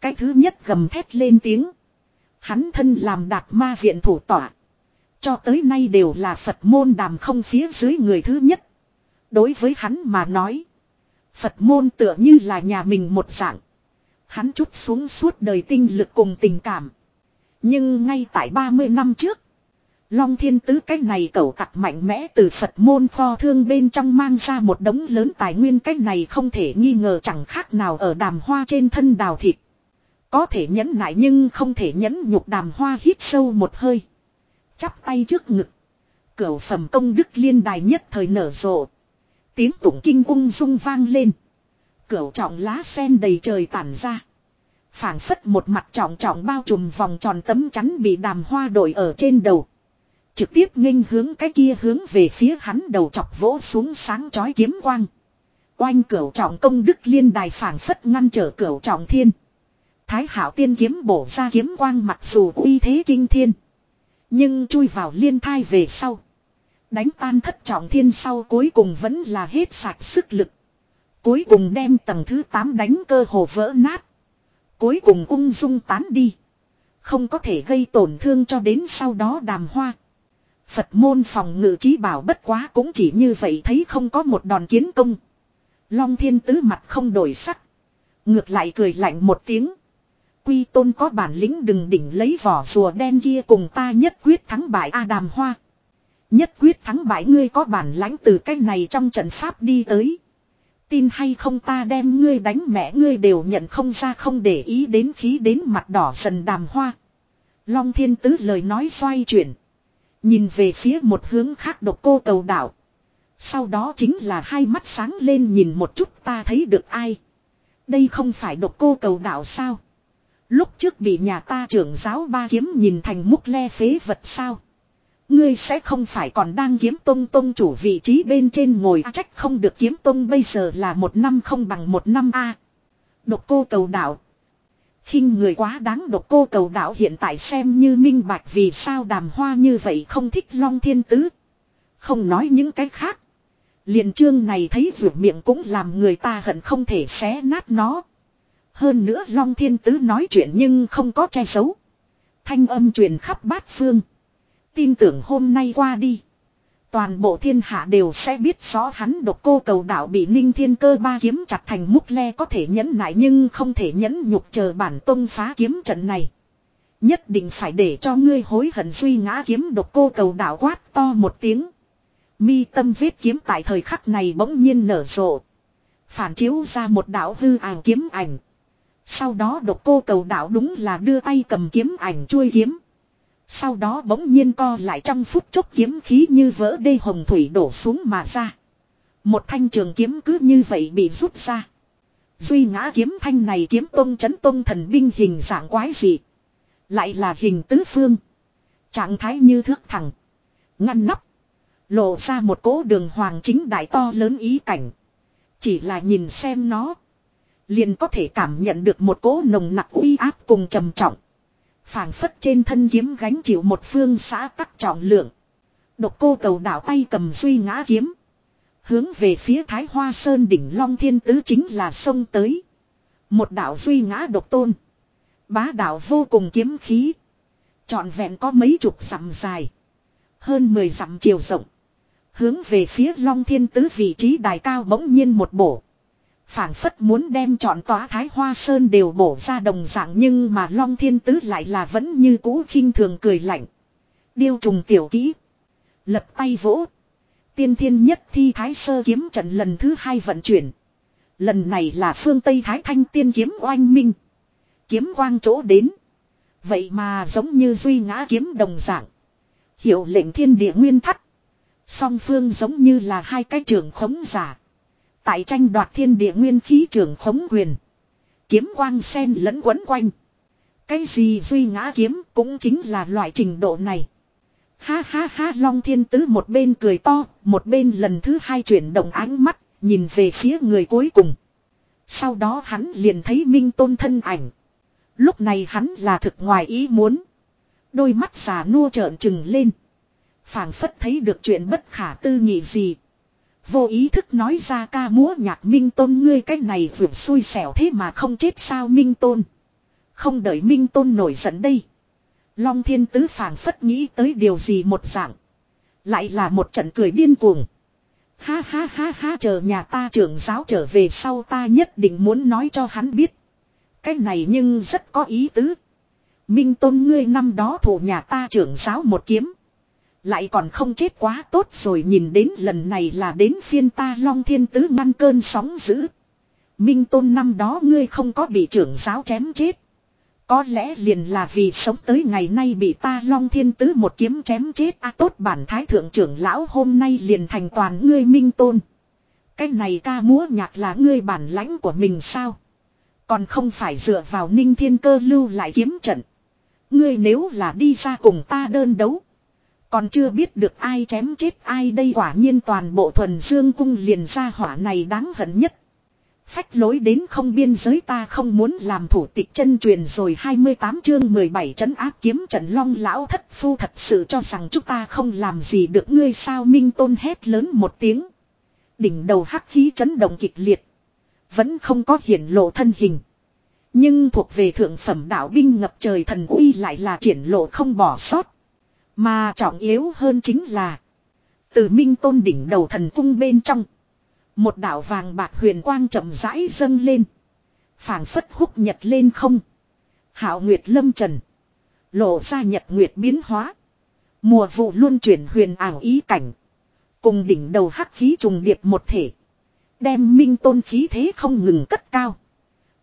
Cái thứ nhất gầm thét lên tiếng. Hắn thân làm đạt ma viện thủ tỏa. Cho tới nay đều là Phật môn đàm không phía dưới người thứ nhất. Đối với hắn mà nói. Phật môn tựa như là nhà mình một dạng. Hắn chút xuống suốt đời tinh lực cùng tình cảm. Nhưng ngay tại 30 năm trước. Long thiên tứ cách này cẩu tặc mạnh mẽ từ Phật môn kho thương bên trong mang ra một đống lớn tài nguyên cách này không thể nghi ngờ chẳng khác nào ở đàm hoa trên thân đào thịt. Có thể nhẫn nại nhưng không thể nhẫn nhục đàm hoa hít sâu một hơi. Chắp tay trước ngực. Cửu phẩm công đức liên đài nhất thời nở rộ. Tiếng tụng kinh ung dung vang lên. Cửu trọng lá sen đầy trời tản ra. phảng phất một mặt trọng trọng bao trùm vòng tròn tấm chắn bị đàm hoa đổi ở trên đầu. Trực tiếp nghênh hướng cái kia hướng về phía hắn đầu chọc vỗ xuống sáng chói kiếm quang. Oanh cửu trọng công đức liên đài phảng phất ngăn trở cửu trọng thiên. Thái hảo tiên kiếm bổ ra kiếm quang mặc dù uy thế kinh thiên. Nhưng chui vào liên thai về sau. Đánh tan thất trọng thiên sau cuối cùng vẫn là hết sạch sức lực. Cuối cùng đem tầng thứ 8 đánh cơ hồ vỡ nát. Cuối cùng ung dung tán đi. Không có thể gây tổn thương cho đến sau đó đàm hoa. Phật môn phòng ngự trí bảo bất quá cũng chỉ như vậy thấy không có một đòn kiến công. Long thiên tứ mặt không đổi sắc. Ngược lại cười lạnh một tiếng. Quy tôn có bản lĩnh đừng đỉnh lấy vỏ rùa đen kia cùng ta nhất quyết thắng bại A đàm hoa. Nhất quyết thắng bại ngươi có bản lãnh từ cách này trong trận pháp đi tới. Tin hay không ta đem ngươi đánh mẹ ngươi đều nhận không ra không để ý đến khí đến mặt đỏ dần đàm hoa. Long thiên tứ lời nói xoay chuyển. Nhìn về phía một hướng khác độc cô cầu đảo. Sau đó chính là hai mắt sáng lên nhìn một chút ta thấy được ai. Đây không phải độc cô cầu đảo sao. Lúc trước bị nhà ta trưởng giáo ba kiếm nhìn thành múc le phế vật sao. Ngươi sẽ không phải còn đang kiếm tông tông chủ vị trí bên trên ngồi à, trách không được kiếm tông bây giờ là một năm không bằng một năm a. Độc cô cầu đảo khinh người quá đáng độc cô cầu đạo hiện tại xem như minh bạch vì sao đàm hoa như vậy không thích long thiên tứ. Không nói những cái khác. liền chương này thấy ruột miệng cũng làm người ta hận không thể xé nát nó. Hơn nữa Long Thiên Tứ nói chuyện nhưng không có che giấu. Thanh âm truyền khắp bát phương. Tin tưởng hôm nay qua đi. Toàn bộ thiên hạ đều sẽ biết rõ hắn độc cô cầu đạo bị ninh thiên cơ ba kiếm chặt thành múc le có thể nhẫn nại nhưng không thể nhẫn nhục chờ bản tông phá kiếm trận này. Nhất định phải để cho ngươi hối hận suy ngã kiếm độc cô cầu đạo quát to một tiếng. Mi tâm vết kiếm tại thời khắc này bỗng nhiên nở rộ. Phản chiếu ra một đạo hư ảo kiếm ảnh. Sau đó độc cô cầu đạo đúng là đưa tay cầm kiếm ảnh chui kiếm. Sau đó bỗng nhiên co lại trong phút chốc kiếm khí như vỡ đê hồng thủy đổ xuống mà ra. Một thanh trường kiếm cứ như vậy bị rút ra. Duy ngã kiếm thanh này kiếm tông chấn tông thần binh hình dạng quái dị. Lại là hình tứ phương. Trạng thái như thước thẳng. Ngăn nắp. Lộ ra một cố đường hoàng chính đại to lớn ý cảnh. Chỉ là nhìn xem nó. Liền có thể cảm nhận được một cỗ nồng nặc uy áp cùng trầm trọng phảng phất trên thân kiếm gánh chịu một phương xã tắc trọng lượng. Độc cô cầu đảo tay cầm duy ngã kiếm. Hướng về phía Thái Hoa Sơn đỉnh Long Thiên Tứ chính là sông tới. Một đạo duy ngã độc tôn. Bá đạo vô cùng kiếm khí. Trọn vẹn có mấy chục dặm dài. Hơn mười dặm chiều rộng. Hướng về phía Long Thiên Tứ vị trí đài cao bỗng nhiên một bổ phảng phất muốn đem chọn tòa thái hoa sơn đều bổ ra đồng dạng nhưng mà long thiên tứ lại là vẫn như cũ khinh thường cười lạnh. Điêu trùng tiểu kỹ. Lập tay vỗ. Tiên thiên nhất thi thái sơ kiếm trận lần thứ hai vận chuyển. Lần này là phương Tây Thái Thanh tiên kiếm oanh minh. Kiếm quang chỗ đến. Vậy mà giống như duy ngã kiếm đồng dạng. Hiệu lệnh thiên địa nguyên thắt. Song phương giống như là hai cái trường khống giả. Tại tranh đoạt thiên địa nguyên khí trường khống quyền. Kiếm quang sen lẫn quấn quanh. Cái gì duy ngã kiếm cũng chính là loại trình độ này. Ha ha ha Long Thiên Tứ một bên cười to, một bên lần thứ hai chuyển động ánh mắt, nhìn về phía người cuối cùng. Sau đó hắn liền thấy Minh Tôn thân ảnh. Lúc này hắn là thực ngoài ý muốn. Đôi mắt xà nua trợn trừng lên. phảng phất thấy được chuyện bất khả tư nghị gì. Vô ý thức nói ra ca múa nhạc Minh Tôn, ngươi cái này vừa xui xẻo thế mà không chết sao Minh Tôn. Không đợi Minh Tôn nổi giận đây. Long thiên tứ phảng phất nghĩ tới điều gì một dạng. Lại là một trận cười điên cuồng. Ha ha ha ha, chờ nhà ta trưởng giáo trở về sau ta nhất định muốn nói cho hắn biết. Cái này nhưng rất có ý tứ. Minh tôn, ngươi năm đó thủ nhà ta trưởng giáo một kiếm. Lại còn không chết quá tốt rồi nhìn đến lần này là đến phiên ta long thiên tứ ngăn cơn sóng dữ. Minh tôn năm đó ngươi không có bị trưởng giáo chém chết. Có lẽ liền là vì sống tới ngày nay bị ta long thiên tứ một kiếm chém chết a tốt bản thái thượng trưởng lão hôm nay liền thành toàn ngươi minh tôn. Cái này ca múa nhạc là ngươi bản lãnh của mình sao? Còn không phải dựa vào ninh thiên cơ lưu lại kiếm trận. Ngươi nếu là đi ra cùng ta đơn đấu. Còn chưa biết được ai chém chết ai đây quả nhiên toàn bộ thuần dương cung liền ra hỏa này đáng hận nhất. Phách lối đến không biên giới ta không muốn làm thủ tịch chân truyền rồi 28 chương 17 trấn áp kiếm trận long lão thất phu thật sự cho rằng chúng ta không làm gì được ngươi sao minh tôn hét lớn một tiếng. Đỉnh đầu hắc khí chấn động kịch liệt. Vẫn không có hiển lộ thân hình. Nhưng thuộc về thượng phẩm đạo binh ngập trời thần uy lại là triển lộ không bỏ sót. Mà trọng yếu hơn chính là. Từ minh tôn đỉnh đầu thần cung bên trong. Một đạo vàng bạc huyền quang chậm rãi dâng lên. phảng phất húc nhật lên không. Hạo Nguyệt lâm trần. Lộ ra nhật nguyệt biến hóa. Mùa vụ luôn chuyển huyền ảo ý cảnh. Cùng đỉnh đầu hắc khí trùng điệp một thể. Đem minh tôn khí thế không ngừng cất cao.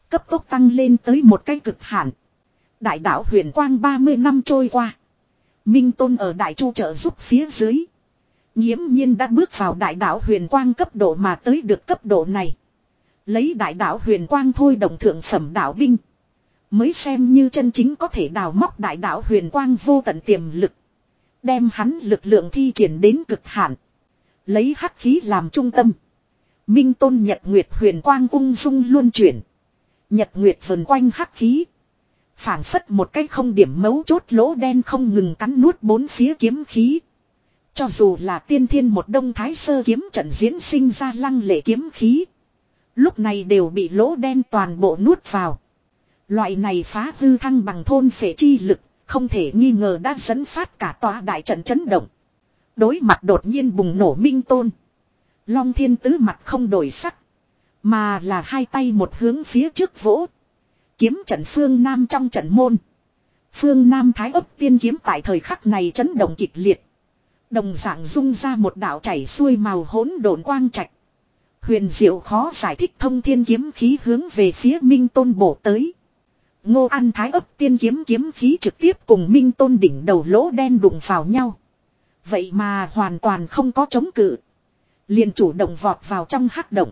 Cấp tốc tăng lên tới một cái cực hạn. Đại đạo huyền quang 30 năm trôi qua. Minh tôn ở đại chu trợ giúp phía dưới. Nhiễm nhiên đã bước vào đại đạo huyền quang cấp độ mà tới được cấp độ này. Lấy đại đạo huyền quang thôi đồng thượng phẩm đạo binh. Mới xem như chân chính có thể đào móc đại đạo huyền quang vô tận tiềm lực. Đem hắn lực lượng thi triển đến cực hạn. Lấy hắc khí làm trung tâm. Minh tôn nhật nguyệt huyền quang ung dung luôn chuyển. Nhật nguyệt vần quanh hắc khí phảng phất một cái không điểm mấu chốt lỗ đen không ngừng cắn nuốt bốn phía kiếm khí. Cho dù là tiên thiên một đông thái sơ kiếm trận diễn sinh ra lăng lệ kiếm khí. Lúc này đều bị lỗ đen toàn bộ nuốt vào. Loại này phá hư thăng bằng thôn phệ chi lực, không thể nghi ngờ đã dẫn phát cả tòa đại trận chấn động. Đối mặt đột nhiên bùng nổ minh tôn. Long thiên tứ mặt không đổi sắc. Mà là hai tay một hướng phía trước vỗ. Kiếm trận phương Nam trong trận môn. Phương Nam thái ấp tiên kiếm tại thời khắc này chấn động kịch liệt. Đồng dạng dung ra một đạo chảy xuôi màu hỗn độn quang trạch. Huyền diệu khó giải thích thông thiên kiếm khí hướng về phía Minh Tôn bổ tới. Ngô An Thái ấp tiên kiếm kiếm khí trực tiếp cùng Minh Tôn đỉnh đầu lỗ đen đụng vào nhau. Vậy mà hoàn toàn không có chống cự. liền chủ động vọt vào trong hắc động.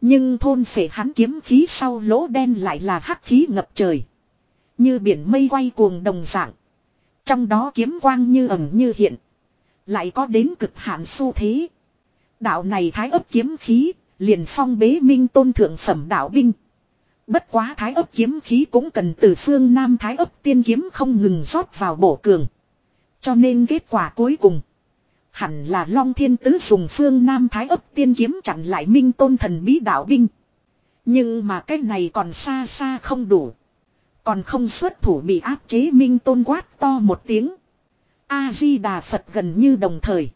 Nhưng thôn phệ hắn kiếm khí sau lỗ đen lại là hắc khí ngập trời. Như biển mây quay cuồng đồng dạng. Trong đó kiếm quang như ẩn như hiện. Lại có đến cực hạn xu thế. Đạo này thái ấp kiếm khí, liền phong bế minh tôn thượng phẩm đạo binh. Bất quá thái ấp kiếm khí cũng cần từ phương Nam thái ấp tiên kiếm không ngừng rót vào bổ cường. Cho nên kết quả cuối cùng. Hẳn là Long Thiên Tứ dùng phương Nam thái ấp tiên kiếm chặn lại minh tôn thần bí đạo binh. Nhưng mà cái này còn xa xa không đủ. Còn không xuất thủ bị áp chế minh tôn quát to một tiếng. A-di-đà Phật gần như đồng thời.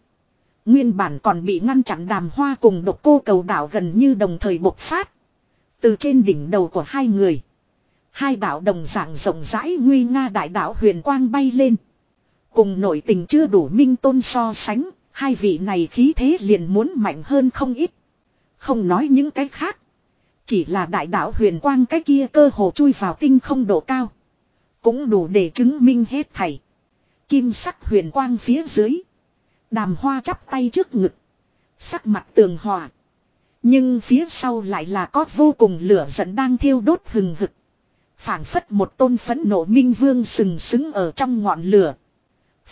Nguyên bản còn bị ngăn chặn đàm hoa cùng độc cô cầu đảo gần như đồng thời bộc phát. Từ trên đỉnh đầu của hai người. Hai đạo đồng dạng rộng rãi nguy nga đại đạo huyền quang bay lên. Cùng nội tình chưa đủ minh tôn so sánh, hai vị này khí thế liền muốn mạnh hơn không ít. Không nói những cái khác. Chỉ là đại đạo huyền quang cái kia cơ hồ chui vào tinh không độ cao. Cũng đủ để chứng minh hết thảy. Kim sắc huyền quang phía dưới. Đàm hoa chắp tay trước ngực. Sắc mặt tường hòa. Nhưng phía sau lại là có vô cùng lửa giận đang thiêu đốt hừng hực. phảng phất một tôn phấn nộ minh vương sừng sững ở trong ngọn lửa.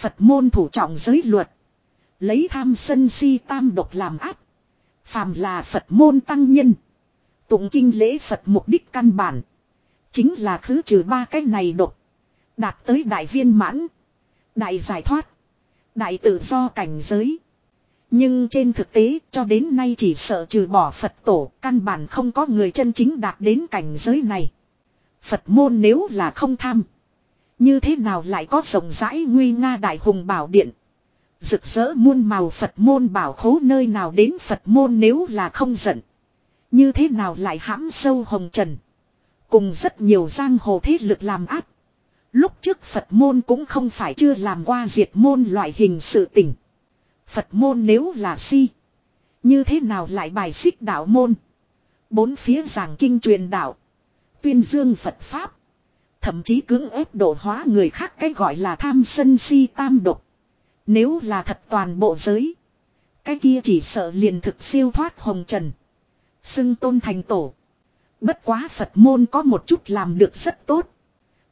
Phật môn thủ trọng giới luật. Lấy tham sân si tam độc làm áp. Phàm là Phật môn tăng nhân. Tụng kinh lễ Phật mục đích căn bản. Chính là khứ trừ ba cái này độc. Đạt tới đại viên mãn. Đại giải thoát. Đại tự do cảnh giới. Nhưng trên thực tế, cho đến nay chỉ sợ trừ bỏ Phật tổ, căn bản không có người chân chính đạt đến cảnh giới này. Phật môn nếu là không tham. Như thế nào lại có rộng rãi nguy nga đại hùng bảo điện. Rực rỡ muôn màu Phật môn bảo khố nơi nào đến Phật môn nếu là không giận. Như thế nào lại hãm sâu hồng trần. Cùng rất nhiều giang hồ thế lực làm áp. Lúc trước Phật môn cũng không phải chưa làm qua diệt môn loại hình sự tình. Phật môn nếu là si. Như thế nào lại bài xích đạo môn. Bốn phía giảng kinh truyền đạo. Tuyên dương Phật Pháp. Thậm chí cưỡng ép độ hóa người khác cái gọi là tham sân si tam độc. Nếu là thật toàn bộ giới. Cái kia chỉ sợ liền thực siêu thoát hồng trần. Xưng tôn thành tổ. Bất quá Phật môn có một chút làm được rất tốt.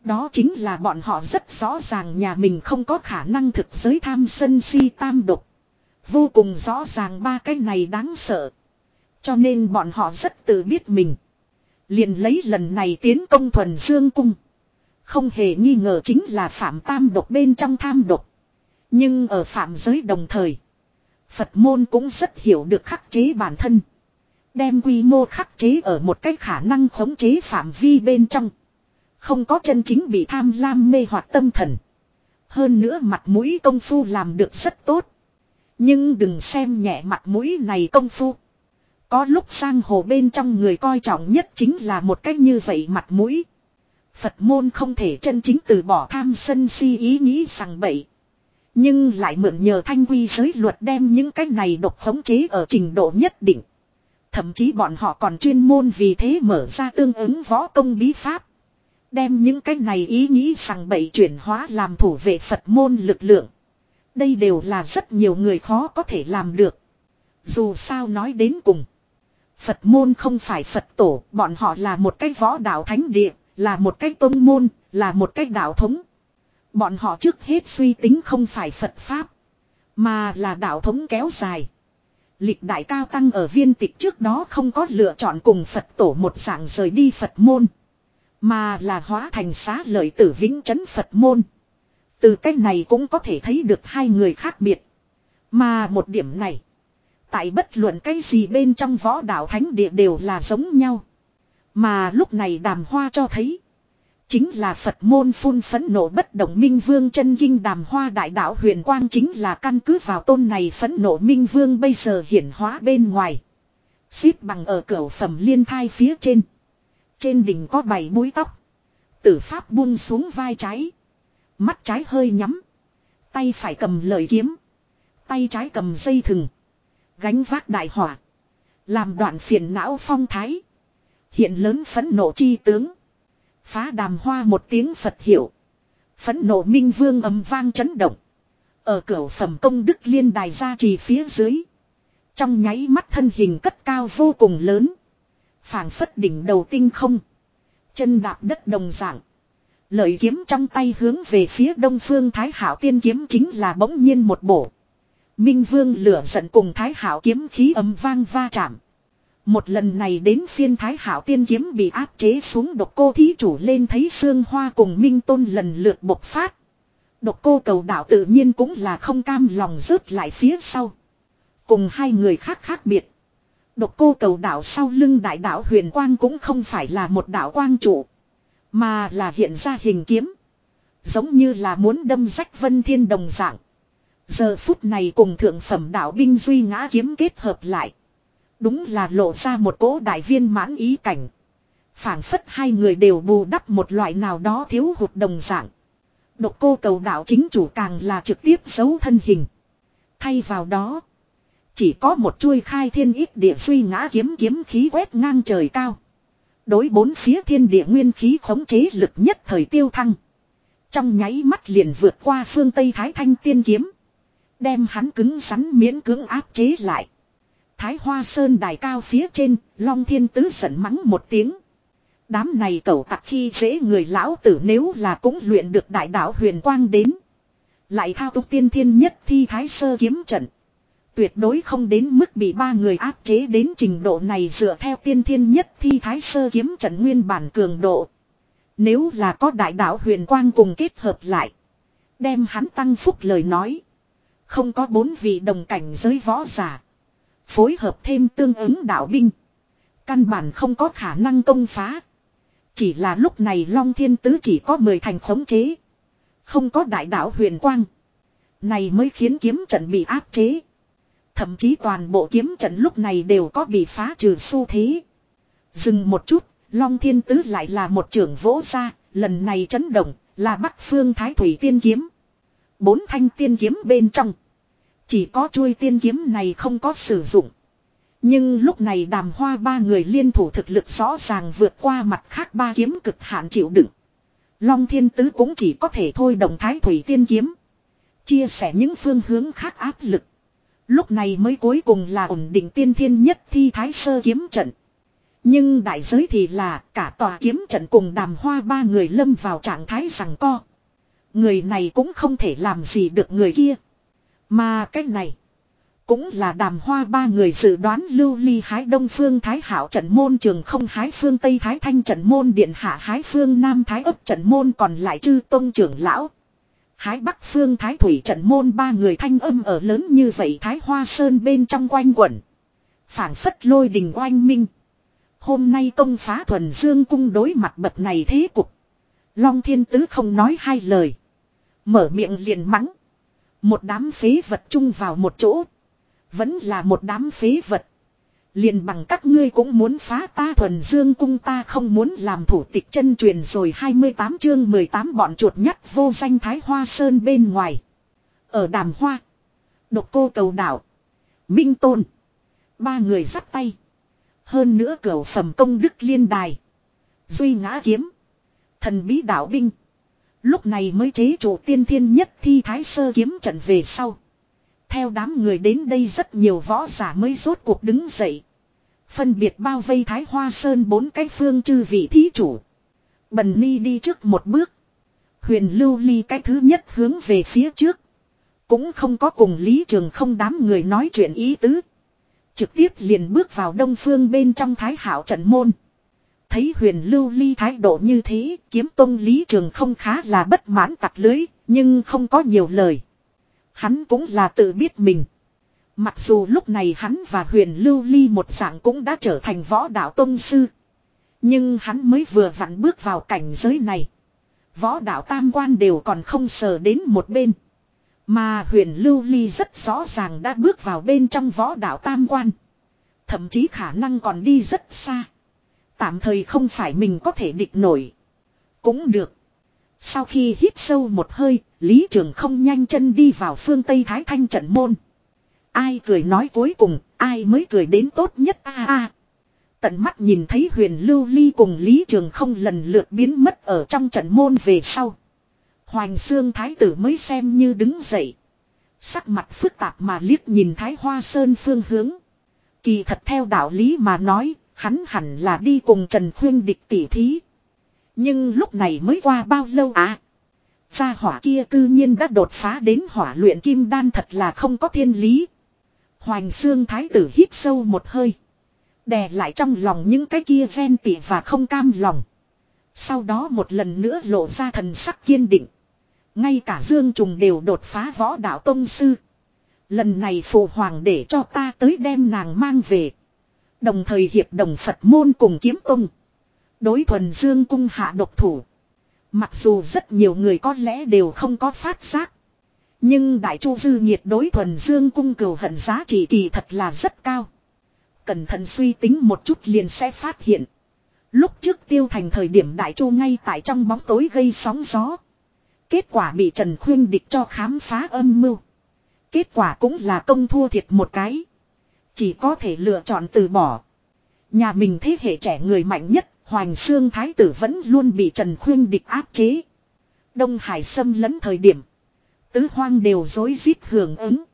Đó chính là bọn họ rất rõ ràng nhà mình không có khả năng thực giới tham sân si tam độc. Vô cùng rõ ràng ba cái này đáng sợ. Cho nên bọn họ rất tự biết mình. Liền lấy lần này tiến công thuần dương cung. Không hề nghi ngờ chính là phạm tam độc bên trong tham độc. Nhưng ở phạm giới đồng thời. Phật môn cũng rất hiểu được khắc chế bản thân. Đem quy mô khắc chế ở một cái khả năng khống chế phạm vi bên trong. Không có chân chính bị tham lam mê hoặc tâm thần. Hơn nữa mặt mũi công phu làm được rất tốt. Nhưng đừng xem nhẹ mặt mũi này công phu. Có lúc sang hồ bên trong người coi trọng nhất chính là một cách như vậy mặt mũi. Phật môn không thể chân chính từ bỏ tham sân si ý nghĩ rằng bậy. Nhưng lại mượn nhờ thanh quy giới luật đem những cái này độc khống chế ở trình độ nhất định. Thậm chí bọn họ còn chuyên môn vì thế mở ra tương ứng võ công bí pháp. Đem những cái này ý nghĩ rằng bậy chuyển hóa làm thủ vệ Phật môn lực lượng. Đây đều là rất nhiều người khó có thể làm được. Dù sao nói đến cùng. Phật môn không phải Phật tổ, bọn họ là một cái võ đạo thánh địa, là một cách tôn môn, là một cách đạo thống. Bọn họ trước hết suy tính không phải Phật Pháp, mà là đạo thống kéo dài. Lịch đại cao tăng ở viên tịch trước đó không có lựa chọn cùng Phật tổ một dạng rời đi Phật môn. Mà là hóa thành xá lợi tử vĩnh chấn Phật môn. Từ cách này cũng có thể thấy được hai người khác biệt. Mà một điểm này. Tại bất luận cái gì bên trong võ đạo thánh địa đều là giống nhau. Mà lúc này đàm hoa cho thấy. Chính là Phật môn phun phấn nộ bất động minh vương chân kinh đàm hoa đại đạo huyền quang chính là căn cứ vào tôn này phấn nộ minh vương bây giờ hiển hóa bên ngoài. Xếp bằng ở cửa phẩm liên thai phía trên. Trên đỉnh có bảy búi tóc. Tử pháp buông xuống vai trái. Mắt trái hơi nhắm. Tay phải cầm lợi kiếm. Tay trái cầm dây thừng. Gánh vác đại hỏa. Làm đoạn phiền não phong thái. Hiện lớn phấn nộ chi tướng. Phá đàm hoa một tiếng Phật hiệu. Phấn nộ minh vương âm vang chấn động. Ở cửa phẩm công đức liên đài ra trì phía dưới. Trong nháy mắt thân hình cất cao vô cùng lớn. phảng phất đỉnh đầu tinh không. Chân đạp đất đồng dạng. Lợi kiếm trong tay hướng về phía đông phương Thái Hảo tiên kiếm chính là bỗng nhiên một bổ. Minh Vương lửa giận cùng Thái Hảo kiếm khí âm vang va chạm. Một lần này đến phiên Thái Hảo tiên kiếm bị áp chế xuống độc cô thí chủ lên thấy xương hoa cùng Minh Tôn lần lượt bộc phát. Độc cô cầu đạo tự nhiên cũng là không cam lòng rớt lại phía sau. Cùng hai người khác khác biệt. Độc cô cầu đạo sau lưng đại đạo huyền quang cũng không phải là một đạo quang trụ. Mà là hiện ra hình kiếm. Giống như là muốn đâm rách vân thiên đồng dạng. Giờ phút này cùng thượng phẩm đạo binh duy ngã kiếm kết hợp lại. Đúng là lộ ra một cỗ đại viên mãn ý cảnh. phảng phất hai người đều bù đắp một loại nào đó thiếu hụt đồng dạng. Độc cô cầu đạo chính chủ càng là trực tiếp giấu thân hình. Thay vào đó. Chỉ có một chuôi khai thiên ít địa suy ngã kiếm kiếm khí quét ngang trời cao. Đối bốn phía thiên địa nguyên khí khống chế lực nhất thời tiêu thăng. Trong nháy mắt liền vượt qua phương Tây Thái Thanh tiên kiếm. Đem hắn cứng rắn miễn cưỡng áp chế lại. Thái Hoa Sơn đài cao phía trên, Long Thiên Tứ giận mắng một tiếng. Đám này cẩu tặc khi dễ người lão tử nếu là cũng luyện được đại đạo huyền quang đến. Lại thao túc tiên thiên nhất thi thái sơ kiếm trận. Tuyệt đối không đến mức bị ba người áp chế đến trình độ này dựa theo tiên thiên nhất thi thái sơ kiếm trận nguyên bản cường độ. Nếu là có đại đạo huyền quang cùng kết hợp lại. Đem hắn tăng phúc lời nói. Không có bốn vị đồng cảnh giới võ giả. Phối hợp thêm tương ứng đạo binh. Căn bản không có khả năng công phá. Chỉ là lúc này Long Thiên Tứ chỉ có 10 thành khống chế. Không có đại đạo huyền quang. Này mới khiến kiếm trận bị áp chế. Thậm chí toàn bộ kiếm trận lúc này đều có bị phá trừ xu thế. Dừng một chút, Long Thiên Tứ lại là một trưởng vỗ ra, lần này chấn động, là Bắc Phương Thái Thủy Tiên Kiếm. Bốn thanh tiên kiếm bên trong. Chỉ có chuôi tiên kiếm này không có sử dụng. Nhưng lúc này đàm hoa ba người liên thủ thực lực rõ ràng vượt qua mặt khác ba kiếm cực hạn chịu đựng. Long thiên tứ cũng chỉ có thể thôi động thái thủy tiên kiếm. Chia sẻ những phương hướng khác áp lực. Lúc này mới cuối cùng là ổn định tiên thiên nhất thi thái sơ kiếm trận. Nhưng đại giới thì là cả tòa kiếm trận cùng đàm hoa ba người lâm vào trạng thái rằng co. Người này cũng không thể làm gì được người kia. Mà cái này. Cũng là đàm hoa ba người dự đoán lưu ly hái đông phương thái hảo trận môn trường không hái phương tây thái thanh trận môn điện hạ hái phương nam thái ấp trận môn còn lại chư tôn trưởng lão. Hái bắc phương thái thủy trận môn ba người thanh âm ở lớn như vậy thái hoa sơn bên trong quanh quẩn. phảng phất lôi đình oanh minh. Hôm nay công phá thuần dương cung đối mặt bậc này thế cục. Long thiên tứ không nói hai lời. Mở miệng liền mắng. Một đám phế vật chung vào một chỗ. Vẫn là một đám phế vật. Liền bằng các ngươi cũng muốn phá ta thuần dương cung ta không muốn làm thủ tịch chân truyền rồi 28 chương 18 bọn chuột nhắt vô danh thái hoa sơn bên ngoài. Ở đàm hoa. Độc cô cầu đảo. Minh tôn. Ba người dắt tay. Hơn nữa cửa phẩm công đức liên đài. Duy ngã kiếm. Thần bí đạo binh. Lúc này mới chế chủ tiên thiên nhất thi thái sơ kiếm trận về sau. Theo đám người đến đây rất nhiều võ giả mới rốt cuộc đứng dậy. Phân biệt bao vây Thái Hoa Sơn bốn cái phương chư vị thí chủ. Bần Ni đi trước một bước. Huyền lưu ly cái thứ nhất hướng về phía trước. Cũng không có cùng Lý Trường không đám người nói chuyện ý tứ. Trực tiếp liền bước vào đông phương bên trong Thái Hảo trận môn. Thấy huyền lưu ly thái độ như thế, kiếm tông Lý Trường không khá là bất mãn tặc lưới, nhưng không có nhiều lời. Hắn cũng là tự biết mình. Mặc dù lúc này hắn và huyền lưu ly một dạng cũng đã trở thành võ đạo tông sư. Nhưng hắn mới vừa vặn bước vào cảnh giới này. Võ đạo tam quan đều còn không sờ đến một bên. Mà huyền lưu ly rất rõ ràng đã bước vào bên trong võ đạo tam quan. Thậm chí khả năng còn đi rất xa. Tạm thời không phải mình có thể địch nổi. Cũng được. Sau khi hít sâu một hơi, Lý Trường không nhanh chân đi vào phương Tây Thái Thanh trận môn. Ai cười nói cuối cùng, ai mới cười đến tốt nhất a a. Tận mắt nhìn thấy huyền lưu ly cùng Lý Trường không lần lượt biến mất ở trong trận môn về sau. Hoành xương thái tử mới xem như đứng dậy. Sắc mặt phức tạp mà liếc nhìn thái hoa sơn phương hướng. Kỳ thật theo đạo lý mà nói, hắn hẳn là đi cùng Trần Khuyên địch tỉ thí. Nhưng lúc này mới qua bao lâu à? Gia hỏa kia cư nhiên đã đột phá đến hỏa luyện kim đan thật là không có thiên lý. Hoành xương thái tử hít sâu một hơi. Đè lại trong lòng những cái kia ghen tỉ và không cam lòng. Sau đó một lần nữa lộ ra thần sắc kiên định. Ngay cả Dương Trùng đều đột phá võ đạo tông sư. Lần này phụ hoàng để cho ta tới đem nàng mang về. Đồng thời hiệp đồng Phật môn cùng kiếm tông. Đối thuần Dương cung hạ độc thủ. Mặc dù rất nhiều người có lẽ đều không có phát giác. Nhưng Đại Chu Dư nhiệt đối thuần Dương cung cừu hận giá trị kỳ thật là rất cao. Cẩn thận suy tính một chút liền sẽ phát hiện. Lúc trước tiêu thành thời điểm đại chu ngay tại trong bóng tối gây sóng gió. Kết quả bị Trần Khuyên địch cho khám phá âm mưu. Kết quả cũng là công thua thiệt một cái. Chỉ có thể lựa chọn từ bỏ. Nhà mình thế hệ trẻ người mạnh nhất, Hoàng Sương Thái tử vẫn luôn bị Trần Khuyên địch áp chế. Đông Hải xâm lấn thời điểm. Tứ hoang đều dối rít hưởng ứng.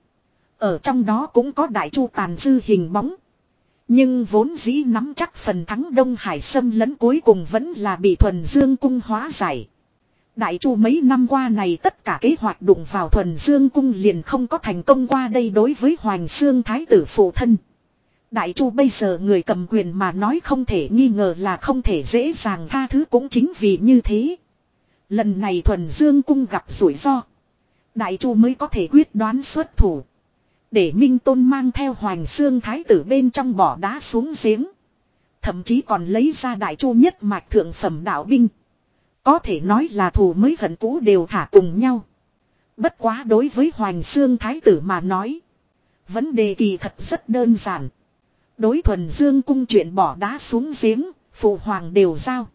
Ở trong đó cũng có đại chu tàn dư hình bóng. Nhưng vốn dĩ nắm chắc phần thắng Đông Hải xâm lấn cuối cùng vẫn là bị thuần dương cung hóa giải. Đại chu mấy năm qua này tất cả kế hoạch đụng vào thuần dương cung liền không có thành công qua đây đối với Hoàng Sương Thái tử phụ thân. Đại chu bây giờ người cầm quyền mà nói không thể nghi ngờ là không thể dễ dàng tha thứ cũng chính vì như thế. Lần này thuần dương cung gặp rủi ro. Đại chu mới có thể quyết đoán xuất thủ. Để Minh Tôn mang theo Hoàng Sương Thái tử bên trong bỏ đá xuống giếng. Thậm chí còn lấy ra đại chu nhất mạch thượng phẩm đạo binh. Có thể nói là thù mới hận cũ đều thả cùng nhau. Bất quá đối với Hoàng Sương Thái tử mà nói. Vấn đề kỳ thật rất đơn giản. Đối thuần dương cung chuyện bỏ đá xuống giếng, phụ hoàng đều giao.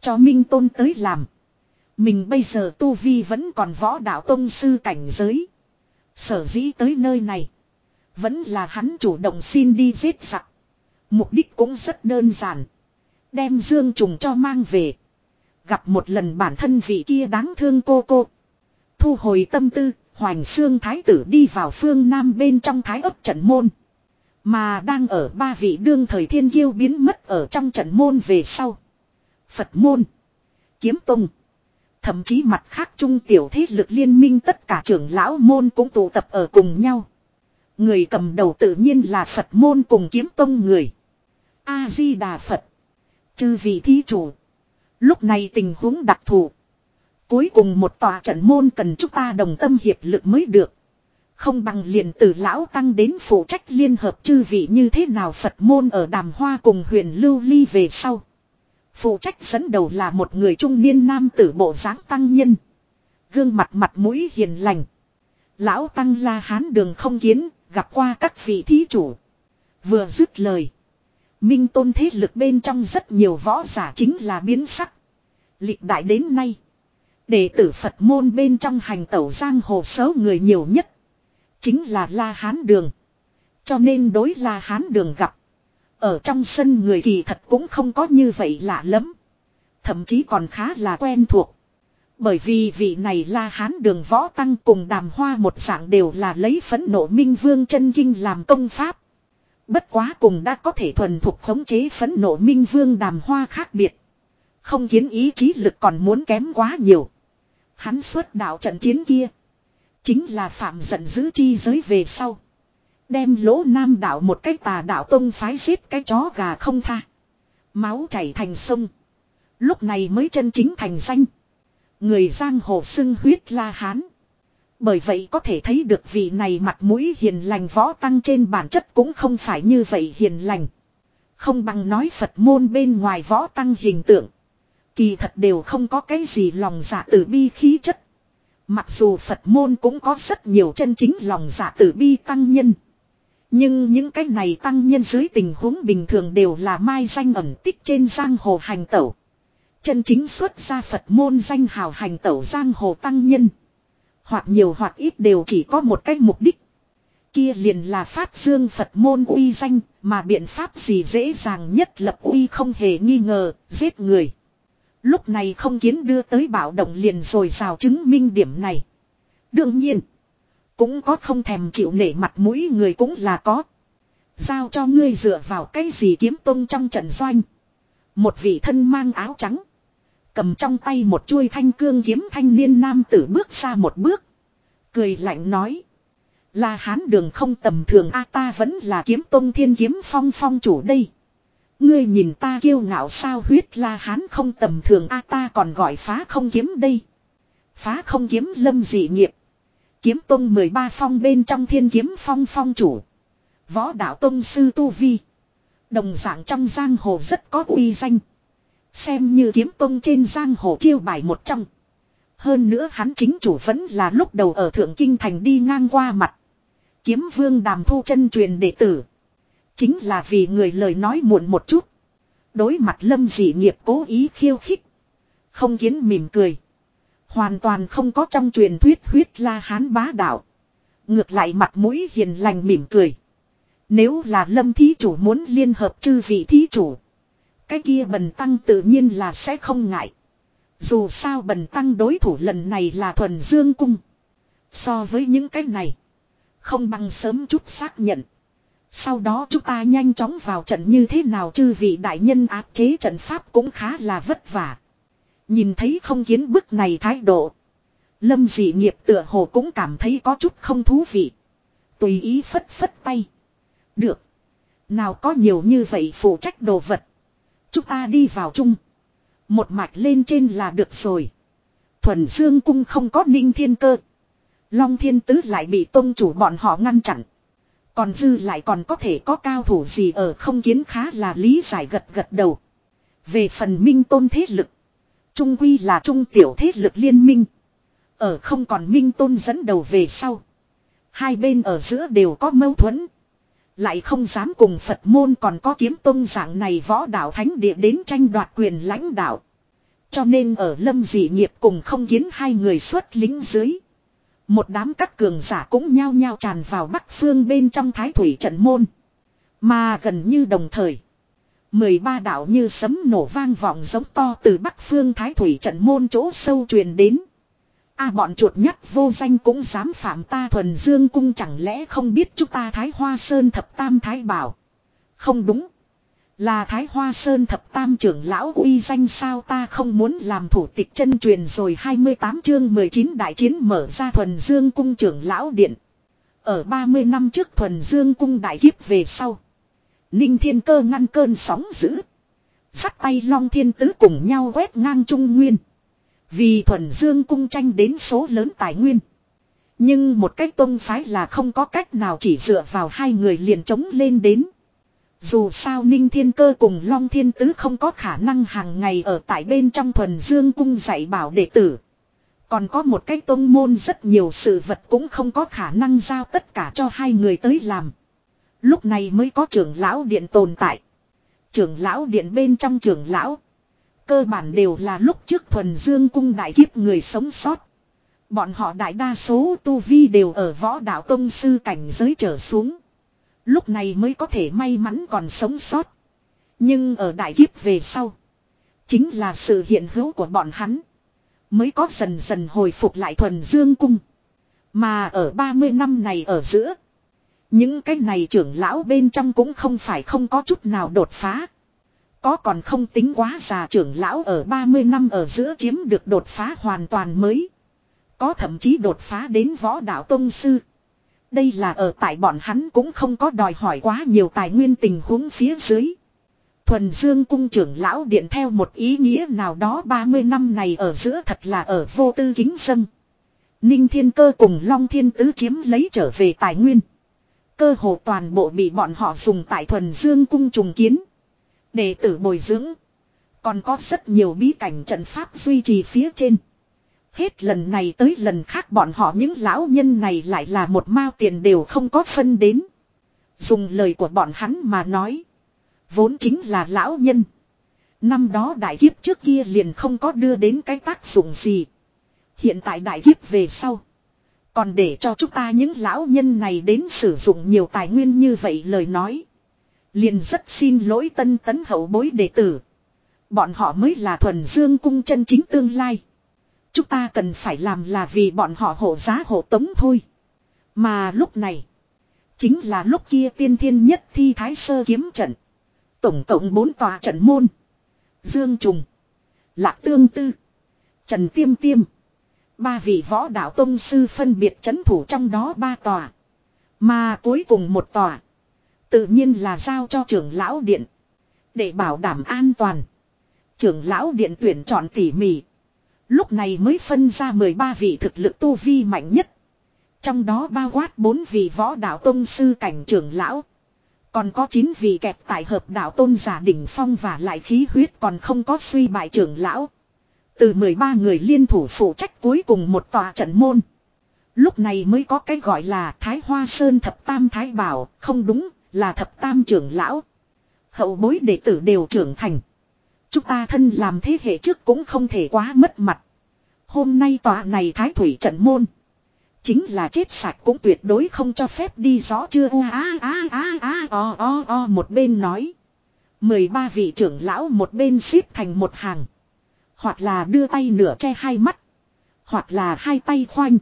Cho Minh Tôn tới làm. Mình bây giờ tu vi vẫn còn võ đạo tông sư cảnh giới. Sở dĩ tới nơi này. Vẫn là hắn chủ động xin đi giết giặc. Mục đích cũng rất đơn giản. Đem Dương Trùng cho mang về. Gặp một lần bản thân vị kia đáng thương cô cô. Thu hồi tâm tư, Hoành Xương Thái tử đi vào phương Nam bên trong Thái ấp trận môn. Mà đang ở ba vị đương thời thiên kiêu biến mất ở trong trận môn về sau. Phật môn. Kiếm tông. Thậm chí mặt khác trung tiểu thế lực liên minh tất cả trưởng lão môn cũng tụ tập ở cùng nhau. Người cầm đầu tự nhiên là Phật môn cùng kiếm tông người. A-di-đà Phật. Chư vị thí chủ. Lúc này tình huống đặc thù. Cuối cùng một tòa trận môn cần chúng ta đồng tâm hiệp lực mới được. Không bằng liền từ lão tăng đến phụ trách liên hợp chư vị như thế nào Phật môn ở đàm hoa cùng huyền lưu ly về sau. Phụ trách dẫn đầu là một người trung niên nam tử bộ dáng tăng nhân. Gương mặt mặt mũi hiền lành. Lão tăng la hán đường không kiến, gặp qua các vị thí chủ. Vừa dứt lời. Minh tôn thế lực bên trong rất nhiều võ giả chính là biến sắc. Lịch đại đến nay. Đệ tử Phật môn bên trong hành tẩu giang hồ số người nhiều nhất. Chính là La Hán Đường. Cho nên đối La Hán Đường gặp. Ở trong sân người kỳ thật cũng không có như vậy lạ lắm. Thậm chí còn khá là quen thuộc. Bởi vì vị này La Hán Đường Võ Tăng cùng đàm hoa một dạng đều là lấy phấn nộ minh vương chân kinh làm công pháp. Bất quá cùng đã có thể thuần thục khống chế phấn nộ minh vương đàm hoa khác biệt. Không kiến ý chí lực còn muốn kém quá nhiều. Hắn xuất đạo trận chiến kia. Chính là phạm giận giữ chi giới về sau. Đem lỗ nam đạo một cái tà đạo tông phái giết cái chó gà không tha. Máu chảy thành sông. Lúc này mới chân chính thành danh. Người giang hồ xưng huyết la hán. Bởi vậy có thể thấy được vị này mặt mũi hiền lành võ tăng trên bản chất cũng không phải như vậy hiền lành. Không bằng nói Phật môn bên ngoài võ tăng hình tượng. Kỳ thật đều không có cái gì lòng dạ tử bi khí chất. Mặc dù Phật môn cũng có rất nhiều chân chính lòng dạ tử bi tăng nhân. Nhưng những cái này tăng nhân dưới tình huống bình thường đều là mai danh ẩn tích trên giang hồ hành tẩu. Chân chính xuất ra Phật môn danh hào hành tẩu giang hồ tăng nhân. Hoặc nhiều hoặc ít đều chỉ có một cách mục đích. Kia liền là phát dương Phật môn uy danh, mà biện pháp gì dễ dàng nhất lập uy không hề nghi ngờ, giết người. Lúc này không kiến đưa tới bảo động liền rồi rào chứng minh điểm này. Đương nhiên. Cũng có không thèm chịu nể mặt mũi người cũng là có. Giao cho ngươi dựa vào cái gì kiếm tông trong trận doanh. Một vị thân mang áo trắng. Cầm trong tay một chuôi thanh cương kiếm thanh niên nam tử bước ra một bước. Cười lạnh nói. Là hán đường không tầm thường a, ta vẫn là kiếm tông thiên kiếm phong phong chủ đây. Ngươi nhìn ta kiêu ngạo sao huyết la hán không tầm thường a, ta còn gọi phá không kiếm đây. Phá không kiếm lâm dị nghiệp. Kiếm tông 13 phong bên trong thiên kiếm phong phong chủ. Võ đạo tông sư Tu Vi. Đồng dạng trong giang hồ rất có uy danh. Xem như kiếm tông trên giang hồ chiêu bài một trong. Hơn nữa hắn chính chủ vẫn là lúc đầu ở Thượng Kinh Thành đi ngang qua mặt. Kiếm vương đàm thu chân truyền đệ tử. Chính là vì người lời nói muộn một chút. Đối mặt lâm dị nghiệp cố ý khiêu khích. Không kiến mỉm cười. Hoàn toàn không có trong truyền thuyết huyết la hán bá đạo. Ngược lại mặt mũi hiền lành mỉm cười. Nếu là lâm thí chủ muốn liên hợp chư vị thí chủ. Cái kia bần tăng tự nhiên là sẽ không ngại. Dù sao bần tăng đối thủ lần này là thuần dương cung. So với những cái này. Không bằng sớm chút xác nhận. Sau đó chúng ta nhanh chóng vào trận như thế nào chư vị đại nhân áp chế trận pháp cũng khá là vất vả. Nhìn thấy không kiến bức này thái độ. Lâm dị nghiệp tựa hồ cũng cảm thấy có chút không thú vị. Tùy ý phất phất tay. Được. Nào có nhiều như vậy phụ trách đồ vật. Chúng ta đi vào chung. Một mạch lên trên là được rồi. Thuần Dương cung không có ninh thiên cơ. Long thiên tứ lại bị tôn chủ bọn họ ngăn chặn. Còn dư lại còn có thể có cao thủ gì ở không kiến khá là lý giải gật gật đầu. Về phần minh tôn thế lực. Trung quy là trung tiểu thế lực liên minh. Ở không còn minh tôn dẫn đầu về sau. Hai bên ở giữa đều có mâu thuẫn. Lại không dám cùng Phật môn còn có kiếm tôn dạng này võ đạo thánh địa đến tranh đoạt quyền lãnh đạo. Cho nên ở lâm dị nghiệp cùng không kiến hai người xuất lính dưới. Một đám các cường giả cũng nhao nhao tràn vào bắc phương bên trong thái thủy trận môn. Mà gần như đồng thời. 13 đạo như sấm nổ vang vọng giống to từ bắc phương thái thủy trận môn chỗ sâu truyền đến a bọn chuột nhắt vô danh cũng dám phạm ta thuần dương cung chẳng lẽ không biết chúng ta thái hoa sơn thập tam thái bảo. Không đúng. Là Thái Hoa Sơn thập tam trưởng lão uy danh sao ta không muốn làm thủ tịch chân truyền rồi 28 chương 19 đại chiến mở ra thuần dương cung trưởng lão điện. Ở 30 năm trước thuần dương cung đại kiếp về sau. Ninh thiên cơ ngăn cơn sóng dữ. Sắt tay long thiên tứ cùng nhau quét ngang trung nguyên. Vì thuần dương cung tranh đến số lớn tài nguyên. Nhưng một cách tôn phái là không có cách nào chỉ dựa vào hai người liền chống lên đến. Dù sao Ninh Thiên Cơ cùng Long Thiên Tứ không có khả năng hàng ngày ở tại bên trong thuần dương cung dạy bảo đệ tử. Còn có một cái tôn môn rất nhiều sự vật cũng không có khả năng giao tất cả cho hai người tới làm. Lúc này mới có trưởng lão điện tồn tại. Trưởng lão điện bên trong trưởng lão. Cơ bản đều là lúc trước thuần dương cung đại kiếp người sống sót. Bọn họ đại đa số tu vi đều ở võ đạo tông sư cảnh giới trở xuống. Lúc này mới có thể may mắn còn sống sót. Nhưng ở đại kiếp về sau. Chính là sự hiện hữu của bọn hắn. Mới có dần dần hồi phục lại thuần dương cung. Mà ở 30 năm này ở giữa. Những cái này trưởng lão bên trong cũng không phải không có chút nào đột phá. Có còn không tính quá già trưởng lão ở 30 năm ở giữa chiếm được đột phá hoàn toàn mới. Có thậm chí đột phá đến võ đạo tông sư. Đây là ở tại bọn hắn cũng không có đòi hỏi quá nhiều tài nguyên tình huống phía dưới. Thuần Dương cung trưởng lão điện theo một ý nghĩa nào đó 30 năm này ở giữa thật là ở vô tư kính dân. Ninh Thiên Cơ cùng Long Thiên Tứ chiếm lấy trở về tài nguyên. Cơ hồ toàn bộ bị bọn họ dùng tại Thuần Dương cung trùng kiến. Đệ tử bồi dưỡng. Còn có rất nhiều bí cảnh trận pháp duy trì phía trên. Hết lần này tới lần khác bọn họ những lão nhân này lại là một mao tiền đều không có phân đến. Dùng lời của bọn hắn mà nói. Vốn chính là lão nhân. Năm đó đại kiếp trước kia liền không có đưa đến cái tác dụng gì. Hiện tại đại kiếp về sau. Còn để cho chúng ta những lão nhân này đến sử dụng nhiều tài nguyên như vậy lời nói. Liền rất xin lỗi tân tấn hậu bối đệ tử. Bọn họ mới là thuần dương cung chân chính tương lai. Chúng ta cần phải làm là vì bọn họ hộ giá hộ tống thôi. Mà lúc này. Chính là lúc kia tiên thiên nhất thi thái sơ kiếm trận. Tổng cộng bốn tòa trận môn. Dương Trùng. Lạc Tương Tư. Trần Tiêm Tiêm. Ba vị võ đạo tông sư phân biệt chấn thủ trong đó ba tòa. Mà cuối cùng một tòa. Tự nhiên là giao cho trưởng lão điện. Để bảo đảm an toàn. Trưởng lão điện tuyển chọn tỉ mỉ. Lúc này mới phân ra 13 vị thực lực tu vi mạnh nhất. Trong đó bao quát 4 vị võ đạo tôn sư cảnh trưởng lão. Còn có 9 vị kẹp tại hợp đạo tôn giả đỉnh phong và lại khí huyết còn không có suy bại trưởng lão. Từ 13 người liên thủ phụ trách cuối cùng một tòa trận môn. Lúc này mới có cái gọi là Thái Hoa Sơn Thập Tam Thái Bảo, không đúng, là Thập Tam trưởng lão. Hậu bối đệ tử đều trưởng thành. Chúng ta thân làm thế hệ trước cũng không thể quá mất mặt. Hôm nay tòa này thái thủy trận môn. Chính là chết sạch cũng tuyệt đối không cho phép đi rõ chưa u á á á á o o o, một bên nói. 13 vị trưởng lão một bên xếp thành một hàng. Hoặc là đưa tay nửa che hai mắt. Hoặc là hai tay khoanh.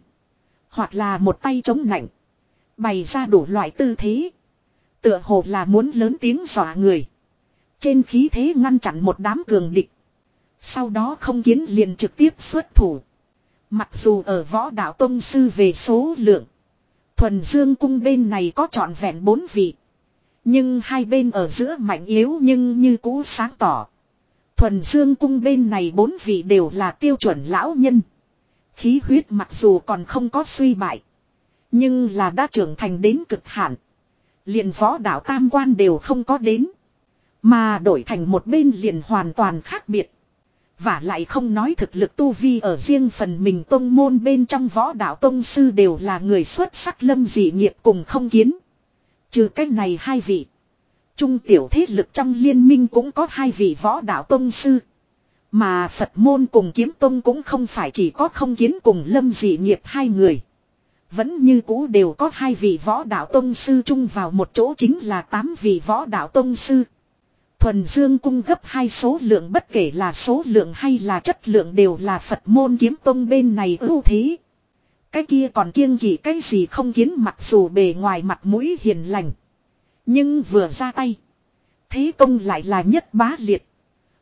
Hoặc là một tay chống nạnh. Bày ra đủ loại tư thế. Tựa hồ là muốn lớn tiếng dọa người. Trên khí thế ngăn chặn một đám cường địch. Sau đó không kiến liền trực tiếp xuất thủ. Mặc dù ở võ đạo tông sư về số lượng. Thuần Dương cung bên này có trọn vẹn bốn vị. Nhưng hai bên ở giữa mạnh yếu nhưng như cũ sáng tỏ. Thuần Dương cung bên này bốn vị đều là tiêu chuẩn lão nhân. Khí huyết mặc dù còn không có suy bại. Nhưng là đã trưởng thành đến cực hạn liền võ đạo tam quan đều không có đến. Mà đổi thành một bên liền hoàn toàn khác biệt. Và lại không nói thực lực tu vi ở riêng phần mình tông môn bên trong võ đạo tông sư đều là người xuất sắc lâm dị nghiệp cùng không kiến. Trừ cách này hai vị. Trung tiểu thế lực trong liên minh cũng có hai vị võ đạo tông sư. Mà Phật môn cùng kiếm tông cũng không phải chỉ có không kiến cùng lâm dị nghiệp hai người. Vẫn như cũ đều có hai vị võ đạo tông sư chung vào một chỗ chính là tám vị võ đạo tông sư. Thuần Dương cung gấp hai số lượng bất kể là số lượng hay là chất lượng đều là Phật môn kiếm tông bên này ưu thế. Cái kia còn kiêng kỵ cái gì không kiến mặc dù bề ngoài mặt mũi hiền lành. Nhưng vừa ra tay. Thế công lại là nhất bá liệt.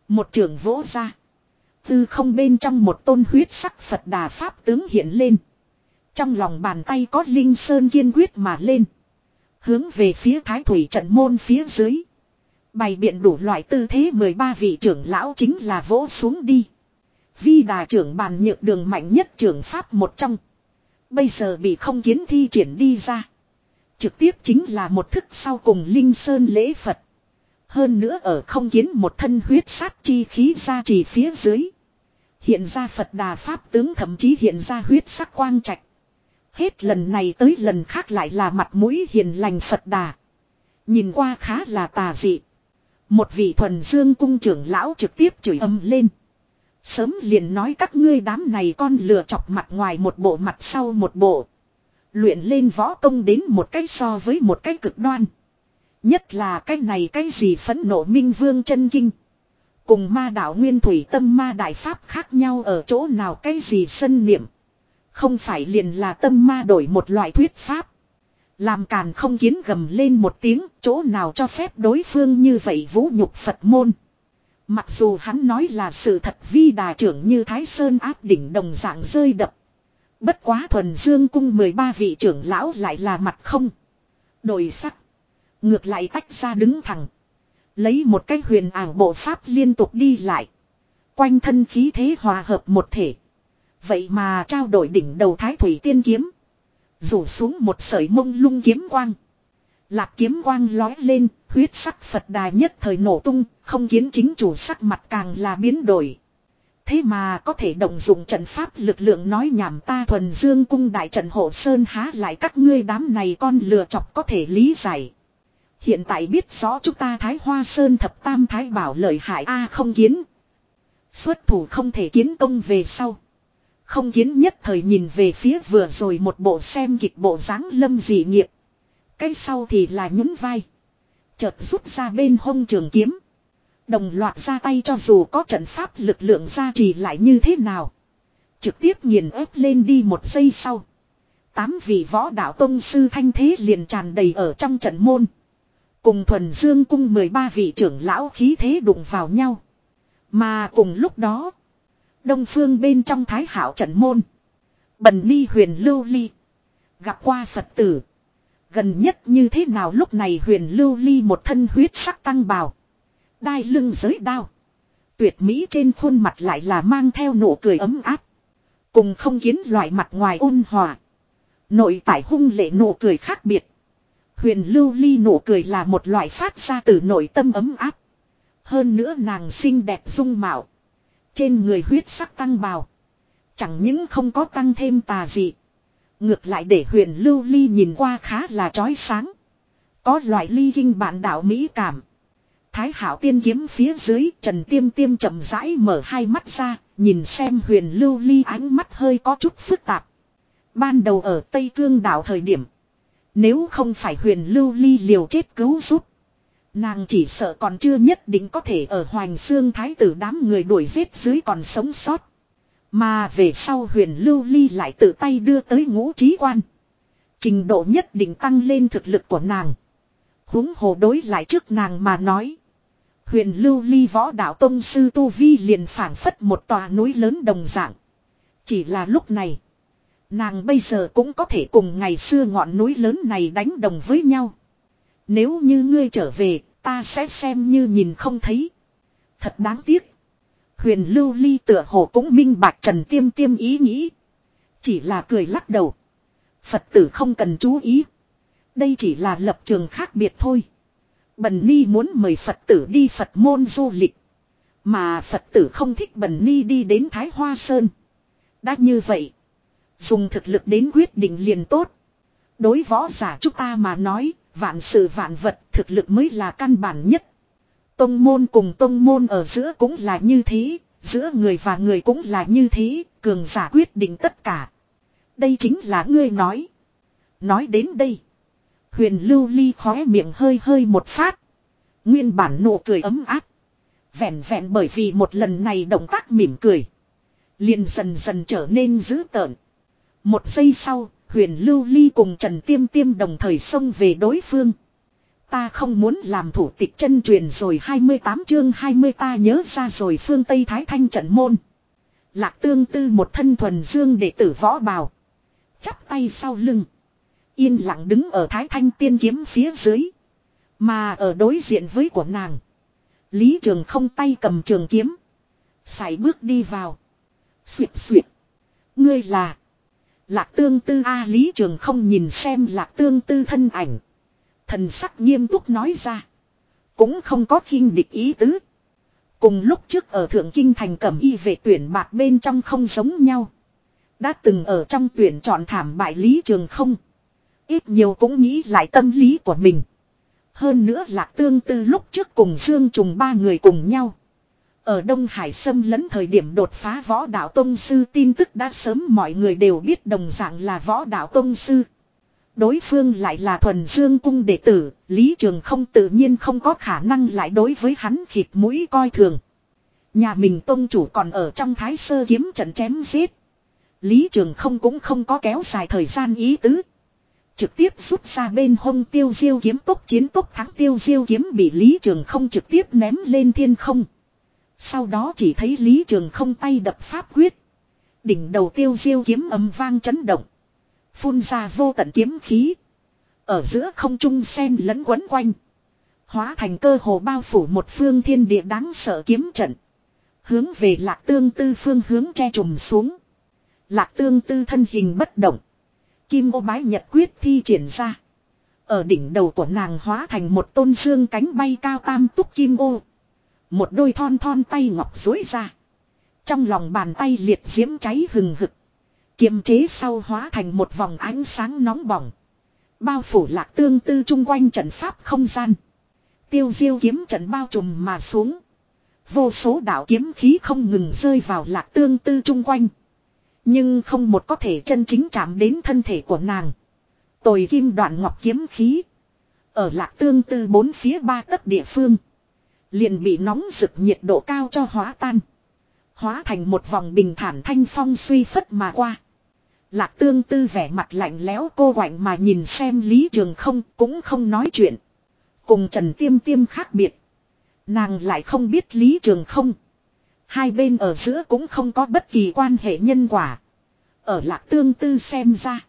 Một trường vỗ ra. Tư không bên trong một tôn huyết sắc Phật đà Pháp tướng hiện lên. Trong lòng bàn tay có Linh Sơn kiên quyết mà lên. Hướng về phía Thái Thủy trận môn phía dưới. Bày biện đủ loại tư thế 13 vị trưởng lão chính là vỗ xuống đi. Vi đà trưởng bàn nhược đường mạnh nhất trưởng Pháp một trong. Bây giờ bị không kiến thi triển đi ra. Trực tiếp chính là một thức sau cùng Linh Sơn lễ Phật. Hơn nữa ở không kiến một thân huyết sát chi khí ra chỉ phía dưới. Hiện ra Phật đà Pháp tướng thậm chí hiện ra huyết sắc quang trạch. Hết lần này tới lần khác lại là mặt mũi hiền lành Phật đà. Nhìn qua khá là tà dị. Một vị thuần dương cung trưởng lão trực tiếp chửi âm lên. Sớm liền nói các ngươi đám này con lừa chọc mặt ngoài một bộ mặt sau một bộ. Luyện lên võ công đến một cách so với một cách cực đoan. Nhất là cái này cái gì phẫn nộ minh vương chân kinh. Cùng ma đạo nguyên thủy tâm ma đại pháp khác nhau ở chỗ nào cái gì sân niệm. Không phải liền là tâm ma đổi một loại thuyết pháp. Làm càn không kiến gầm lên một tiếng, chỗ nào cho phép đối phương như vậy vũ nhục Phật môn. Mặc dù hắn nói là sự thật vi đà trưởng như Thái Sơn áp đỉnh đồng dạng rơi đập. Bất quá thuần dương cung 13 vị trưởng lão lại là mặt không. Đổi sắc. Ngược lại tách ra đứng thẳng. Lấy một cái huyền ảo bộ pháp liên tục đi lại. Quanh thân khí thế hòa hợp một thể. Vậy mà trao đổi đỉnh đầu thái thủy tiên kiếm. Rủ xuống một sợi mông lung kiếm quang. Lạc kiếm quang lói lên, huyết sắc Phật đà nhất thời nổ tung, không kiến chính chủ sắc mặt càng là biến đổi. Thế mà có thể động dụng trận pháp lực lượng nói nhảm ta thuần dương cung đại trận hộ sơn há lại các ngươi đám này con lừa chọc có thể lý giải. Hiện tại biết rõ chúng ta thái hoa sơn thập tam thái bảo lợi hại A không kiến. Xuất thủ không thể kiến công về sau. Không kiến nhất thời nhìn về phía vừa rồi một bộ xem kịch bộ dáng lâm dị nghiệp. Cái sau thì là nhún vai. Chợt rút ra bên hông trường kiếm. Đồng loạt ra tay cho dù có trận pháp lực lượng ra trì lại như thế nào. Trực tiếp nghiền ép lên đi một giây sau. Tám vị võ đạo tông sư thanh thế liền tràn đầy ở trong trận môn. Cùng thuần dương cung 13 vị trưởng lão khí thế đụng vào nhau. Mà cùng lúc đó. Đông phương bên trong thái hảo trận môn. Bần ni huyền lưu ly. Gặp qua Phật tử. Gần nhất như thế nào lúc này huyền lưu ly một thân huyết sắc tăng bào. Đai lưng giới đao. Tuyệt mỹ trên khuôn mặt lại là mang theo nụ cười ấm áp. Cùng không kiến loại mặt ngoài ôn hòa. Nội tại hung lệ nụ cười khác biệt. Huyền lưu ly nụ cười là một loại phát ra từ nội tâm ấm áp. Hơn nữa nàng xinh đẹp dung mạo. Trên người huyết sắc tăng bào. Chẳng những không có tăng thêm tà gì. Ngược lại để huyền lưu ly nhìn qua khá là trói sáng. Có loại ly kinh bản đạo mỹ cảm. thái hảo tiên kiếm phía dưới Trần Tiêm Tiêm chậm rãi mở hai mắt ra, nhìn xem huyền lưu ly ánh mắt hơi có chút phức tạp. Ban đầu ở Tây Cương đảo thời điểm. Nếu không phải huyền lưu ly liều chết cứu giúp. Nàng chỉ sợ còn chưa nhất định có thể ở Hoành Xương Thái tử đám người đuổi giết dưới còn sống sót. Mà về sau huyền lưu ly lại tự tay đưa tới ngũ trí quan. Trình độ nhất định tăng lên thực lực của nàng. huống hồ đối lại trước nàng mà nói. Huyền lưu ly võ đạo tông sư Tu Vi liền phản phất một tòa núi lớn đồng dạng. Chỉ là lúc này. Nàng bây giờ cũng có thể cùng ngày xưa ngọn núi lớn này đánh đồng với nhau. Nếu như ngươi trở về, ta sẽ xem như nhìn không thấy. Thật đáng tiếc. Huyền lưu ly tựa hồ cũng minh bạch trần tiêm tiêm ý nghĩ. Chỉ là cười lắc đầu. Phật tử không cần chú ý. Đây chỉ là lập trường khác biệt thôi. Bần Ni muốn mời Phật tử đi Phật môn du lịch. Mà Phật tử không thích Bần Ni đi đến Thái Hoa Sơn. Đã như vậy. Dùng thực lực đến quyết định liền tốt. Đối võ giả chúng ta mà nói, vạn sự vạn vật thực lực mới là căn bản nhất. Tông môn cùng tông môn ở giữa cũng là như thế, giữa người và người cũng là như thế, cường giả quyết định tất cả. Đây chính là ngươi nói. Nói đến đây. Huyền lưu ly khóe miệng hơi hơi một phát. Nguyên bản nụ cười ấm áp. Vẹn vẹn bởi vì một lần này động tác mỉm cười. Liền dần dần trở nên dữ tợn. Một giây sau, huyền lưu ly cùng Trần Tiêm Tiêm đồng thời xông về đối phương. Ta không muốn làm thủ tịch chân truyền rồi 28 chương 20 ta nhớ ra rồi phương Tây Thái Thanh trận môn. Lạc tương tư một thân thuần dương đệ tử võ bào. Chắp tay sau lưng. Yên lặng đứng ở Thái Thanh tiên kiếm phía dưới. Mà ở đối diện với của nàng. Lý Trường không tay cầm trường kiếm. sải bước đi vào. Xuyệt xuyệt. Ngươi là. Lạc tương tư A Lý Trường không nhìn xem lạc tương tư thân ảnh. Thần sắc nghiêm túc nói ra. Cũng không có khinh địch ý tứ. Cùng lúc trước ở Thượng Kinh Thành cẩm y về tuyển bạc bên trong không giống nhau. Đã từng ở trong tuyển chọn thảm bại Lý Trường không. Ít nhiều cũng nghĩ lại tâm lý của mình. Hơn nữa lạc tương tư lúc trước cùng Dương Trùng ba người cùng nhau. Ở Đông Hải xâm lấn thời điểm đột phá võ đạo Tông Sư tin tức đã sớm mọi người đều biết đồng dạng là võ đạo Tông Sư. Đối phương lại là thuần dương cung đệ tử, Lý Trường không tự nhiên không có khả năng lại đối với hắn khịt mũi coi thường. Nhà mình Tông chủ còn ở trong thái sơ kiếm trận chém giết. Lý Trường không cũng không có kéo dài thời gian ý tứ. Trực tiếp rút ra bên hông tiêu diêu kiếm tốc chiến tốc thắng tiêu diêu kiếm bị Lý Trường không trực tiếp ném lên thiên không. Sau đó chỉ thấy Lý Trường không tay đập pháp quyết. Đỉnh đầu tiêu diêu kiếm âm vang chấn động. Phun ra vô tận kiếm khí. Ở giữa không trung sen lẫn quấn quanh. Hóa thành cơ hồ bao phủ một phương thiên địa đáng sợ kiếm trận. Hướng về lạc tương tư phương hướng che trùm xuống. Lạc tương tư thân hình bất động. Kim ô bái nhật quyết thi triển ra. Ở đỉnh đầu của nàng hóa thành một tôn dương cánh bay cao tam túc kim ô. Một đôi thon thon tay ngọc dối ra. Trong lòng bàn tay liệt diễm cháy hừng hực. Kiềm chế sau hóa thành một vòng ánh sáng nóng bỏng. Bao phủ lạc tương tư chung quanh trận pháp không gian. Tiêu diêu kiếm trận bao trùm mà xuống. Vô số đạo kiếm khí không ngừng rơi vào lạc tương tư chung quanh. Nhưng không một có thể chân chính chạm đến thân thể của nàng. Tồi kim đoạn ngọc kiếm khí. Ở lạc tương tư bốn phía ba tấc địa phương. Liền bị nóng rực nhiệt độ cao cho hóa tan. Hóa thành một vòng bình thản thanh phong suy phất mà qua. Lạc tương tư vẻ mặt lạnh lẽo cô quạnh mà nhìn xem Lý Trường không cũng không nói chuyện. Cùng Trần Tiêm Tiêm khác biệt. Nàng lại không biết Lý Trường không. Hai bên ở giữa cũng không có bất kỳ quan hệ nhân quả. Ở lạc tương tư xem ra.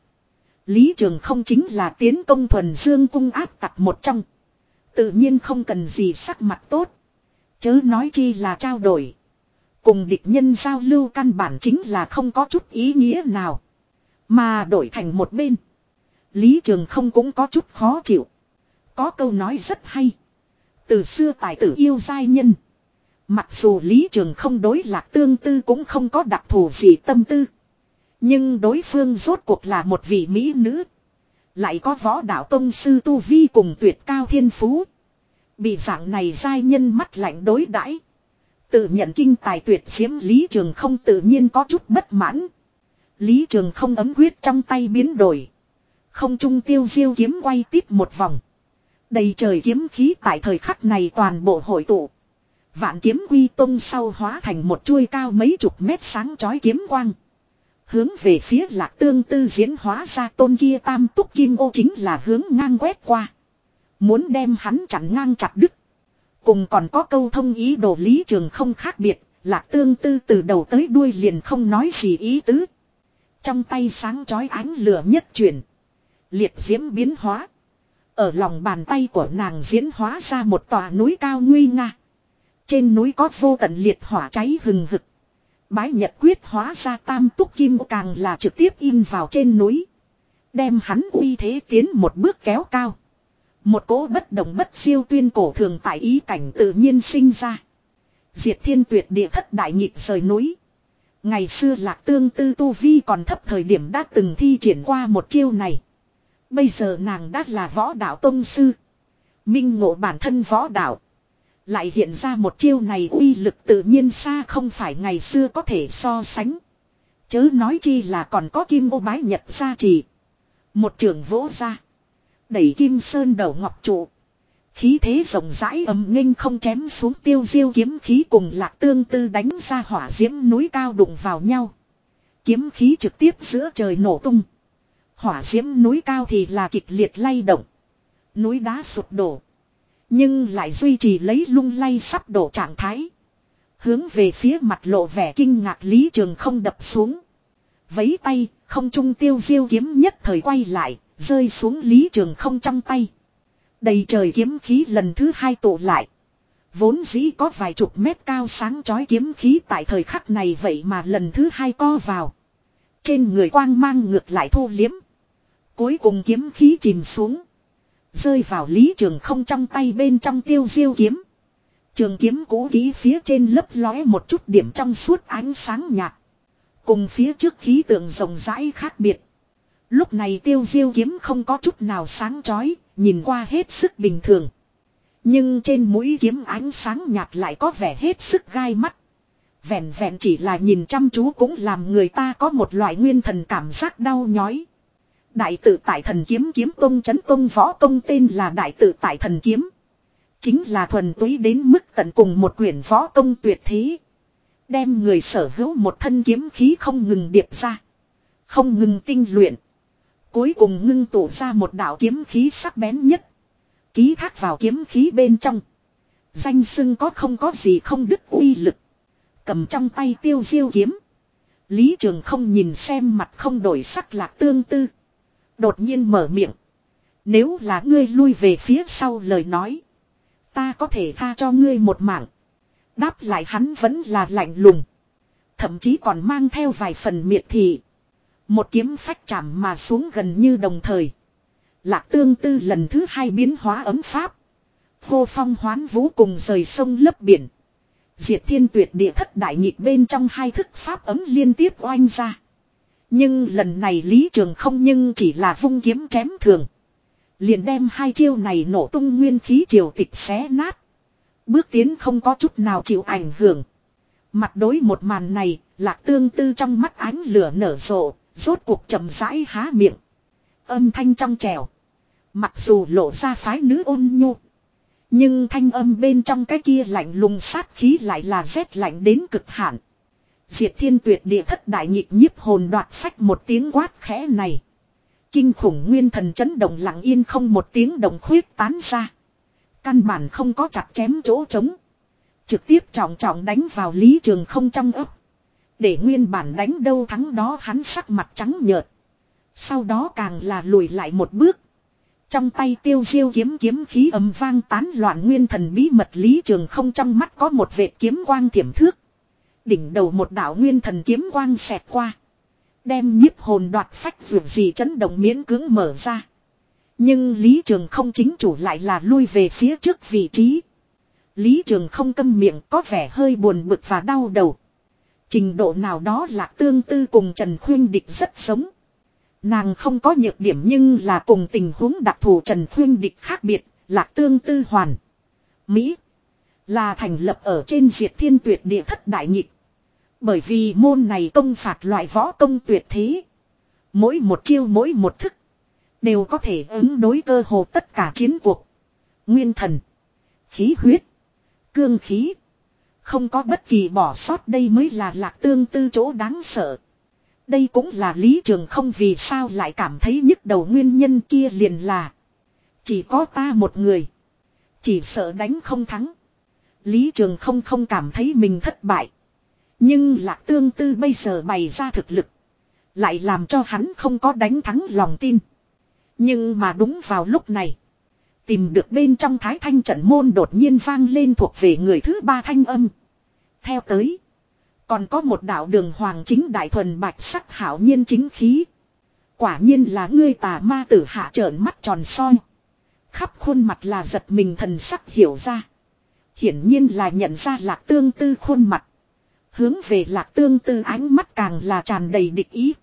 Lý Trường không chính là tiến công thuần dương cung áp tặc một trong. Tự nhiên không cần gì sắc mặt tốt. Chớ nói chi là trao đổi. Cùng địch nhân giao lưu căn bản chính là không có chút ý nghĩa nào. Mà đổi thành một bên. Lý Trường không cũng có chút khó chịu. Có câu nói rất hay. Từ xưa tài tử yêu giai nhân. Mặc dù Lý Trường không đối lạc tương tư cũng không có đặc thù gì tâm tư. Nhưng đối phương rốt cuộc là một vị mỹ nữ. Lại có võ đạo tông sư Tu Vi cùng tuyệt cao thiên phú. Bị dạng này giai nhân mắt lạnh đối đãi Tự nhận kinh tài tuyệt diễm Lý Trường không tự nhiên có chút bất mãn. Lý Trường không ấm huyết trong tay biến đổi. Không trung tiêu diêu kiếm quay tiếp một vòng. Đầy trời kiếm khí tại thời khắc này toàn bộ hội tụ. Vạn kiếm quy tông sau hóa thành một chuôi cao mấy chục mét sáng chói kiếm quang. Hướng về phía lạc tương tư diễn hóa ra tôn kia tam túc kim ô chính là hướng ngang quét qua. Muốn đem hắn chặn ngang chặt đứt. Cùng còn có câu thông ý đồ lý trường không khác biệt, lạc tương tư từ đầu tới đuôi liền không nói gì ý tứ. Trong tay sáng chói ánh lửa nhất chuyển. Liệt diễm biến hóa. Ở lòng bàn tay của nàng diễn hóa ra một tòa núi cao nguy nga. Trên núi có vô tận liệt hỏa cháy hừng hực. Bái nhật quyết hóa ra tam túc kim càng là trực tiếp in vào trên núi. Đem hắn uy thế tiến một bước kéo cao. Một cỗ bất động bất siêu tuyên cổ thường tại ý cảnh tự nhiên sinh ra. Diệt thiên tuyệt địa thất đại nhịp rời núi. Ngày xưa lạc tương tư tu vi còn thấp thời điểm đã từng thi triển qua một chiêu này. Bây giờ nàng đã là võ đạo tông sư. Minh ngộ bản thân võ đạo. Lại hiện ra một chiêu này uy lực tự nhiên xa không phải ngày xưa có thể so sánh. Chớ nói chi là còn có kim ô bái nhật gia trì. Một trường vỗ ra. Đẩy kim sơn đầu ngọc trụ. Khí thế rộng rãi ấm nghênh không chém xuống tiêu diêu kiếm khí cùng lạc tương tư đánh ra hỏa diễm núi cao đụng vào nhau. Kiếm khí trực tiếp giữa trời nổ tung. Hỏa diễm núi cao thì là kịch liệt lay động. Núi đá sụp đổ. Nhưng lại duy trì lấy lung lay sắp đổ trạng thái. Hướng về phía mặt lộ vẻ kinh ngạc Lý Trường không đập xuống. Vấy tay, không trung tiêu diêu kiếm nhất thời quay lại, rơi xuống Lý Trường không trong tay. Đầy trời kiếm khí lần thứ hai tụ lại. Vốn dĩ có vài chục mét cao sáng chói kiếm khí tại thời khắc này vậy mà lần thứ hai co vào. Trên người quang mang ngược lại thu liếm. Cuối cùng kiếm khí chìm xuống. Rơi vào lý trường không trong tay bên trong tiêu diêu kiếm. Trường kiếm cũ ký phía trên lấp lóe một chút điểm trong suốt ánh sáng nhạt. Cùng phía trước khí tượng rộng rãi khác biệt. Lúc này tiêu diêu kiếm không có chút nào sáng chói, nhìn qua hết sức bình thường. Nhưng trên mũi kiếm ánh sáng nhạt lại có vẻ hết sức gai mắt. Vẹn vẹn chỉ là nhìn chăm chú cũng làm người ta có một loại nguyên thần cảm giác đau nhói. Đại tự tại thần kiếm kiếm tông chấn tông võ tông tên là đại tự tại thần kiếm. Chính là thuần túy đến mức tận cùng một quyển võ tông tuyệt thế. Đem người sở hữu một thân kiếm khí không ngừng điệp ra. Không ngừng tinh luyện. Cuối cùng ngưng tụ ra một đạo kiếm khí sắc bén nhất. Ký thác vào kiếm khí bên trong. Danh sưng có không có gì không đứt uy lực. Cầm trong tay tiêu diêu kiếm. Lý trường không nhìn xem mặt không đổi sắc lạc tương tư. Đột nhiên mở miệng. Nếu là ngươi lui về phía sau lời nói. Ta có thể tha cho ngươi một mạng. Đáp lại hắn vẫn là lạnh lùng. Thậm chí còn mang theo vài phần miệt thị. Một kiếm phách chạm mà xuống gần như đồng thời. Lạc tương tư lần thứ hai biến hóa ấm pháp. Hô phong hoán vũ cùng rời sông lấp biển. Diệt thiên tuyệt địa thất đại nhịp bên trong hai thức pháp ấm liên tiếp oanh ra. Nhưng lần này Lý Trường không nhưng chỉ là vung kiếm chém thường. Liền đem hai chiêu này nổ tung nguyên khí triều tịch xé nát. Bước tiến không có chút nào chịu ảnh hưởng. Mặt đối một màn này, lạc tương tư trong mắt ánh lửa nở rộ, rốt cuộc chậm rãi há miệng. Âm thanh trong trèo. Mặc dù lộ ra phái nữ ôn nhu. Nhưng thanh âm bên trong cái kia lạnh lùng sát khí lại là rét lạnh đến cực hạn. Diệt thiên tuyệt địa thất đại nhịp nhiếp hồn đoạt phách một tiếng quát khẽ này. Kinh khủng nguyên thần chấn động lặng yên không một tiếng động khuyết tán ra. Căn bản không có chặt chém chỗ trống. Trực tiếp trọng trọng đánh vào lý trường không trong ấp. Để nguyên bản đánh đâu thắng đó hắn sắc mặt trắng nhợt. Sau đó càng là lùi lại một bước. Trong tay tiêu diêu kiếm kiếm khí ấm vang tán loạn nguyên thần bí mật lý trường không trong mắt có một vệt kiếm quang thiểm thước. Đỉnh đầu một đạo nguyên thần kiếm quang xẹt qua. Đem nhiếp hồn đoạt phách vượt gì chấn động miễn cưỡng mở ra. Nhưng Lý Trường không chính chủ lại là lui về phía trước vị trí. Lý Trường không câm miệng có vẻ hơi buồn bực và đau đầu. Trình độ nào đó là tương tư cùng Trần Khuyên Địch rất giống. Nàng không có nhược điểm nhưng là cùng tình huống đặc thù Trần Khuyên Địch khác biệt, là tương tư hoàn. Mỹ. Là thành lập ở trên diệt thiên tuyệt địa thất đại nhịp. Bởi vì môn này công phạt loại võ công tuyệt thế. Mỗi một chiêu mỗi một thức. Đều có thể ứng đối cơ hồ tất cả chiến cuộc. Nguyên thần. Khí huyết. Cương khí. Không có bất kỳ bỏ sót đây mới là lạc tương tư chỗ đáng sợ. Đây cũng là lý trường không vì sao lại cảm thấy nhức đầu nguyên nhân kia liền là. Chỉ có ta một người. Chỉ sợ đánh không thắng. Lý trường không không cảm thấy mình thất bại. Nhưng lạc tương tư bây giờ bày ra thực lực. Lại làm cho hắn không có đánh thắng lòng tin. Nhưng mà đúng vào lúc này. Tìm được bên trong thái thanh trận môn đột nhiên vang lên thuộc về người thứ ba thanh âm. Theo tới. Còn có một đạo đường hoàng chính đại thuần bạch sắc hảo nhiên chính khí. Quả nhiên là ngươi tà ma tử hạ trợn mắt tròn soi. Khắp khuôn mặt là giật mình thần sắc hiểu ra. Hiển nhiên là nhận ra lạc tương tư khuôn mặt. Hướng về lạc tương tư ánh mắt càng là tràn đầy địch ý.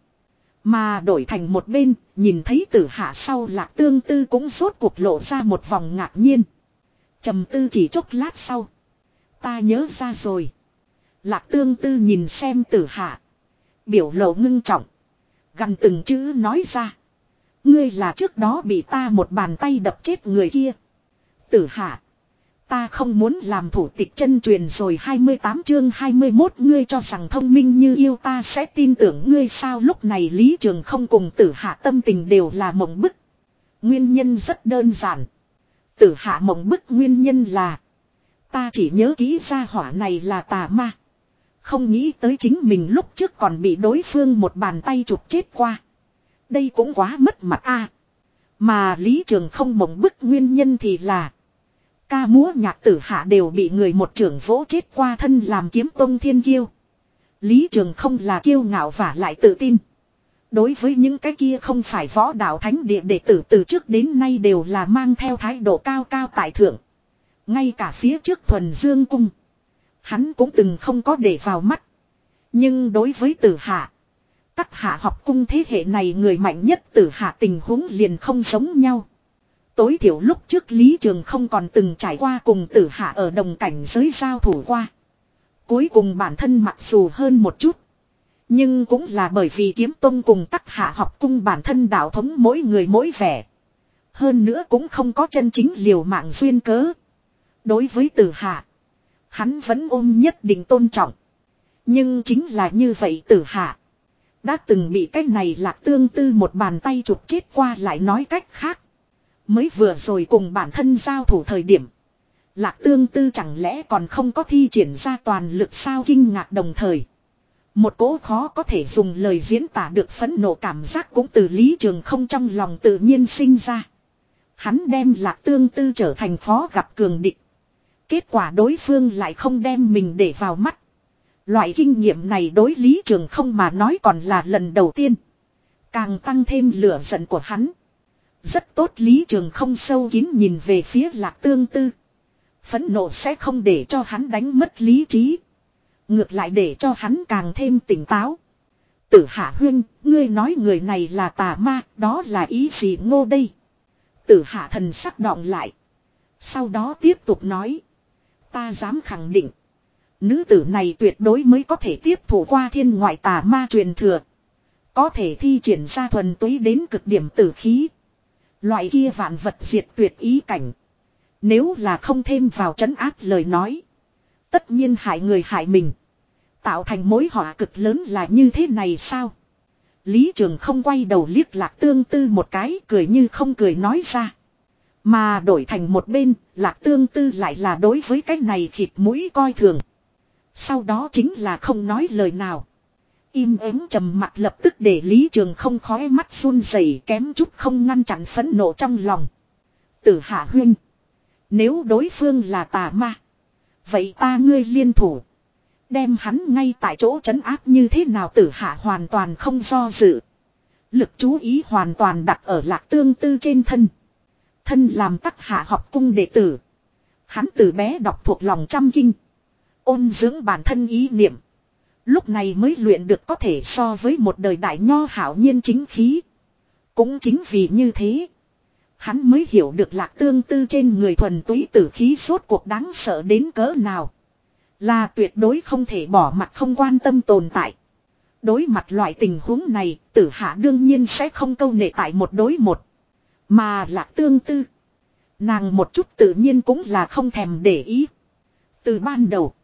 Mà đổi thành một bên, nhìn thấy tử hạ sau lạc tương tư cũng rốt cuộc lộ ra một vòng ngạc nhiên. trầm tư chỉ chốc lát sau. Ta nhớ ra rồi. Lạc tương tư nhìn xem tử hạ. Biểu lộ ngưng trọng. Gần từng chữ nói ra. Ngươi là trước đó bị ta một bàn tay đập chết người kia. Tử hạ. Ta không muốn làm thủ tịch chân truyền rồi 28 chương 21 ngươi cho rằng thông minh như yêu ta sẽ tin tưởng ngươi sao lúc này Lý Trường không cùng tử hạ tâm tình đều là mộng bức. Nguyên nhân rất đơn giản. Tử hạ mộng bức nguyên nhân là, Ta chỉ nhớ kỹ ra hỏa này là tà ma. Không nghĩ tới chính mình lúc trước còn bị đối phương một bàn tay chụp chết qua. Đây cũng quá mất mặt a. Mà Lý Trường không mộng bức nguyên nhân thì là Ca múa nhạc tử hạ đều bị người một trưởng vỗ chết qua thân làm kiếm tông thiên kiêu. Lý Trường không là kiêu ngạo và lại tự tin. Đối với những cái kia không phải võ đạo thánh địa đệ tử từ trước đến nay đều là mang theo thái độ cao cao tại thượng. Ngay cả phía trước thuần dương cung. Hắn cũng từng không có để vào mắt. Nhưng đối với tử hạ. Các hạ học cung thế hệ này người mạnh nhất tử hạ tình huống liền không giống nhau. Tối thiểu lúc trước Lý Trường không còn từng trải qua cùng tử hạ ở đồng cảnh giới giao thủ qua. Cuối cùng bản thân mặc dù hơn một chút. Nhưng cũng là bởi vì kiếm tông cùng tắc hạ học cung bản thân đạo thống mỗi người mỗi vẻ. Hơn nữa cũng không có chân chính liều mạng duyên cớ. Đối với tử hạ. Hắn vẫn ôm nhất định tôn trọng. Nhưng chính là như vậy tử hạ. Đã từng bị cái này lạc tương tư một bàn tay chụp chết qua lại nói cách khác. Mới vừa rồi cùng bản thân giao thủ thời điểm. Lạc tương tư chẳng lẽ còn không có thi triển ra toàn lực sao kinh ngạc đồng thời. Một cố khó có thể dùng lời diễn tả được phẫn nộ cảm giác cũng từ lý trường không trong lòng tự nhiên sinh ra. Hắn đem lạc tương tư trở thành phó gặp cường địch. Kết quả đối phương lại không đem mình để vào mắt. Loại kinh nghiệm này đối lý trường không mà nói còn là lần đầu tiên. Càng tăng thêm lửa giận của hắn. Rất tốt lý trường không sâu kín nhìn về phía lạc tương tư. Phẫn nộ sẽ không để cho hắn đánh mất lý trí. Ngược lại để cho hắn càng thêm tỉnh táo. Tử hạ huyên, ngươi nói người này là tà ma, đó là ý gì ngô đây? Tử hạ thần sắc đọng lại. Sau đó tiếp tục nói. Ta dám khẳng định. Nữ tử này tuyệt đối mới có thể tiếp thủ qua thiên ngoại tà ma truyền thừa. Có thể thi triển ra thuần túy đến cực điểm tử khí. Loại kia vạn vật diệt tuyệt ý cảnh. Nếu là không thêm vào chấn áp lời nói. Tất nhiên hại người hại mình. Tạo thành mối họa cực lớn là như thế này sao? Lý Trường không quay đầu liếc lạc tương tư một cái cười như không cười nói ra. Mà đổi thành một bên, lạc tương tư lại là đối với cái này thịt mũi coi thường. Sau đó chính là không nói lời nào. Im ắng trầm mặt lập tức để Lý Trường không khói mắt run rẩy kém chút không ngăn chặn phẫn nộ trong lòng. Tử hạ huyên. Nếu đối phương là tà ma. Vậy ta ngươi liên thủ. Đem hắn ngay tại chỗ trấn áp như thế nào tử hạ hoàn toàn không do dự. Lực chú ý hoàn toàn đặt ở lạc tương tư trên thân. Thân làm tắc hạ học cung đệ tử. Hắn từ bé đọc thuộc lòng trăm kinh. Ôn dưỡng bản thân ý niệm. Lúc này mới luyện được có thể so với một đời đại nho hảo nhiên chính khí. Cũng chính vì như thế. Hắn mới hiểu được lạc tương tư trên người thuần túy tử khí suốt cuộc đáng sợ đến cỡ nào. Là tuyệt đối không thể bỏ mặt không quan tâm tồn tại. Đối mặt loại tình huống này, tử hạ đương nhiên sẽ không câu nệ tại một đối một. Mà lạc tương tư. Nàng một chút tự nhiên cũng là không thèm để ý. Từ ban đầu.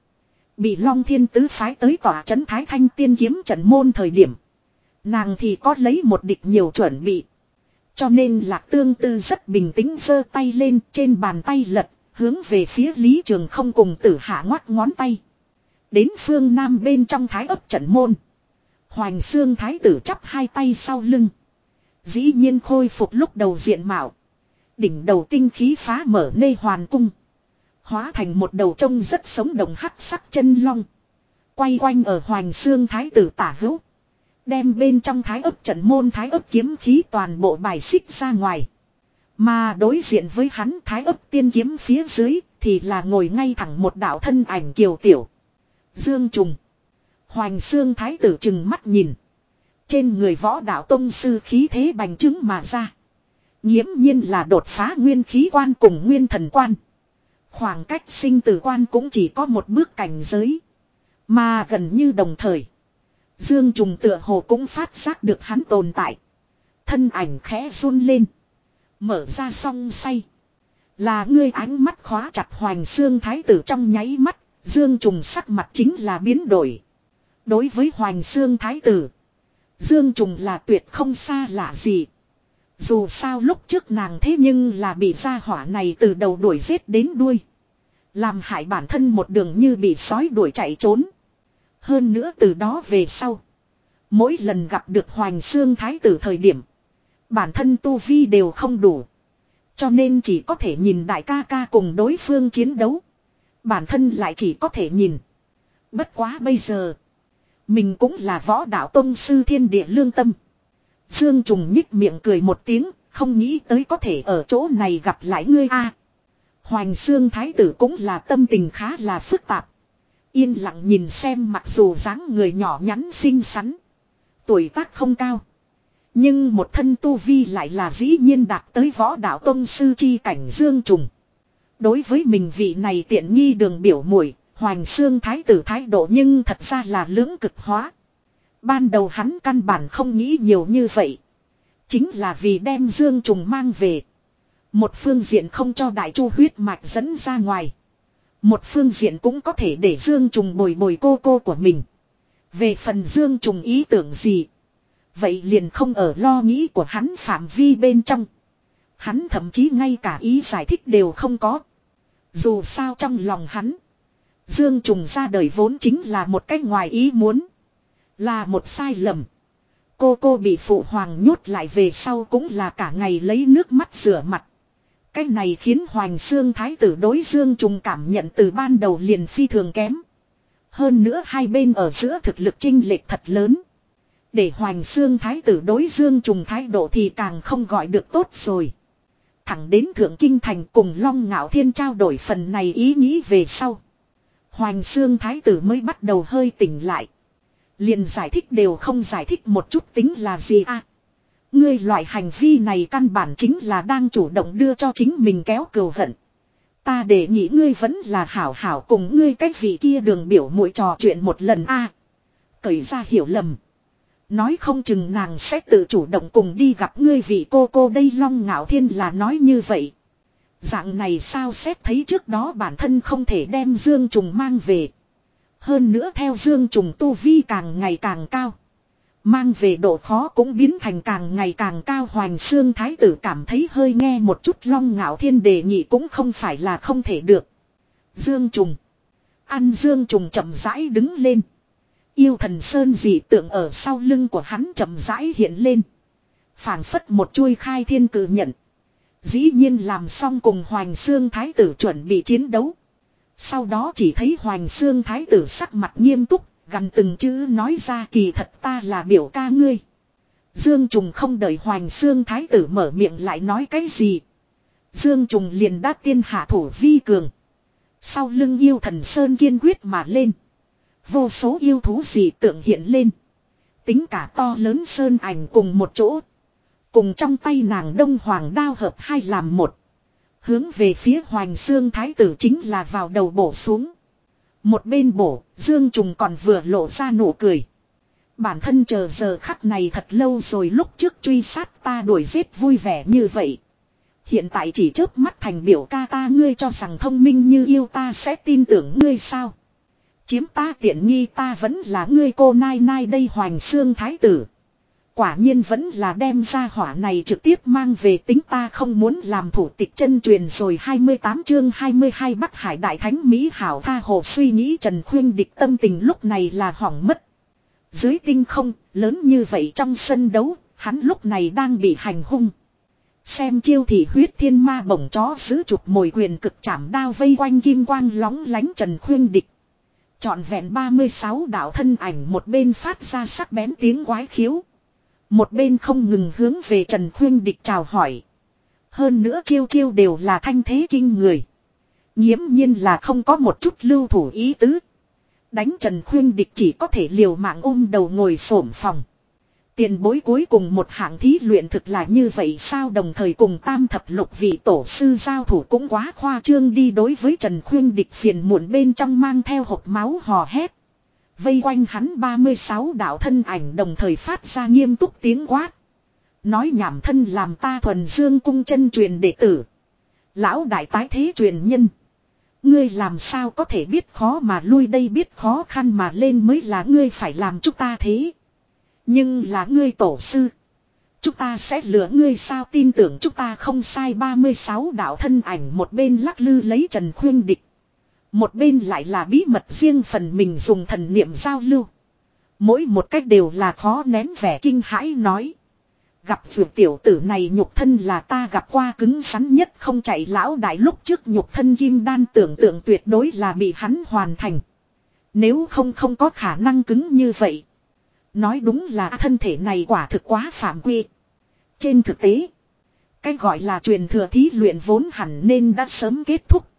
Bị Long Thiên Tứ phái tới tòa trấn Thái Thanh tiên kiếm trận môn thời điểm. Nàng thì có lấy một địch nhiều chuẩn bị. Cho nên lạc tương tư rất bình tĩnh giơ tay lên trên bàn tay lật, hướng về phía Lý Trường không cùng tử hạ ngoắt ngón tay. Đến phương nam bên trong thái ấp trận môn. Hoành xương thái tử chắp hai tay sau lưng. Dĩ nhiên khôi phục lúc đầu diện mạo. Đỉnh đầu tinh khí phá mở nê hoàn cung. Hóa thành một đầu trông rất sống động hắc sắc chân long. Quay quanh ở hoành xương thái tử tả hữu. Đem bên trong thái ấp trận môn thái ấp kiếm khí toàn bộ bài xích ra ngoài. Mà đối diện với hắn thái ấp tiên kiếm phía dưới thì là ngồi ngay thẳng một đạo thân ảnh kiều tiểu. Dương Trùng. Hoành xương thái tử chừng mắt nhìn. Trên người võ đạo tông sư khí thế bành trướng mà ra. Nhiễm nhiên là đột phá nguyên khí quan cùng nguyên thần quan. Khoảng cách sinh tử quan cũng chỉ có một bước cảnh giới. Mà gần như đồng thời. Dương trùng tựa hồ cũng phát giác được hắn tồn tại. Thân ảnh khẽ run lên. Mở ra song say. Là ngươi ánh mắt khóa chặt hoành xương thái tử trong nháy mắt. Dương trùng sắc mặt chính là biến đổi. Đối với hoành xương thái tử. Dương trùng là tuyệt không xa lạ gì. Dù sao lúc trước nàng thế nhưng là bị gia hỏa này từ đầu đuổi giết đến đuôi. Làm hại bản thân một đường như bị sói đuổi chạy trốn. Hơn nữa từ đó về sau. Mỗi lần gặp được Hoành Xương Thái tử thời điểm. Bản thân Tu Vi đều không đủ. Cho nên chỉ có thể nhìn đại ca ca cùng đối phương chiến đấu. Bản thân lại chỉ có thể nhìn. Bất quá bây giờ. Mình cũng là võ đạo tông sư thiên địa lương tâm. Dương Trùng nhích miệng cười một tiếng, không nghĩ tới có thể ở chỗ này gặp lại ngươi a. Hoành Xương Thái tử cũng là tâm tình khá là phức tạp. Yên lặng nhìn xem mặc dù dáng người nhỏ nhắn xinh xắn. Tuổi tác không cao. Nhưng một thân tu vi lại là dĩ nhiên đạt tới võ đạo tông sư chi cảnh Dương Trùng. Đối với mình vị này tiện nghi đường biểu muội Hoành Xương Thái tử thái độ nhưng thật ra là lưỡng cực hóa. Ban đầu hắn căn bản không nghĩ nhiều như vậy. Chính là vì đem Dương Trùng mang về. Một phương diện không cho đại chu huyết mạch dẫn ra ngoài. Một phương diện cũng có thể để Dương Trùng bồi bồi cô cô của mình. Về phần Dương Trùng ý tưởng gì. Vậy liền không ở lo nghĩ của hắn phạm vi bên trong. Hắn thậm chí ngay cả ý giải thích đều không có. Dù sao trong lòng hắn. Dương Trùng ra đời vốn chính là một cách ngoài ý muốn. Là một sai lầm. Cô cô bị phụ hoàng nhốt lại về sau cũng là cả ngày lấy nước mắt rửa mặt. Cái này khiến Hoành Xương Thái tử đối Dương Trùng cảm nhận từ ban đầu liền phi thường kém. Hơn nữa hai bên ở giữa thực lực chinh lệch thật lớn. Để Hoành Xương Thái tử đối Dương Trùng thái độ thì càng không gọi được tốt rồi. Thẳng đến Thượng Kinh Thành cùng Long Ngạo Thiên trao đổi phần này ý nghĩ về sau. Hoành Xương Thái tử mới bắt đầu hơi tỉnh lại. Liền giải thích đều không giải thích một chút tính là gì à. Ngươi loại hành vi này căn bản chính là đang chủ động đưa cho chính mình kéo cừu hận. Ta để nghĩ ngươi vẫn là hảo hảo cùng ngươi cách vị kia đường biểu mũi trò chuyện một lần a. À, cởi ra hiểu lầm. Nói không chừng nàng sẽ tự chủ động cùng đi gặp ngươi vị cô cô đây long ngạo thiên là nói như vậy. Dạng này sao xét thấy trước đó bản thân không thể đem Dương Trùng mang về. Hơn nữa theo Dương Trùng tu vi càng ngày càng cao. Mang về độ khó cũng biến thành càng ngày càng cao Hoành Xương Thái tử cảm thấy hơi nghe một chút long ngạo thiên đề nhị cũng không phải là không thể được. Dương Trùng. Ăn Dương Trùng chậm rãi đứng lên. Yêu thần sơn dị tượng ở sau lưng của hắn chậm rãi hiện lên. phảng phất một chuôi khai thiên cử nhận. Dĩ nhiên làm xong cùng Hoành Xương Thái tử chuẩn bị chiến đấu. Sau đó chỉ thấy Hoành Xương Thái tử sắc mặt nghiêm túc, gần từng chữ nói ra kỳ thật ta là biểu ca ngươi. Dương Trùng không đợi Hoành Xương Thái tử mở miệng lại nói cái gì. Dương Trùng liền đã tiên hạ thủ vi cường. Sau lưng yêu thần Sơn kiên quyết mà lên. Vô số yêu thú gì tượng hiện lên. Tính cả to lớn Sơn ảnh cùng một chỗ. Cùng trong tay nàng đông hoàng đao hợp hai làm một. Hướng về phía hoành xương thái tử chính là vào đầu bổ xuống. Một bên bổ, Dương Trùng còn vừa lộ ra nụ cười. Bản thân chờ giờ khắc này thật lâu rồi lúc trước truy sát ta đuổi giết vui vẻ như vậy. Hiện tại chỉ trước mắt thành biểu ca ta ngươi cho rằng thông minh như yêu ta sẽ tin tưởng ngươi sao. Chiếm ta tiện nghi ta vẫn là ngươi cô nai nai đây hoành xương thái tử. Quả nhiên vẫn là đem ra hỏa này trực tiếp mang về tính ta không muốn làm thủ tịch chân truyền rồi 28 chương 22 Bắc Hải Đại Thánh Mỹ Hảo tha hồ suy nghĩ Trần Khuyên địch tâm tình lúc này là hỏng mất. Dưới tinh không, lớn như vậy trong sân đấu, hắn lúc này đang bị hành hung. Xem chiêu thì huyết thiên ma bổng chó giữ chụp mồi quyền cực chảm đao vây quanh kim quang lóng lánh Trần Khuyên địch. Chọn vẹn 36 đạo thân ảnh một bên phát ra sắc bén tiếng quái khiếu. Một bên không ngừng hướng về Trần Khuyên Địch chào hỏi. Hơn nữa chiêu chiêu đều là thanh thế kinh người. Nhiễm nhiên là không có một chút lưu thủ ý tứ. Đánh Trần Khuyên Địch chỉ có thể liều mạng ôm đầu ngồi xổm phòng. Tiền bối cuối cùng một hạng thí luyện thực là như vậy sao đồng thời cùng tam thập lục vị tổ sư giao thủ cũng quá khoa trương đi đối với Trần Khuyên Địch phiền muộn bên trong mang theo hộp máu hò hét. Vây quanh hắn 36 đạo thân ảnh đồng thời phát ra nghiêm túc tiếng quát. Nói nhảm thân làm ta thuần dương cung chân truyền đệ tử. Lão đại tái thế truyền nhân. Ngươi làm sao có thể biết khó mà lui đây biết khó khăn mà lên mới là ngươi phải làm chúng ta thế. Nhưng là ngươi tổ sư. Chúng ta sẽ lừa ngươi sao tin tưởng chúng ta không sai 36 đạo thân ảnh một bên lắc lư lấy Trần Khuyên Địch. Một bên lại là bí mật riêng phần mình dùng thần niệm giao lưu. Mỗi một cách đều là khó nén vẻ kinh hãi nói. Gặp vượt tiểu tử này nhục thân là ta gặp qua cứng rắn nhất không chạy lão đại lúc trước nhục thân kim đan tưởng tượng tuyệt đối là bị hắn hoàn thành. Nếu không không có khả năng cứng như vậy. Nói đúng là thân thể này quả thực quá phạm quy. Trên thực tế, cái gọi là truyền thừa thí luyện vốn hẳn nên đã sớm kết thúc.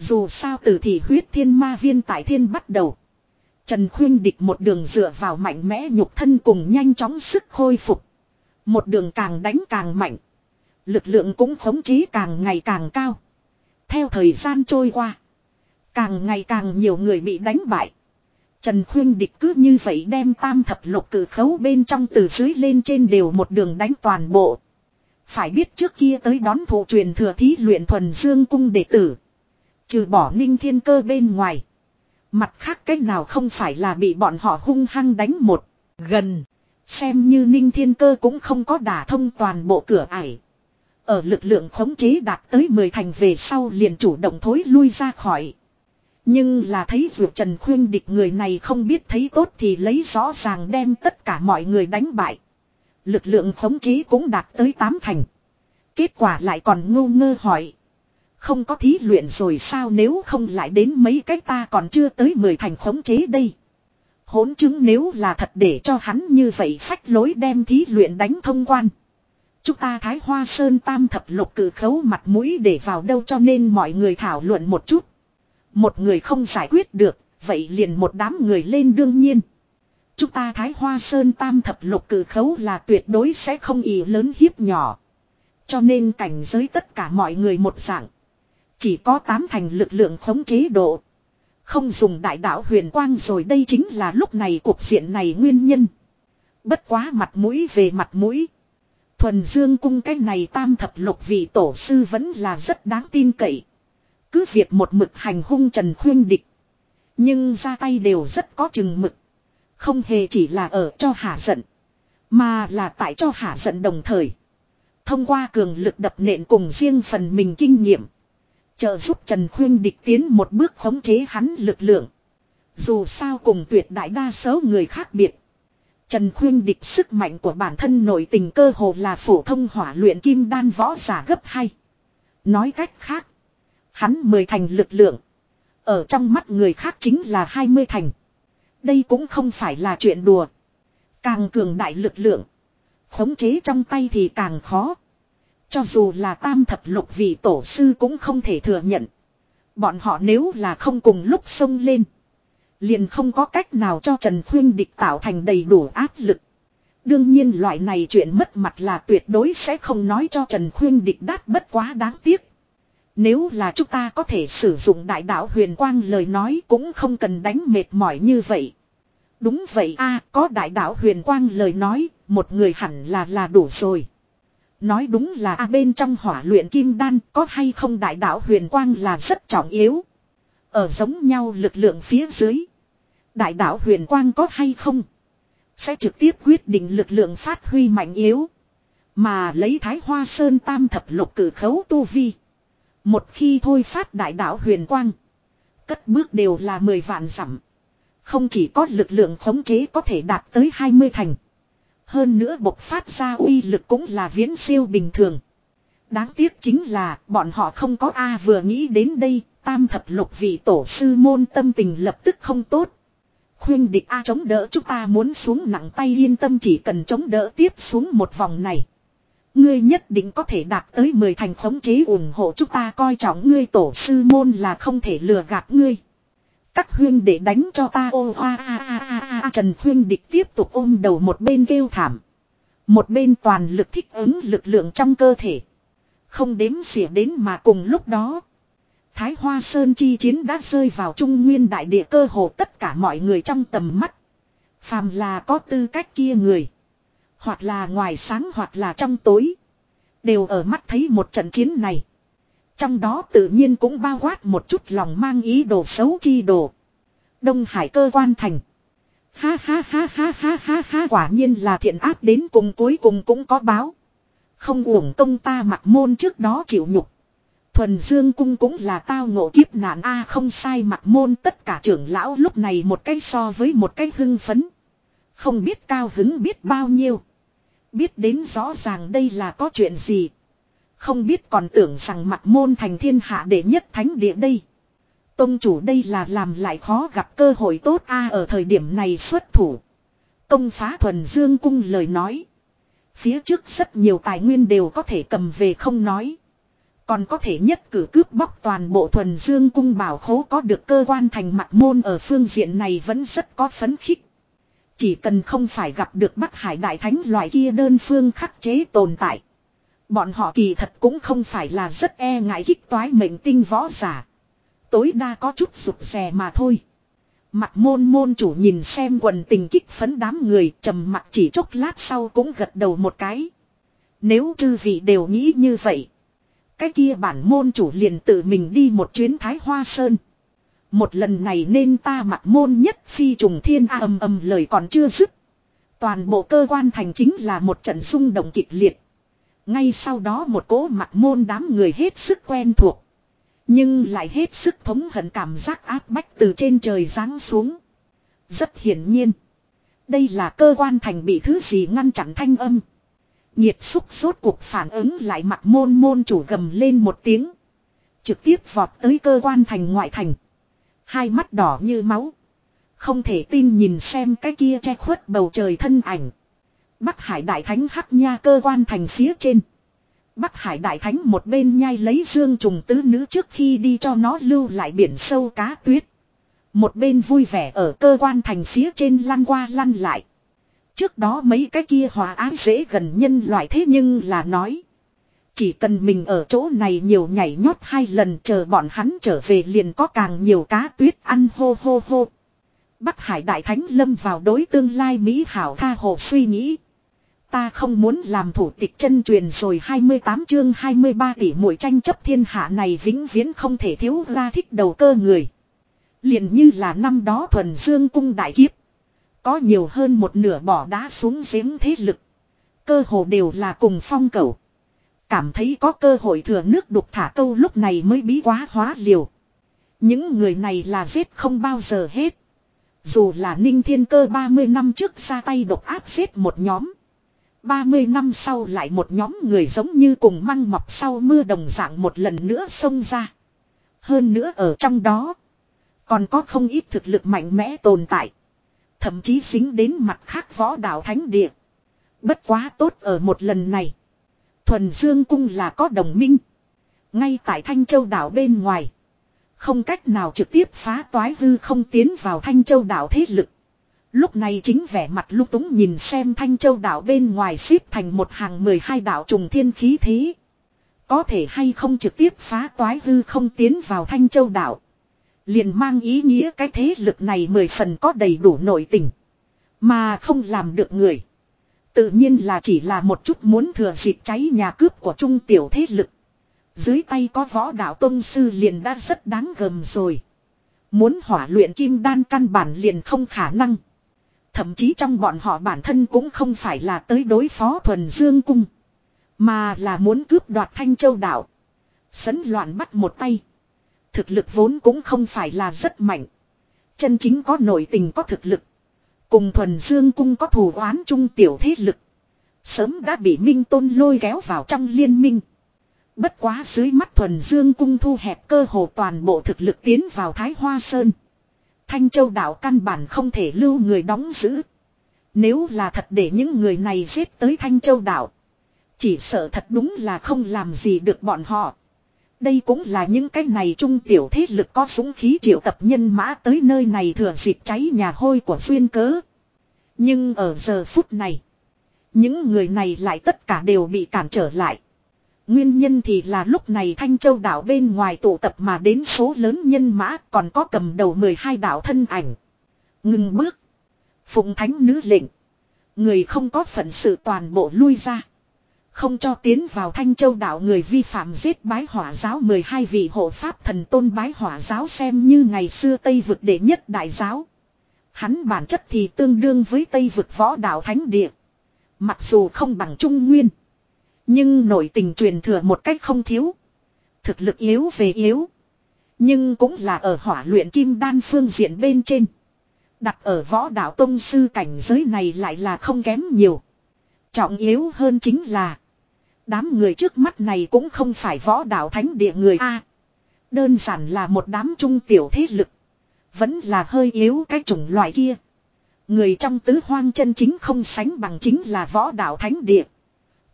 Dù sao từ thì huyết thiên ma viên tại thiên bắt đầu. Trần Khuyên địch một đường dựa vào mạnh mẽ nhục thân cùng nhanh chóng sức khôi phục. Một đường càng đánh càng mạnh. Lực lượng cũng khống chế càng ngày càng cao. Theo thời gian trôi qua. Càng ngày càng nhiều người bị đánh bại. Trần Khuyên địch cứ như vậy đem tam thập lục cử khấu bên trong từ dưới lên trên đều một đường đánh toàn bộ. Phải biết trước kia tới đón thủ truyền thừa thí luyện thuần dương cung đệ tử. Trừ bỏ ninh thiên cơ bên ngoài. Mặt khác cách nào không phải là bị bọn họ hung hăng đánh một, gần. Xem như ninh thiên cơ cũng không có đả thông toàn bộ cửa ải. Ở lực lượng khống chế đạt tới 10 thành về sau liền chủ động thối lui ra khỏi. Nhưng là thấy vượt Trần Khuyên địch người này không biết thấy tốt thì lấy rõ ràng đem tất cả mọi người đánh bại. Lực lượng khống chế cũng đạt tới 8 thành. Kết quả lại còn ngu ngơ hỏi. Không có thí luyện rồi sao nếu không lại đến mấy cách ta còn chưa tới mười thành khống chế đây. Hỗn chứng nếu là thật để cho hắn như vậy phách lối đem thí luyện đánh thông quan. Chúng ta thái hoa sơn tam thập lục cử khấu mặt mũi để vào đâu cho nên mọi người thảo luận một chút. Một người không giải quyết được, vậy liền một đám người lên đương nhiên. Chúng ta thái hoa sơn tam thập lục cử khấu là tuyệt đối sẽ không ý lớn hiếp nhỏ. Cho nên cảnh giới tất cả mọi người một dạng. Chỉ có tám thành lực lượng khống chế độ. Không dùng đại đạo huyền quang rồi đây chính là lúc này cuộc diện này nguyên nhân. Bất quá mặt mũi về mặt mũi. Thuần Dương cung cái này tam thập lục vị tổ sư vẫn là rất đáng tin cậy. Cứ việc một mực hành hung Trần Khuyên Địch. Nhưng ra tay đều rất có chừng mực. Không hề chỉ là ở cho hạ giận. Mà là tại cho hạ giận đồng thời. Thông qua cường lực đập nện cùng riêng phần mình kinh nghiệm. Trợ giúp Trần Khuyên địch tiến một bước khống chế hắn lực lượng. Dù sao cùng tuyệt đại đa số người khác biệt. Trần Khuyên địch sức mạnh của bản thân nội tình cơ hồ là phổ thông hỏa luyện kim đan võ giả gấp hay. Nói cách khác. Hắn mười thành lực lượng. Ở trong mắt người khác chính là 20 thành. Đây cũng không phải là chuyện đùa. Càng cường đại lực lượng. Khống chế trong tay thì càng khó. Cho dù là tam thập lục vị tổ sư cũng không thể thừa nhận. Bọn họ nếu là không cùng lúc xông lên. Liền không có cách nào cho Trần Khuyên Địch tạo thành đầy đủ áp lực. Đương nhiên loại này chuyện mất mặt là tuyệt đối sẽ không nói cho Trần Khuyên địch đát bất quá đáng tiếc. Nếu là chúng ta có thể sử dụng đại đạo huyền quang lời nói cũng không cần đánh mệt mỏi như vậy. Đúng vậy a có đại đạo huyền quang lời nói, một người hẳn là là đủ rồi. Nói đúng là a bên trong hỏa luyện kim đan có hay không đại đạo huyền quang là rất trọng yếu. Ở giống nhau lực lượng phía dưới. Đại đạo huyền quang có hay không? Sẽ trực tiếp quyết định lực lượng phát huy mạnh yếu. Mà lấy thái hoa sơn tam thập lục cử khấu tu vi. Một khi thôi phát đại đạo huyền quang. Cất bước đều là mười vạn dặm. Không chỉ có lực lượng khống chế có thể đạt tới 20 thành. Hơn nữa bộc phát ra uy lực cũng là viễn siêu bình thường. Đáng tiếc chính là bọn họ không có A vừa nghĩ đến đây, tam thập lục vị tổ sư môn tâm tình lập tức không tốt. Khuyên địch A chống đỡ chúng ta muốn xuống nặng tay yên tâm chỉ cần chống đỡ tiếp xuống một vòng này. Ngươi nhất định có thể đạt tới 10 thành khống chế ủng hộ chúng ta coi trọng ngươi tổ sư môn là không thể lừa gạt ngươi. Các huyên để đánh cho ta ô hoa a a a a Trần huyên địch tiếp tục ôm đầu một bên kêu thảm. Một bên toàn lực thích ứng lực lượng trong cơ thể. Không đếm xỉa đến mà cùng lúc đó. Thái Hoa Sơn chi chiến đã rơi vào trung nguyên đại địa cơ hồ tất cả mọi người trong tầm mắt. Phàm là có tư cách kia người. Hoặc là ngoài sáng hoặc là trong tối. Đều ở mắt thấy một trận chiến này. Trong đó tự nhiên cũng bao quát một chút lòng mang ý đồ xấu chi đồ. Đông Hải cơ quan thành. Ha ha ha ha ha ha ha, quả nhiên là thiện ác đến cùng cuối cùng cũng có báo. Không uổng công ta mặc môn trước đó chịu nhục. Thuần Dương cung cũng là tao ngộ kiếp nạn, a không sai, mặc môn tất cả trưởng lão lúc này một cái so với một cái hưng phấn. Không biết cao hứng biết bao nhiêu. Biết đến rõ ràng đây là có chuyện gì. Không biết còn tưởng rằng mặt môn thành thiên hạ đệ nhất thánh địa đây. Tông chủ đây là làm lại khó gặp cơ hội tốt a ở thời điểm này xuất thủ. Công phá thuần dương cung lời nói. Phía trước rất nhiều tài nguyên đều có thể cầm về không nói. Còn có thể nhất cử cướp bóc toàn bộ thuần dương cung bảo khố có được cơ quan thành mặt môn ở phương diện này vẫn rất có phấn khích. Chỉ cần không phải gặp được Bắc Hải Đại Thánh loại kia đơn phương khắc chế tồn tại. Bọn họ kỳ thật cũng không phải là rất e ngại kích toái mệnh tinh võ giả. Tối đa có chút rụt rè mà thôi. Mặt môn môn chủ nhìn xem quần tình kích phấn đám người, trầm mặt chỉ chốc lát sau cũng gật đầu một cái. Nếu chư vị đều nghĩ như vậy. Cái kia bản môn chủ liền tự mình đi một chuyến thái hoa sơn. Một lần này nên ta mặt môn nhất phi trùng thiên a, âm âm lời còn chưa dứt. Toàn bộ cơ quan thành chính là một trận xung động kịch liệt. Ngay sau đó một cỗ mặt môn đám người hết sức quen thuộc. Nhưng lại hết sức thống hận cảm giác áp bách từ trên trời giáng xuống. Rất hiển nhiên. Đây là cơ quan thành bị thứ gì ngăn chặn thanh âm. Nhiệt xúc sốt cuộc phản ứng lại mặt môn môn chủ gầm lên một tiếng. Trực tiếp vọt tới cơ quan thành ngoại thành. Hai mắt đỏ như máu. Không thể tin nhìn xem cái kia che khuất bầu trời thân ảnh. Bắc Hải Đại Thánh hắc nha cơ quan thành phía trên. Bắc Hải Đại Thánh một bên nhai lấy dương trùng tứ nữ trước khi đi cho nó lưu lại biển sâu cá tuyết. Một bên vui vẻ ở cơ quan thành phía trên lăn qua lăn lại. Trước đó mấy cái kia hòa ái dễ gần nhân loại thế nhưng là nói. Chỉ cần mình ở chỗ này nhiều nhảy nhót hai lần chờ bọn hắn trở về liền có càng nhiều cá tuyết ăn hô hô hô. Bắc Hải Đại Thánh lâm vào đối tương lai Mỹ Hảo tha hồ suy nghĩ. Ta không muốn làm thủ tịch chân truyền rồi 28 chương 23 tỷ mỗi tranh chấp thiên hạ này vĩnh viễn không thể thiếu ra thích đầu cơ người. liền như là năm đó thuần dương cung đại kiếp. Có nhiều hơn một nửa bỏ đá xuống giếng thế lực. Cơ hồ đều là cùng phong cầu. Cảm thấy có cơ hội thừa nước đục thả câu lúc này mới bí quá hóa liều. Những người này là giết không bao giờ hết. Dù là ninh thiên cơ 30 năm trước ra tay độc áp giết một nhóm. 30 năm sau lại một nhóm người giống như cùng măng mọc sau mưa đồng dạng một lần nữa xông ra. Hơn nữa ở trong đó. Còn có không ít thực lực mạnh mẽ tồn tại. Thậm chí dính đến mặt khác võ đạo thánh địa. Bất quá tốt ở một lần này. Thuần Dương Cung là có đồng minh. Ngay tại Thanh Châu đảo bên ngoài. Không cách nào trực tiếp phá toái hư không tiến vào Thanh Châu đảo thế lực. Lúc này chính vẻ mặt lúc túng nhìn xem thanh châu đảo bên ngoài xếp thành một hàng 12 đảo trùng thiên khí thế. Có thể hay không trực tiếp phá toái hư không tiến vào thanh châu đảo. Liền mang ý nghĩa cái thế lực này mười phần có đầy đủ nội tình. Mà không làm được người. Tự nhiên là chỉ là một chút muốn thừa dịp cháy nhà cướp của trung tiểu thế lực. Dưới tay có võ đạo tông sư liền đã rất đáng gầm rồi. Muốn hỏa luyện kim đan căn bản liền không khả năng. Thậm chí trong bọn họ bản thân cũng không phải là tới đối phó thuần dương cung. Mà là muốn cướp đoạt thanh châu đảo. Sấn loạn bắt một tay. Thực lực vốn cũng không phải là rất mạnh. Chân chính có nội tình có thực lực. Cùng thuần dương cung có thù oán chung tiểu thế lực. Sớm đã bị Minh Tôn lôi kéo vào trong liên minh. Bất quá dưới mắt thuần dương cung thu hẹp cơ hồ toàn bộ thực lực tiến vào Thái Hoa Sơn. Thanh Châu đảo căn bản không thể lưu người đóng giữ. Nếu là thật để những người này giết tới Thanh Châu đảo. Chỉ sợ thật đúng là không làm gì được bọn họ. Đây cũng là những cái này trung tiểu thế lực có súng khí triệu tập nhân mã tới nơi này thừa dịp cháy nhà hôi của duyên cớ. Nhưng ở giờ phút này, những người này lại tất cả đều bị cản trở lại. Nguyên nhân thì là lúc này Thanh Châu đảo bên ngoài tụ tập mà đến số lớn nhân mã còn có cầm đầu 12 đảo thân ảnh. Ngừng bước. Phụng thánh nữ lệnh. Người không có phận sự toàn bộ lui ra. Không cho tiến vào Thanh Châu đảo người vi phạm giết bái hỏa giáo 12 vị hộ pháp thần tôn bái hỏa giáo xem như ngày xưa Tây vực đệ nhất đại giáo. Hắn bản chất thì tương đương với Tây vực võ đạo thánh địa. Mặc dù không bằng Trung Nguyên. Nhưng nội tình truyền thừa một cách không thiếu. Thực lực yếu về yếu. Nhưng cũng là ở hỏa luyện kim đan phương diện bên trên. Đặt ở võ đạo tông sư cảnh giới này lại là không kém nhiều. Trọng yếu hơn chính là. Đám người trước mắt này cũng không phải võ đạo thánh địa người A. Đơn giản là một đám trung tiểu thế lực. Vẫn là hơi yếu cái chủng loại kia. Người trong tứ hoang chân chính không sánh bằng chính là võ đạo thánh địa.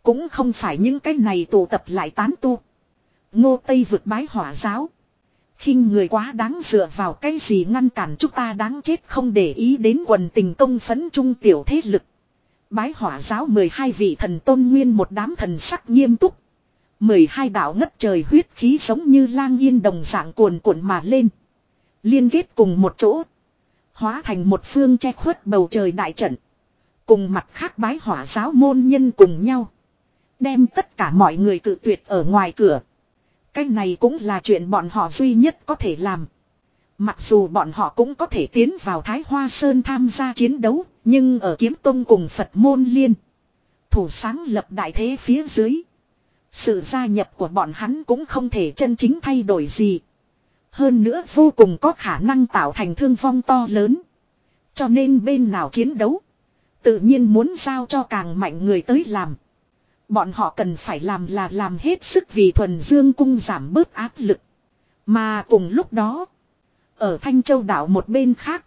Cũng không phải những cái này tụ tập lại tán tu. Ngô Tây vượt bái hỏa giáo. khinh người quá đáng dựa vào cái gì ngăn cản chúng ta đáng chết không để ý đến quần tình công phấn trung tiểu thế lực. Bái hỏa giáo 12 vị thần tôn nguyên một đám thần sắc nghiêm túc. 12 đạo ngất trời huyết khí giống như lang yên đồng dạng cuồn cuộn mà lên. Liên kết cùng một chỗ. Hóa thành một phương che khuất bầu trời đại trận. Cùng mặt khác bái hỏa giáo môn nhân cùng nhau. Đem tất cả mọi người tự tuyệt ở ngoài cửa. Cái này cũng là chuyện bọn họ duy nhất có thể làm. Mặc dù bọn họ cũng có thể tiến vào Thái Hoa Sơn tham gia chiến đấu, nhưng ở kiếm tông cùng Phật môn liên. Thủ sáng lập đại thế phía dưới. Sự gia nhập của bọn hắn cũng không thể chân chính thay đổi gì. Hơn nữa vô cùng có khả năng tạo thành thương vong to lớn. Cho nên bên nào chiến đấu. Tự nhiên muốn giao cho càng mạnh người tới làm. Bọn họ cần phải làm là làm hết sức vì thuần dương cung giảm bớt áp lực. Mà cùng lúc đó. Ở Thanh Châu đảo một bên khác.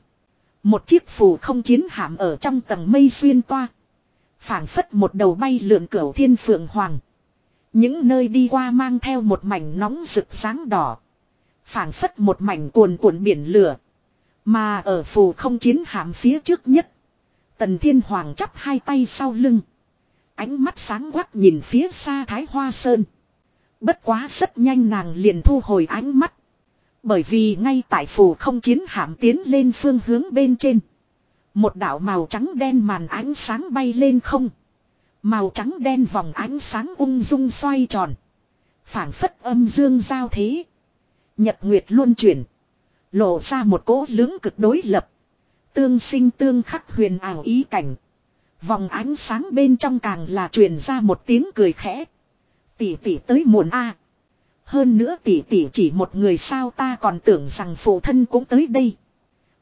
Một chiếc phù không chiến hạm ở trong tầng mây xuyên toa. phảng phất một đầu bay lượn cửu thiên phượng hoàng. Những nơi đi qua mang theo một mảnh nóng rực sáng đỏ, phảng phất một mảnh cuồn cuộn biển lửa. Mà ở phù không chiến hạm phía trước nhất. Tần Thiên Hoàng chắp hai tay sau lưng. Ánh mắt sáng quắc nhìn phía xa Thái Hoa Sơn. Bất quá rất nhanh nàng liền thu hồi ánh mắt. Bởi vì ngay tại phù không chiến hạm tiến lên phương hướng bên trên. Một đạo màu trắng đen màn ánh sáng bay lên không. Màu trắng đen vòng ánh sáng ung dung xoay tròn. phảng phất âm dương giao thế. Nhật Nguyệt luôn chuyển. Lộ ra một cỗ lưỡng cực đối lập. Tương sinh tương khắc huyền ảo ý cảnh. Vòng ánh sáng bên trong càng là truyền ra một tiếng cười khẽ. Tỷ tỷ tới muộn a. Hơn nữa tỷ tỷ chỉ một người sao ta còn tưởng rằng phụ thân cũng tới đây.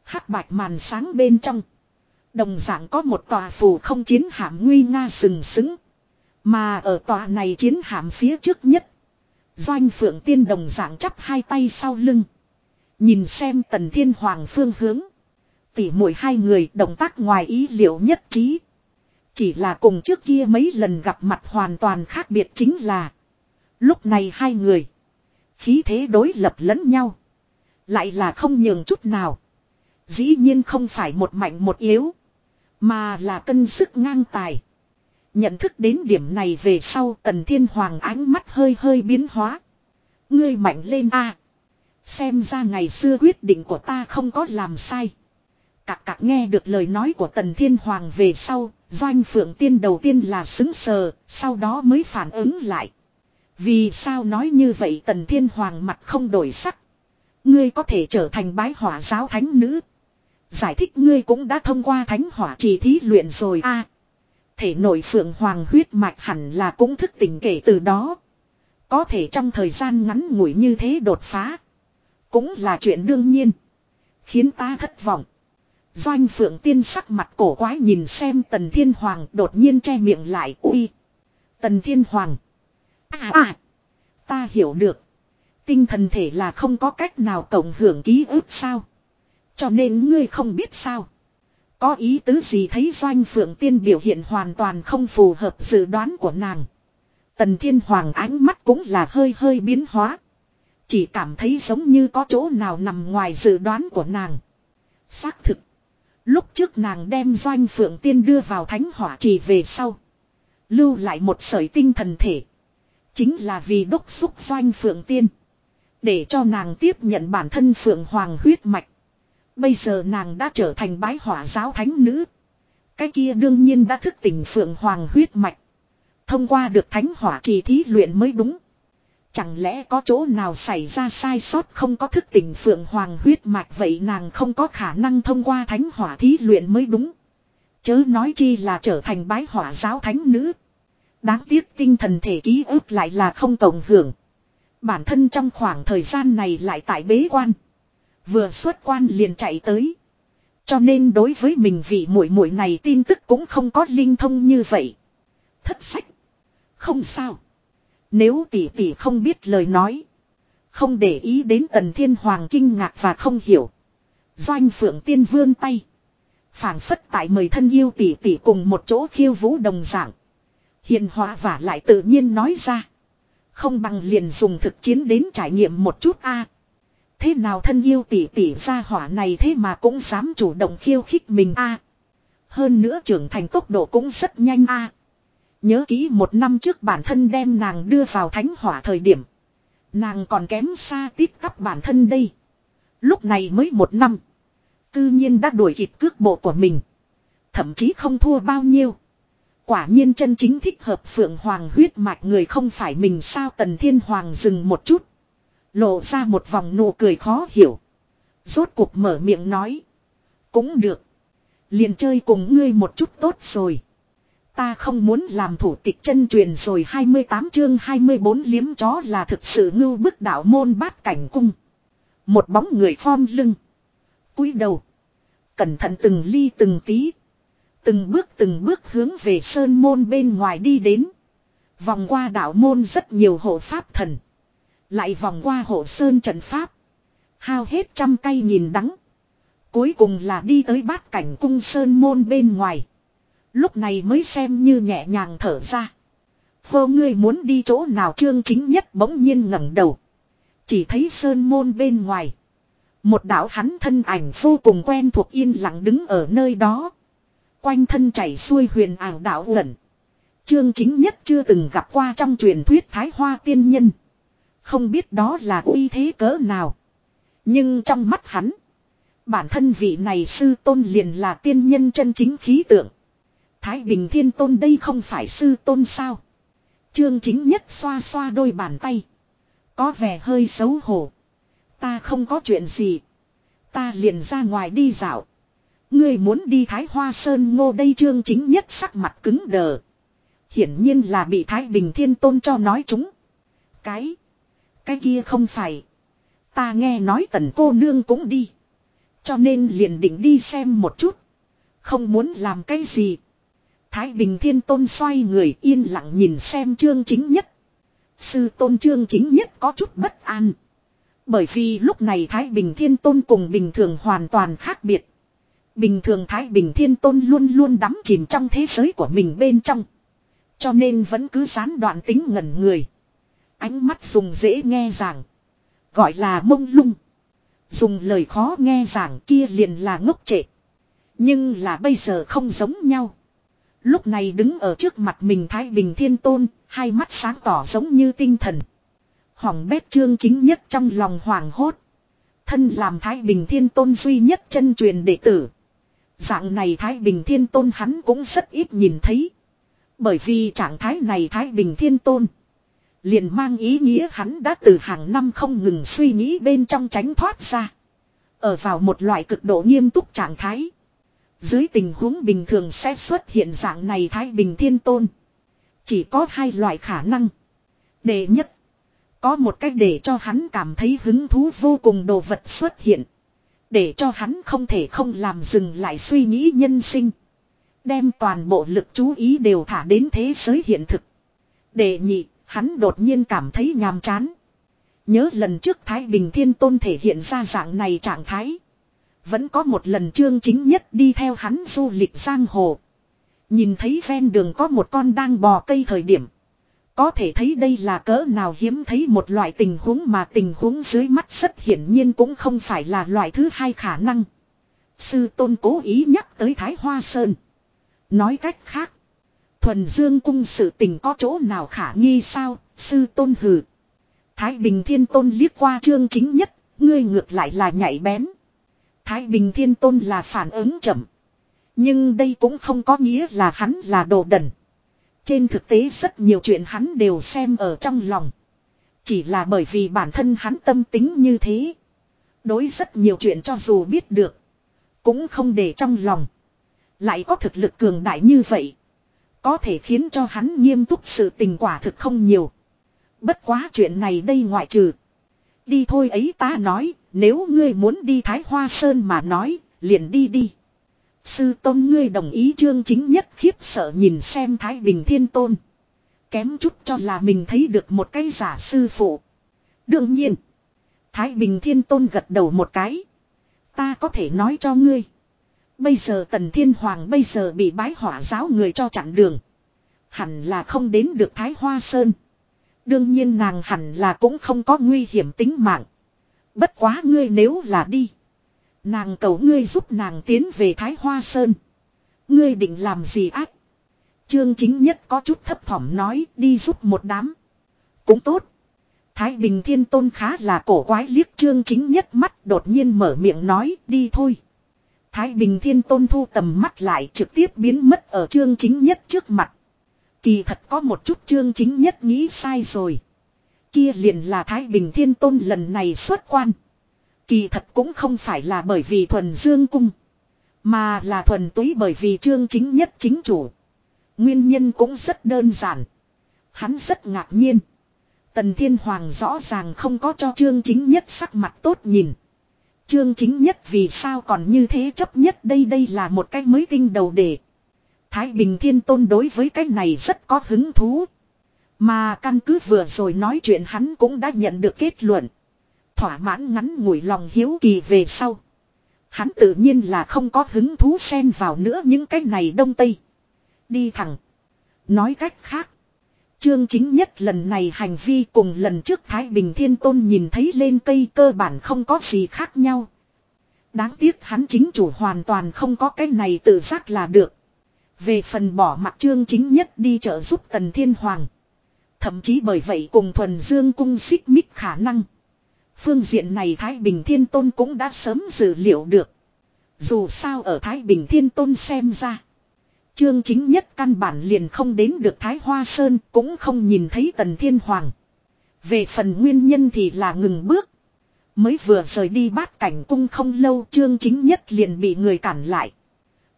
hắc bạch màn sáng bên trong. Đồng dạng có một tòa phù không chiến hạm nguy nga sừng sững. Mà ở tòa này chiến hạm phía trước nhất. Doanh phượng tiên đồng dạng chắp hai tay sau lưng. Nhìn xem tần thiên hoàng phương hướng. Tỉ mỗi hai người động tác ngoài ý liệu nhất trí. Chỉ là cùng trước kia mấy lần gặp mặt hoàn toàn khác biệt chính là. Lúc này hai người. Khí thế đối lập lẫn nhau. Lại là không nhường chút nào. Dĩ nhiên không phải một mạnh một yếu. Mà là cân sức ngang tài. Nhận thức đến điểm này về sau, tần thiên hoàng ánh mắt hơi hơi biến hóa. Ngươi mạnh lên a Xem ra ngày xưa quyết định của ta không có làm sai. Cạc cạc nghe được lời nói của tần thiên hoàng về sau, doanh phượng tiên đầu tiên là xứng sờ, sau đó mới phản ứng lại. Vì sao nói như vậy tần thiên hoàng mặt không đổi sắc. Ngươi có thể trở thành bái hỏa giáo thánh nữ. Giải thích ngươi cũng đã thông qua thánh hỏa trì thí luyện rồi a Thể nội phượng hoàng huyết mạch hẳn là cũng thức tỉnh kể từ đó. Có thể trong thời gian ngắn ngủi như thế đột phá. Cũng là chuyện đương nhiên. Khiến ta thất vọng. Doanh phượng tiên sắc mặt cổ quái nhìn xem tần thiên hoàng đột nhiên che miệng lại uy. Tần thiên hoàng. À à. Ta hiểu được. Tinh thần thể là không có cách nào cộng hưởng ký ức sao. Cho nên ngươi không biết sao. Có ý tứ gì thấy doanh phượng tiên biểu hiện hoàn toàn không phù hợp dự đoán của nàng. Tần thiên hoàng ánh mắt cũng là hơi hơi biến hóa. Chỉ cảm thấy giống như có chỗ nào nằm ngoài dự đoán của nàng. Xác thực. Lúc trước nàng đem doanh phượng tiên đưa vào thánh hỏa trì về sau. Lưu lại một sợi tinh thần thể. Chính là vì đốc xúc doanh phượng tiên. Để cho nàng tiếp nhận bản thân phượng hoàng huyết mạch. Bây giờ nàng đã trở thành bái hỏa giáo thánh nữ. Cái kia đương nhiên đã thức tỉnh phượng hoàng huyết mạch. Thông qua được thánh hỏa trì thí luyện mới đúng. Chẳng lẽ có chỗ nào xảy ra sai sót không có thức tỉnh phượng hoàng huyết mạch vậy nàng không có khả năng thông qua thánh hỏa thí luyện mới đúng. Chớ nói chi là trở thành bái hỏa giáo thánh nữ. Đáng tiếc tinh thần thể ký ức lại là không tổng hưởng. Bản thân trong khoảng thời gian này lại tại bế quan. Vừa xuất quan liền chạy tới. Cho nên đối với mình vị muội muội này tin tức cũng không có linh thông như vậy. Thất sách. Không sao. Nếu tỷ tỷ không biết lời nói. Không để ý đến tần thiên hoàng kinh ngạc và không hiểu. Doanh phượng tiên vươn tay. phảng phất tại mời thân yêu tỷ tỷ cùng một chỗ khiêu vũ đồng dạng. Hiện hóa và lại tự nhiên nói ra. Không bằng liền dùng thực chiến đến trải nghiệm một chút a. Thế nào thân yêu tỷ tỷ ra hỏa này thế mà cũng dám chủ động khiêu khích mình a. Hơn nữa trưởng thành tốc độ cũng rất nhanh a. Nhớ kỹ một năm trước bản thân đem nàng đưa vào thánh hỏa thời điểm. Nàng còn kém xa tít tắp bản thân đây. Lúc này mới một năm. Tư nhiên đã đuổi kịp cước bộ của mình. Thậm chí không thua bao nhiêu. Quả nhiên chân chính thích hợp phượng hoàng huyết mạch người không phải mình sao tần thiên hoàng dừng một chút. Lộ ra một vòng nụ cười khó hiểu. Rốt cuộc mở miệng nói. Cũng được. Liền chơi cùng ngươi một chút tốt rồi. Ta không muốn làm thủ tịch chân truyền rồi 28 chương 24 liếm chó là thực sự ngưu bức đạo môn bát cảnh cung. Một bóng người phom lưng. cúi đầu. Cẩn thận từng ly từng tí. Từng bước từng bước hướng về sơn môn bên ngoài đi đến. Vòng qua đạo môn rất nhiều hộ pháp thần. Lại vòng qua hộ sơn trận pháp. Hao hết trăm cây nhìn đắng. Cuối cùng là đi tới bát cảnh cung sơn môn bên ngoài. Lúc này mới xem như nhẹ nhàng thở ra. Vô ngươi muốn đi chỗ nào trương chính nhất bỗng nhiên ngẩng đầu. Chỉ thấy sơn môn bên ngoài. Một đạo hắn thân ảnh vô cùng quen thuộc yên lặng đứng ở nơi đó. Quanh thân chảy xuôi huyền ảo đạo ẩn. Trương chính nhất chưa từng gặp qua trong truyền thuyết Thái Hoa tiên nhân. Không biết đó là uy thế cỡ nào. Nhưng trong mắt hắn. Bản thân vị này sư tôn liền là tiên nhân chân chính khí tượng. Thái Bình Thiên Tôn đây không phải sư tôn sao. Trương chính nhất xoa xoa đôi bàn tay. Có vẻ hơi xấu hổ. Ta không có chuyện gì. Ta liền ra ngoài đi dạo. Ngươi muốn đi Thái Hoa Sơn ngô đây trương chính nhất sắc mặt cứng đờ. Hiển nhiên là bị Thái Bình Thiên Tôn cho nói chúng. Cái. Cái kia không phải. Ta nghe nói tần cô nương cũng đi. Cho nên liền định đi xem một chút. Không muốn làm cái gì. Thái Bình Thiên Tôn xoay người yên lặng nhìn xem trương chính nhất. Sư tôn trương chính nhất có chút bất an. Bởi vì lúc này Thái Bình Thiên Tôn cùng bình thường hoàn toàn khác biệt. Bình thường Thái Bình Thiên Tôn luôn luôn đắm chìm trong thế giới của mình bên trong. Cho nên vẫn cứ gián đoạn tính ngẩn người. Ánh mắt dùng dễ nghe giảng. Gọi là mông lung. Dùng lời khó nghe giảng kia liền là ngốc trệ. Nhưng là bây giờ không giống nhau. Lúc này đứng ở trước mặt mình Thái Bình Thiên Tôn, hai mắt sáng tỏ giống như tinh thần. Hỏng bét trương chính nhất trong lòng hoàng hốt. Thân làm Thái Bình Thiên Tôn duy nhất chân truyền đệ tử. Dạng này Thái Bình Thiên Tôn hắn cũng rất ít nhìn thấy. Bởi vì trạng thái này Thái Bình Thiên Tôn. Liền mang ý nghĩa hắn đã từ hàng năm không ngừng suy nghĩ bên trong tránh thoát ra. Ở vào một loại cực độ nghiêm túc trạng thái. Dưới tình huống bình thường sẽ xuất hiện dạng này Thái Bình Thiên Tôn. Chỉ có hai loại khả năng. Đệ nhất. Có một cách để cho hắn cảm thấy hứng thú vô cùng đồ vật xuất hiện. Để cho hắn không thể không làm dừng lại suy nghĩ nhân sinh. Đem toàn bộ lực chú ý đều thả đến thế giới hiện thực. Đệ nhị, hắn đột nhiên cảm thấy nhàm chán. Nhớ lần trước Thái Bình Thiên Tôn thể hiện ra dạng này trạng thái. Vẫn có một lần trương chính nhất đi theo hắn du lịch giang hồ. Nhìn thấy ven đường có một con đang bò cây thời điểm. Có thể thấy đây là cỡ nào hiếm thấy một loại tình huống mà tình huống dưới mắt rất hiển nhiên cũng không phải là loại thứ hai khả năng. Sư tôn cố ý nhắc tới Thái Hoa Sơn. Nói cách khác. Thuần Dương cung sự tình có chỗ nào khả nghi sao, sư tôn hừ. Thái Bình Thiên Tôn liếc qua chương chính nhất, ngươi ngược lại là nhảy bén. Thái Bình Thiên Tôn là phản ứng chậm. Nhưng đây cũng không có nghĩa là hắn là đồ đần. Trên thực tế rất nhiều chuyện hắn đều xem ở trong lòng. Chỉ là bởi vì bản thân hắn tâm tính như thế. Đối rất nhiều chuyện cho dù biết được. Cũng không để trong lòng. Lại có thực lực cường đại như vậy. Có thể khiến cho hắn nghiêm túc sự tình quả thực không nhiều. Bất quá chuyện này đây ngoại trừ. Đi thôi ấy ta nói, nếu ngươi muốn đi Thái Hoa Sơn mà nói, liền đi đi. Sư tôn ngươi đồng ý chương chính nhất khiếp sợ nhìn xem Thái Bình Thiên Tôn. Kém chút cho là mình thấy được một cái giả sư phụ. Đương nhiên. Thái Bình Thiên Tôn gật đầu một cái. Ta có thể nói cho ngươi. Bây giờ Tần Thiên Hoàng bây giờ bị bái hỏa giáo người cho chặn đường. Hẳn là không đến được Thái Hoa Sơn. Đương nhiên nàng hẳn là cũng không có nguy hiểm tính mạng. Bất quá ngươi nếu là đi. Nàng cầu ngươi giúp nàng tiến về Thái Hoa Sơn. Ngươi định làm gì ác? Trương chính nhất có chút thấp thỏm nói, đi giúp một đám. Cũng tốt. Thái Bình Thiên Tôn khá là cổ quái liếc trương chính nhất mắt, đột nhiên mở miệng nói, đi thôi. Thái Bình Thiên Tôn thu tầm mắt lại trực tiếp biến mất ở trương chính nhất trước mặt. Kỳ thật có một chút trương chính nhất nghĩ sai rồi. Kia liền là Thái Bình Thiên Tôn lần này xuất quan. Kỳ thật cũng không phải là bởi vì thuần dương cung. Mà là thuần túy bởi vì trương chính nhất chính chủ. Nguyên nhân cũng rất đơn giản. Hắn rất ngạc nhiên. Tần Thiên Hoàng rõ ràng không có cho trương chính nhất sắc mặt tốt nhìn. Trương chính nhất vì sao còn như thế chấp nhất đây đây là một cái mới tinh đầu đề. Thái Bình Thiên Tôn đối với cái này rất có hứng thú. Mà căn cứ vừa rồi nói chuyện hắn cũng đã nhận được kết luận. Thỏa mãn ngắn ngủi lòng hiếu kỳ về sau. Hắn tự nhiên là không có hứng thú xen vào nữa những cái này đông tây. Đi thẳng. Nói cách khác. Chương chính nhất lần này hành vi cùng lần trước Thái Bình Thiên Tôn nhìn thấy lên cây cơ bản không có gì khác nhau. Đáng tiếc hắn chính chủ hoàn toàn không có cái này tự giác là được. Về phần bỏ mặt chương chính nhất đi trợ giúp Tần Thiên Hoàng. Thậm chí bởi vậy cùng thuần dương cung xích mích khả năng. Phương diện này Thái Bình Thiên Tôn cũng đã sớm dự liệu được. Dù sao ở Thái Bình Thiên Tôn xem ra. Chương chính nhất căn bản liền không đến được Thái Hoa Sơn, cũng không nhìn thấy Tần Thiên Hoàng. Về phần nguyên nhân thì là ngừng bước. Mới vừa rời đi bát cảnh cung không lâu, chương chính nhất liền bị người cản lại.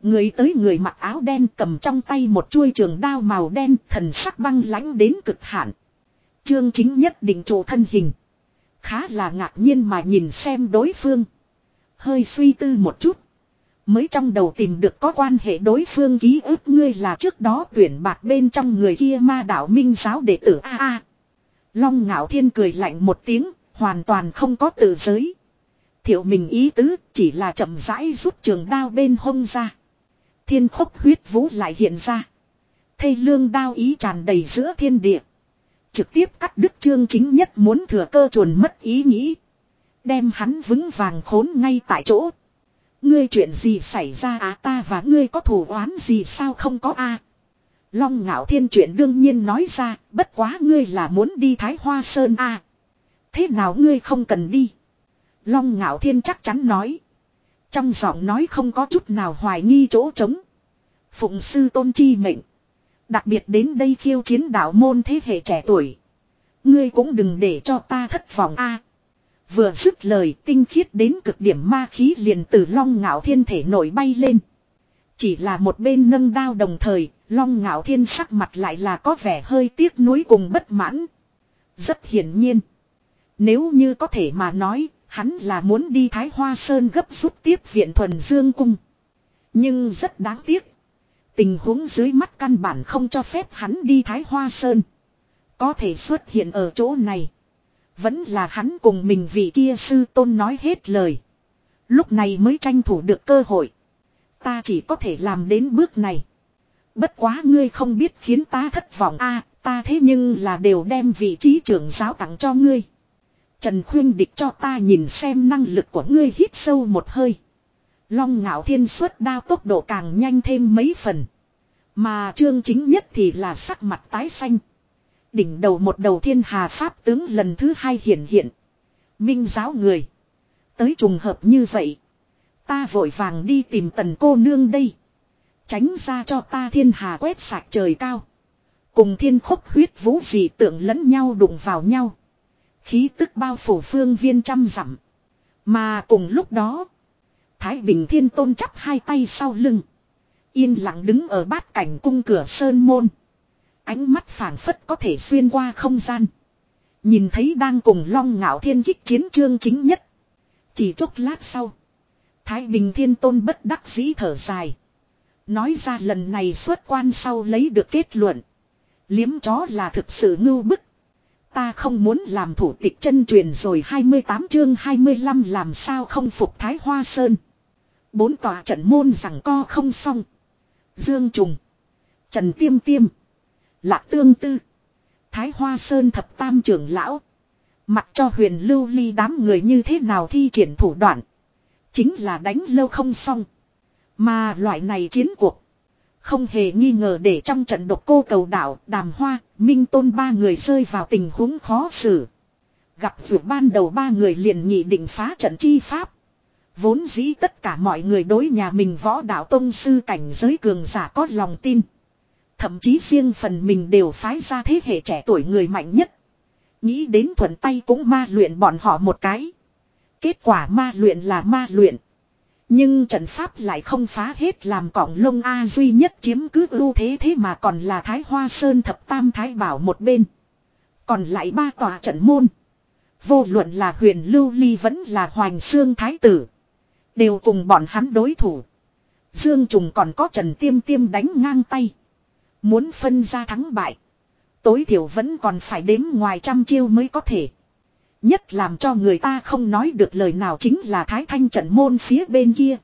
Người tới người mặc áo đen cầm trong tay một chuôi trường đao màu đen thần sắc băng lãnh đến cực hạn. trương chính nhất định trụ thân hình. Khá là ngạc nhiên mà nhìn xem đối phương. Hơi suy tư một chút. Mới trong đầu tìm được có quan hệ đối phương ký ức ngươi là trước đó tuyển bạc bên trong người kia ma đạo minh giáo đệ tử A A. Long ngạo thiên cười lạnh một tiếng, hoàn toàn không có tự giới. Thiệu mình ý tứ chỉ là chậm rãi rút trường đao bên hông ra. Thiên khốc huyết vũ lại hiện ra. Thây lương đao ý tràn đầy giữa thiên địa. Trực tiếp cắt đứt chương chính nhất muốn thừa cơ chuồn mất ý nghĩ. Đem hắn vững vàng khốn ngay tại chỗ. Ngươi chuyện gì xảy ra à ta và ngươi có thủ oán gì sao không có a Long ngạo thiên chuyện đương nhiên nói ra, bất quá ngươi là muốn đi Thái Hoa Sơn a Thế nào ngươi không cần đi? Long ngạo thiên chắc chắn nói. Trong giọng nói không có chút nào hoài nghi chỗ trống. Phụng sư tôn chi mệnh. Đặc biệt đến đây khiêu chiến đạo môn thế hệ trẻ tuổi. Ngươi cũng đừng để cho ta thất vọng a. vừa dứt lời tinh khiết đến cực điểm ma khí liền từ long ngạo thiên thể nổi bay lên. Chỉ là một bên nâng đao đồng thời, long ngạo thiên sắc mặt lại là có vẻ hơi tiếc nuối cùng bất mãn. Rất hiển nhiên. Nếu như có thể mà nói, hắn là muốn đi Thái Hoa Sơn gấp rút tiếp viện thuần dương cung. Nhưng rất đáng tiếc. Tình huống dưới mắt căn bản không cho phép hắn đi Thái Hoa Sơn. Có thể xuất hiện ở chỗ này. Vẫn là hắn cùng mình vị kia sư tôn nói hết lời. Lúc này mới tranh thủ được cơ hội. Ta chỉ có thể làm đến bước này. Bất quá ngươi không biết khiến ta thất vọng a, ta thế nhưng là đều đem vị trí trưởng giáo tặng cho ngươi. Trần khuyên địch cho ta nhìn xem năng lực của ngươi hít sâu một hơi. Long ngạo thiên suốt đao tốc độ càng nhanh thêm mấy phần. Mà trương chính nhất thì là sắc mặt tái xanh. Đỉnh đầu một đầu thiên hà pháp tướng lần thứ hai hiện hiện. Minh giáo người. Tới trùng hợp như vậy. Ta vội vàng đi tìm tần cô nương đây. Tránh ra cho ta thiên hà quét sạch trời cao. Cùng thiên khúc huyết vũ dị tượng lẫn nhau đụng vào nhau. Khí tức bao phủ phương viên trăm dặm. Mà cùng lúc đó. Thái Bình Thiên Tôn chắp hai tay sau lưng. Yên lặng đứng ở bát cảnh cung cửa sơn môn. Ánh mắt phảng phất có thể xuyên qua không gian. Nhìn thấy đang cùng long ngạo thiên kích chiến trương chính nhất. Chỉ chốc lát sau. Thái Bình Thiên Tôn bất đắc dĩ thở dài. Nói ra lần này xuất quan sau lấy được kết luận. Liếm chó là thực sự ngưu bức. Ta không muốn làm thủ tịch chân truyền rồi 28 chương 25 làm sao không phục Thái Hoa Sơn. Bốn tòa trận môn rằng co không xong. Dương Trùng. Trần Tiêm Tiêm. Lạc Tương Tư. Thái Hoa Sơn thập tam trưởng lão. Mặc cho huyền lưu ly đám người như thế nào thi triển thủ đoạn. Chính là đánh lâu không xong. Mà loại này chiến cuộc. Không hề nghi ngờ để trong trận độc cô cầu đảo, đàm hoa, minh tôn ba người rơi vào tình huống khó xử. Gặp vượt ban đầu ba người liền nhị định phá trận chi pháp. Vốn dĩ tất cả mọi người đối nhà mình võ đạo tông sư cảnh giới cường giả có lòng tin. Thậm chí riêng phần mình đều phái ra thế hệ trẻ tuổi người mạnh nhất. Nghĩ đến thuận tay cũng ma luyện bọn họ một cái. Kết quả ma luyện là ma luyện. Nhưng trận pháp lại không phá hết làm cọng lông A duy nhất chiếm cứ ưu thế thế mà còn là Thái Hoa Sơn thập tam Thái Bảo một bên. Còn lại ba tòa trận môn. Vô luận là huyền lưu ly vẫn là hoành xương thái tử. Đều cùng bọn hắn đối thủ. Dương Trùng còn có Trần Tiêm Tiêm đánh ngang tay. Muốn phân ra thắng bại. Tối thiểu vẫn còn phải đếm ngoài trăm chiêu mới có thể. Nhất làm cho người ta không nói được lời nào chính là Thái Thanh trận môn phía bên kia.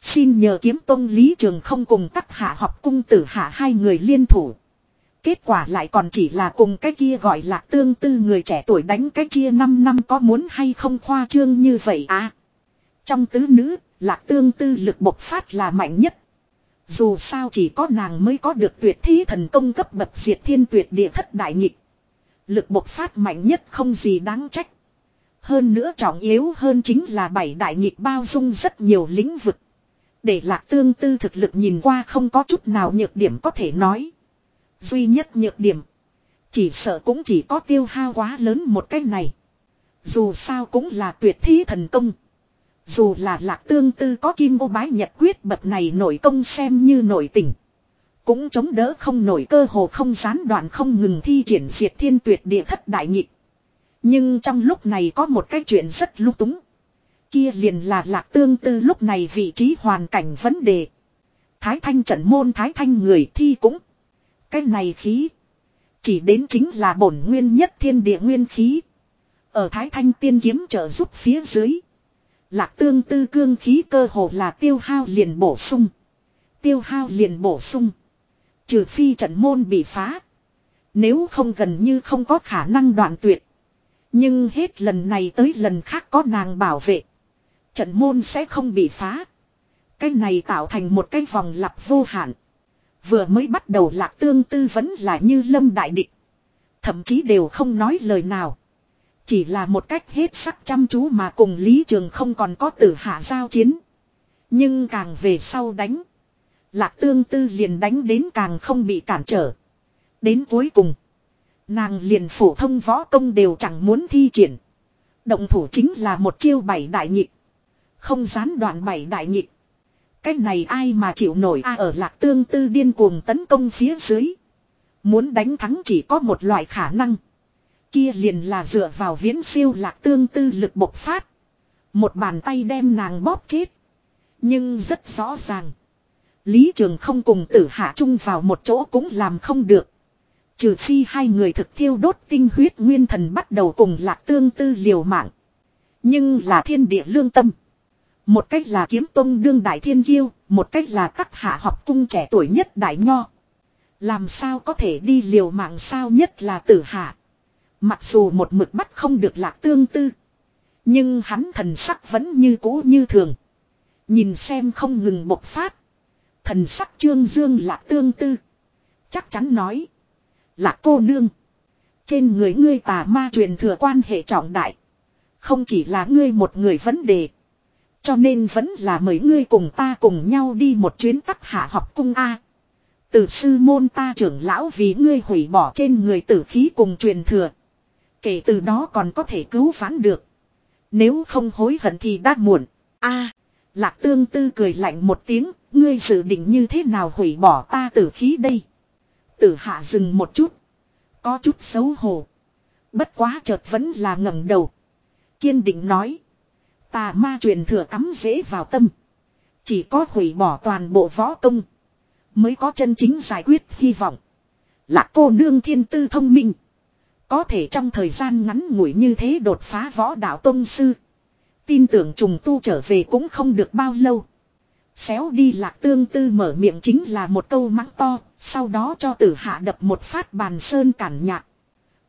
Xin nhờ kiếm tông lý trường không cùng các hạ học cung tử hạ hai người liên thủ. Kết quả lại còn chỉ là cùng cái kia gọi là tương tư người trẻ tuổi đánh cái chia 5 năm có muốn hay không khoa trương như vậy à. Trong tứ nữ, lạc tương tư lực bộc phát là mạnh nhất. Dù sao chỉ có nàng mới có được tuyệt thí thần công cấp bậc diệt thiên tuyệt địa thất đại nghịch. Lực bộc phát mạnh nhất không gì đáng trách. Hơn nữa trọng yếu hơn chính là bảy đại nghịch bao dung rất nhiều lĩnh vực. Để lạc tương tư thực lực nhìn qua không có chút nào nhược điểm có thể nói. Duy nhất nhược điểm. Chỉ sợ cũng chỉ có tiêu hao quá lớn một cách này. Dù sao cũng là tuyệt thí thần công. Dù là lạc tương tư có kim ô bái nhật quyết bậc này nổi công xem như nổi tình. Cũng chống đỡ không nổi cơ hồ không gián đoạn không ngừng thi triển diệt thiên tuyệt địa thất đại nhịp. Nhưng trong lúc này có một cái chuyện rất lúc túng. Kia liền là lạc tương tư lúc này vị trí hoàn cảnh vấn đề. Thái thanh trận môn thái thanh người thi cũng. Cái này khí. Chỉ đến chính là bổn nguyên nhất thiên địa nguyên khí. Ở thái thanh tiên kiếm trợ giúp phía dưới. Lạc tương tư cương khí cơ hồ là tiêu hao liền bổ sung. Tiêu hao liền bổ sung. Trừ phi trận môn bị phá. Nếu không gần như không có khả năng đoạn tuyệt. Nhưng hết lần này tới lần khác có nàng bảo vệ. Trận môn sẽ không bị phá. Cái này tạo thành một cái vòng lặp vô hạn. Vừa mới bắt đầu lạc tương tư vẫn là như lâm đại địch. Thậm chí đều không nói lời nào. Chỉ là một cách hết sắc chăm chú mà cùng Lý Trường không còn có tử hạ giao chiến. Nhưng càng về sau đánh. Lạc tương tư liền đánh đến càng không bị cản trở. Đến cuối cùng. Nàng liền phổ thông võ công đều chẳng muốn thi triển. Động thủ chính là một chiêu bảy đại nhịp. Không gián đoạn bảy đại nhịp. Cái này ai mà chịu nổi a ở lạc tương tư điên cuồng tấn công phía dưới. Muốn đánh thắng chỉ có một loại khả năng. Kia liền là dựa vào viễn siêu lạc tương tư lực bộc phát. Một bàn tay đem nàng bóp chết. Nhưng rất rõ ràng. Lý Trường không cùng tử hạ chung vào một chỗ cũng làm không được. Trừ phi hai người thực thiêu đốt tinh huyết nguyên thần bắt đầu cùng lạc tương tư liều mạng. Nhưng là thiên địa lương tâm. Một cách là kiếm tông đương đại thiên kiêu, một cách là các hạ học cung trẻ tuổi nhất đại nho. Làm sao có thể đi liều mạng sao nhất là tử hạ. Mặc dù một mực bắt không được lạc tương tư. Nhưng hắn thần sắc vẫn như cũ như thường. Nhìn xem không ngừng bộc phát. Thần sắc trương dương lạc tương tư. Chắc chắn nói. Lạc cô nương. Trên người ngươi tà ma truyền thừa quan hệ trọng đại. Không chỉ là ngươi một người vấn đề. Cho nên vẫn là mời ngươi cùng ta cùng nhau đi một chuyến tắc hạ học cung A. Từ sư môn ta trưởng lão vì ngươi hủy bỏ trên người tử khí cùng truyền thừa. Kể từ đó còn có thể cứu vãn được. Nếu không hối hận thì đã muộn. A, Lạc tương tư cười lạnh một tiếng, ngươi dự định như thế nào hủy bỏ ta tử khí đây. Tử hạ dừng một chút. Có chút xấu hổ. Bất quá chợt vẫn là ngẩng đầu. Kiên định nói. Tà ma truyền thừa cắm dễ vào tâm. Chỉ có hủy bỏ toàn bộ võ công. Mới có chân chính giải quyết hy vọng. Là cô nương thiên tư thông minh. Có thể trong thời gian ngắn ngủi như thế đột phá võ đạo tông sư. Tin tưởng trùng tu trở về cũng không được bao lâu. Xéo đi lạc tương tư mở miệng chính là một câu mắng to, sau đó cho tử hạ đập một phát bàn sơn cản nhạc.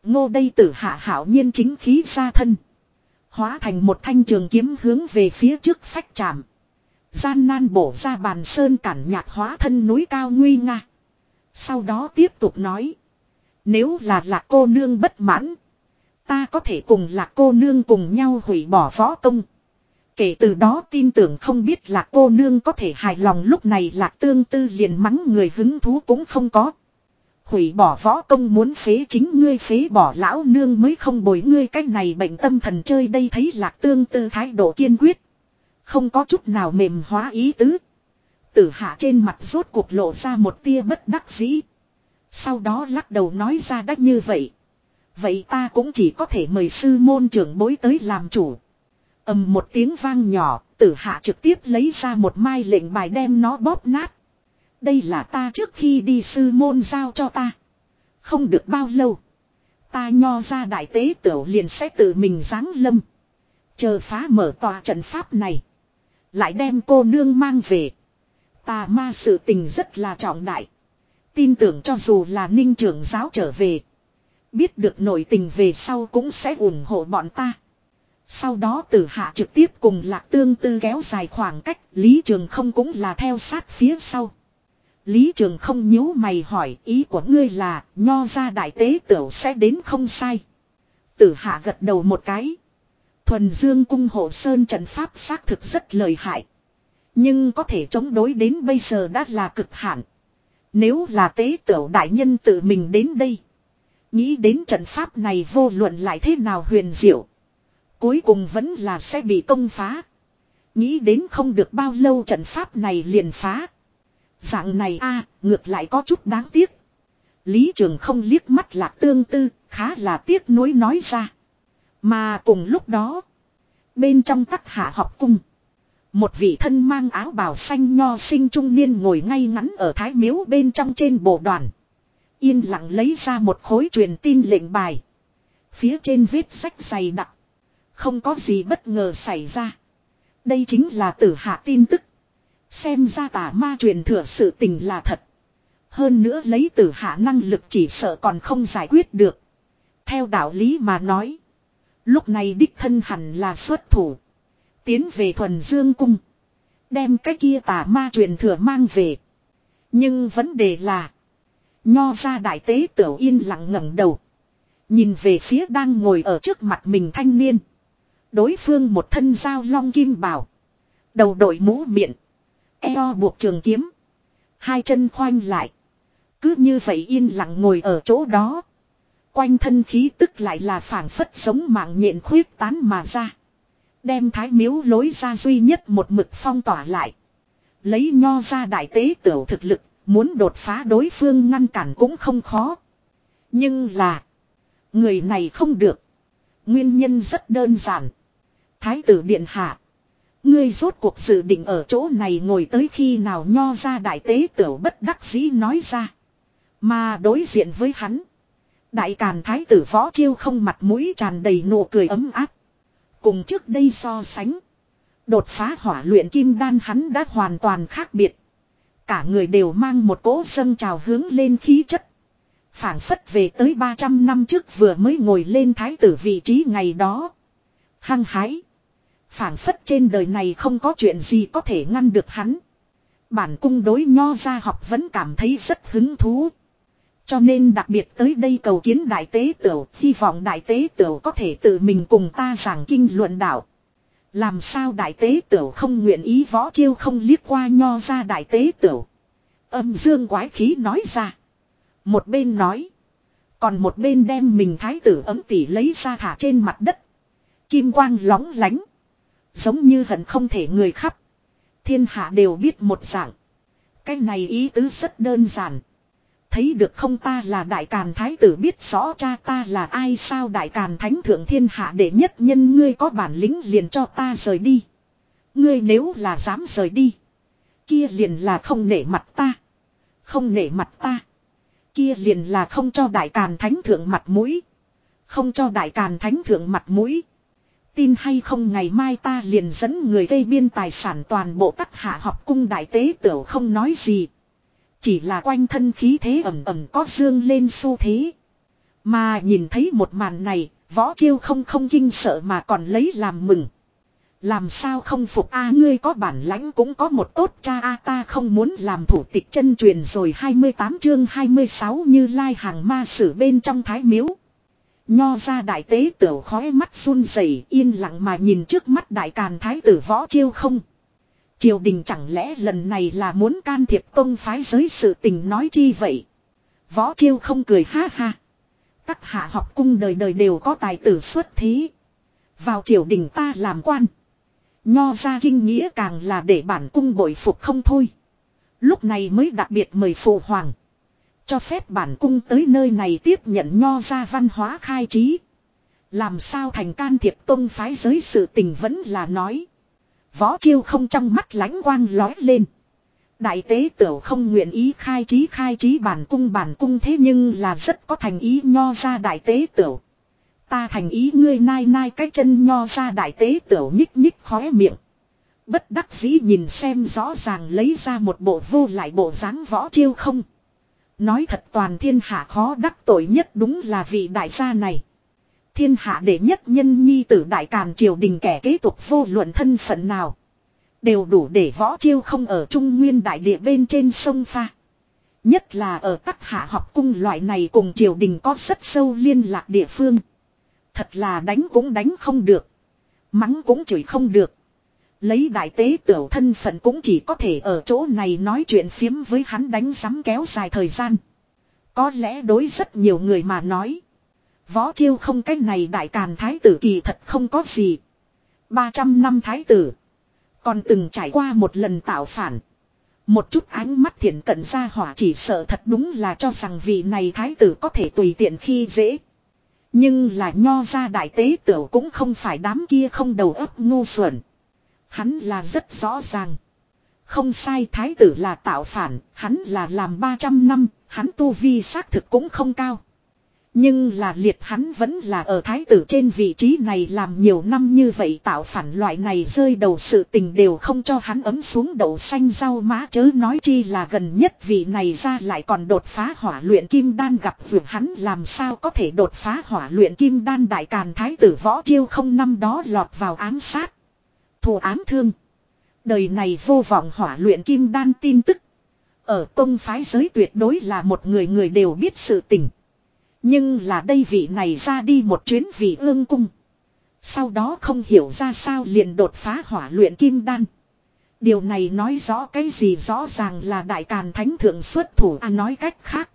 Ngô đây tử hạ hảo nhiên chính khí ra thân. Hóa thành một thanh trường kiếm hướng về phía trước phách chạm. Gian nan bổ ra bàn sơn cản nhạc hóa thân núi cao nguy nga. Sau đó tiếp tục nói. Nếu là lạc cô nương bất mãn. Ta có thể cùng lạc cô nương cùng nhau hủy bỏ võ công. Kể từ đó tin tưởng không biết là cô nương có thể hài lòng lúc này là tương tư liền mắng người hứng thú cũng không có. Hủy bỏ võ công muốn phế chính ngươi phế bỏ lão nương mới không bồi ngươi cách này bệnh tâm thần chơi đây thấy lạc tương tư thái độ kiên quyết. Không có chút nào mềm hóa ý tứ. Tử hạ trên mặt rốt cuộc lộ ra một tia bất đắc dĩ. Sau đó lắc đầu nói ra đắc như vậy. Vậy ta cũng chỉ có thể mời sư môn trưởng bối tới làm chủ ầm một tiếng vang nhỏ, tử hạ trực tiếp lấy ra một mai lệnh bài đem nó bóp nát. Đây là ta trước khi đi sư môn giao cho ta. Không được bao lâu. Ta nho ra đại tế tiểu liền sẽ tự mình giáng lâm. Chờ phá mở tòa trận pháp này. Lại đem cô nương mang về. Ta ma sự tình rất là trọng đại. Tin tưởng cho dù là ninh trưởng giáo trở về. Biết được nội tình về sau cũng sẽ ủng hộ bọn ta. Sau đó tử hạ trực tiếp cùng lạc tương tư kéo dài khoảng cách. Lý trường không cũng là theo sát phía sau. Lý trường không nhíu mày hỏi, ý của ngươi là, nho ra đại tế tửu sẽ đến không sai. Tử hạ gật đầu một cái. Thuần dương cung hộ sơn trận pháp xác thực rất lợi hại. Nhưng có thể chống đối đến bây giờ đã là cực hạn. Nếu là tế tửu đại nhân tự mình đến đây. Nghĩ đến trận pháp này vô luận lại thế nào huyền diệu. Cuối cùng vẫn là sẽ bị công phá. Nghĩ đến không được bao lâu trận pháp này liền phá. Dạng này a ngược lại có chút đáng tiếc. Lý trường không liếc mắt lạc tương tư, khá là tiếc nuối nói ra. Mà cùng lúc đó, bên trong tắc hạ học cung. Một vị thân mang áo bào xanh nho sinh trung niên ngồi ngay ngắn ở thái miếu bên trong trên bộ đoàn. Yên lặng lấy ra một khối truyền tin lệnh bài. Phía trên viết sách dày đặc. Không có gì bất ngờ xảy ra. Đây chính là tử hạ tin tức. Xem ra tà ma truyền thừa sự tình là thật. Hơn nữa lấy tử hạ năng lực chỉ sợ còn không giải quyết được. Theo đạo lý mà nói. Lúc này đích thân hẳn là xuất thủ. Tiến về thuần dương cung. Đem cái kia tà ma truyền thừa mang về. Nhưng vấn đề là. Nho ra đại tế tiểu yên lặng ngẩng đầu. Nhìn về phía đang ngồi ở trước mặt mình thanh niên. Đối phương một thân dao long kim bảo. Đầu đội mũ miệng. Eo buộc trường kiếm. Hai chân khoanh lại. Cứ như vậy yên lặng ngồi ở chỗ đó. Quanh thân khí tức lại là phảng phất sống mạng nhện khuyết tán mà ra. Đem thái miếu lối ra duy nhất một mực phong tỏa lại. Lấy nho ra đại tế tiểu thực lực, muốn đột phá đối phương ngăn cản cũng không khó. Nhưng là, người này không được. Nguyên nhân rất đơn giản. Thái tử điện hạ. Ngươi rốt cuộc dự định ở chỗ này ngồi tới khi nào nho ra đại tế tiểu bất đắc dĩ nói ra. Mà đối diện với hắn. Đại càn thái tử võ chiêu không mặt mũi tràn đầy nụ cười ấm áp. Cùng trước đây so sánh. Đột phá hỏa luyện kim đan hắn đã hoàn toàn khác biệt. Cả người đều mang một cỗ sân trào hướng lên khí chất. phảng phất về tới 300 năm trước vừa mới ngồi lên thái tử vị trí ngày đó. Hăng hái phảng phất trên đời này không có chuyện gì có thể ngăn được hắn. Bản cung đối nho gia học vẫn cảm thấy rất hứng thú. Cho nên đặc biệt tới đây cầu kiến đại tế tửu, hy vọng đại tế tửu có thể tự mình cùng ta giảng kinh luận đạo. Làm sao đại tế tửu không nguyện ý võ chiêu không liếc qua nho ra đại tế tửu. Âm dương quái khí nói ra. Một bên nói. Còn một bên đem mình thái tử ấm tỉ lấy ra thả trên mặt đất. Kim quang lóng lánh. Giống như hận không thể người khắp. Thiên hạ đều biết một dạng. Cái này ý tứ rất đơn giản. Thấy được không ta là đại càn thái tử biết rõ cha ta là ai sao đại càn thánh thượng thiên hạ để nhất nhân ngươi có bản lĩnh liền cho ta rời đi. Ngươi nếu là dám rời đi. Kia liền là không nể mặt ta. Không nể mặt ta. Kia liền là không cho đại càn thánh thượng mặt mũi. Không cho đại càn thánh thượng mặt mũi. Tin hay không ngày mai ta liền dẫn người gây biên tài sản toàn bộ các hạ học cung đại tế tiểu không nói gì. Chỉ là quanh thân khí thế ẩm ẩm có dương lên xu thế. Mà nhìn thấy một màn này, võ chiêu không không kinh sợ mà còn lấy làm mừng. Làm sao không phục a ngươi có bản lãnh cũng có một tốt cha a ta không muốn làm thủ tịch chân truyền rồi 28 chương 26 như lai hàng ma sử bên trong thái miếu. Nho ra đại tế tiểu khói mắt run rẩy, yên lặng mà nhìn trước mắt đại càn thái tử võ chiêu không. Triều đình chẳng lẽ lần này là muốn can thiệp tông phái giới sự tình nói chi vậy. Võ chiêu không cười, ha ha. Các hạ học cung đời đời đều có tài tử xuất thí. Vào triều đình ta làm quan. Nho ra kinh nghĩa càng là để bản cung bội phục không thôi. Lúc này mới đặc biệt mời phụ hoàng. Cho phép bản cung tới nơi này tiếp nhận nho ra văn hóa khai trí. Làm sao thành can thiệp tông phái giới sự tình vẫn là nói. Võ chiêu không trong mắt lánh quang lói lên. Đại tế tiểu không nguyện ý khai trí khai trí bản cung bản cung thế nhưng là rất có thành ý nho ra đại tế tiểu. Ta thành ý ngươi nai nai cái chân nho ra đại tế tiểu nhích nhích khóe miệng. Bất đắc dĩ nhìn xem rõ ràng lấy ra một bộ vô lại bộ dáng võ chiêu không. Nói thật toàn thiên hạ khó đắc tội nhất đúng là vị đại gia này. Thiên hạ đệ nhất nhân nhi tử đại càn triều đình kẻ kế tục vô luận thân phận nào. Đều đủ để võ chiêu không ở trung nguyên đại địa bên trên sông pha. Nhất là ở các hạ học cung loại này cùng triều đình có rất sâu liên lạc địa phương. Thật là đánh cũng đánh không được. Mắng cũng chửi không được. Lấy đại tế tiểu thân phận cũng chỉ có thể ở chỗ này nói chuyện phiếm với hắn đánh sắm kéo dài thời gian. Có lẽ đối rất nhiều người mà nói. Võ chiêu không cái này đại càn thái tử kỳ thật không có gì. 300 năm thái tử. Còn từng trải qua một lần tạo phản. Một chút ánh mắt thiện cận ra hỏa chỉ sợ thật đúng là cho rằng vị này thái tử có thể tùy tiện khi dễ. Nhưng là nho ra đại tế tiểu cũng không phải đám kia không đầu óc ngu xuẩn. Hắn là rất rõ ràng. Không sai thái tử là tạo phản, hắn là làm 300 năm, hắn tu vi xác thực cũng không cao. Nhưng là liệt hắn vẫn là ở thái tử trên vị trí này làm nhiều năm như vậy tạo phản loại này rơi đầu sự tình đều không cho hắn ấm xuống đậu xanh rau má chớ nói chi là gần nhất vị này ra lại còn đột phá hỏa luyện kim đan gặp vượt hắn làm sao có thể đột phá hỏa luyện kim đan đại càn thái tử võ chiêu không năm đó lọt vào ám sát. Thù ám thương. Đời này vô vọng hỏa luyện kim đan tin tức. Ở công phái giới tuyệt đối là một người người đều biết sự tình. Nhưng là đây vị này ra đi một chuyến vì ương cung. Sau đó không hiểu ra sao liền đột phá hỏa luyện kim đan. Điều này nói rõ cái gì rõ ràng là đại càn thánh thượng xuất thủ à nói cách khác.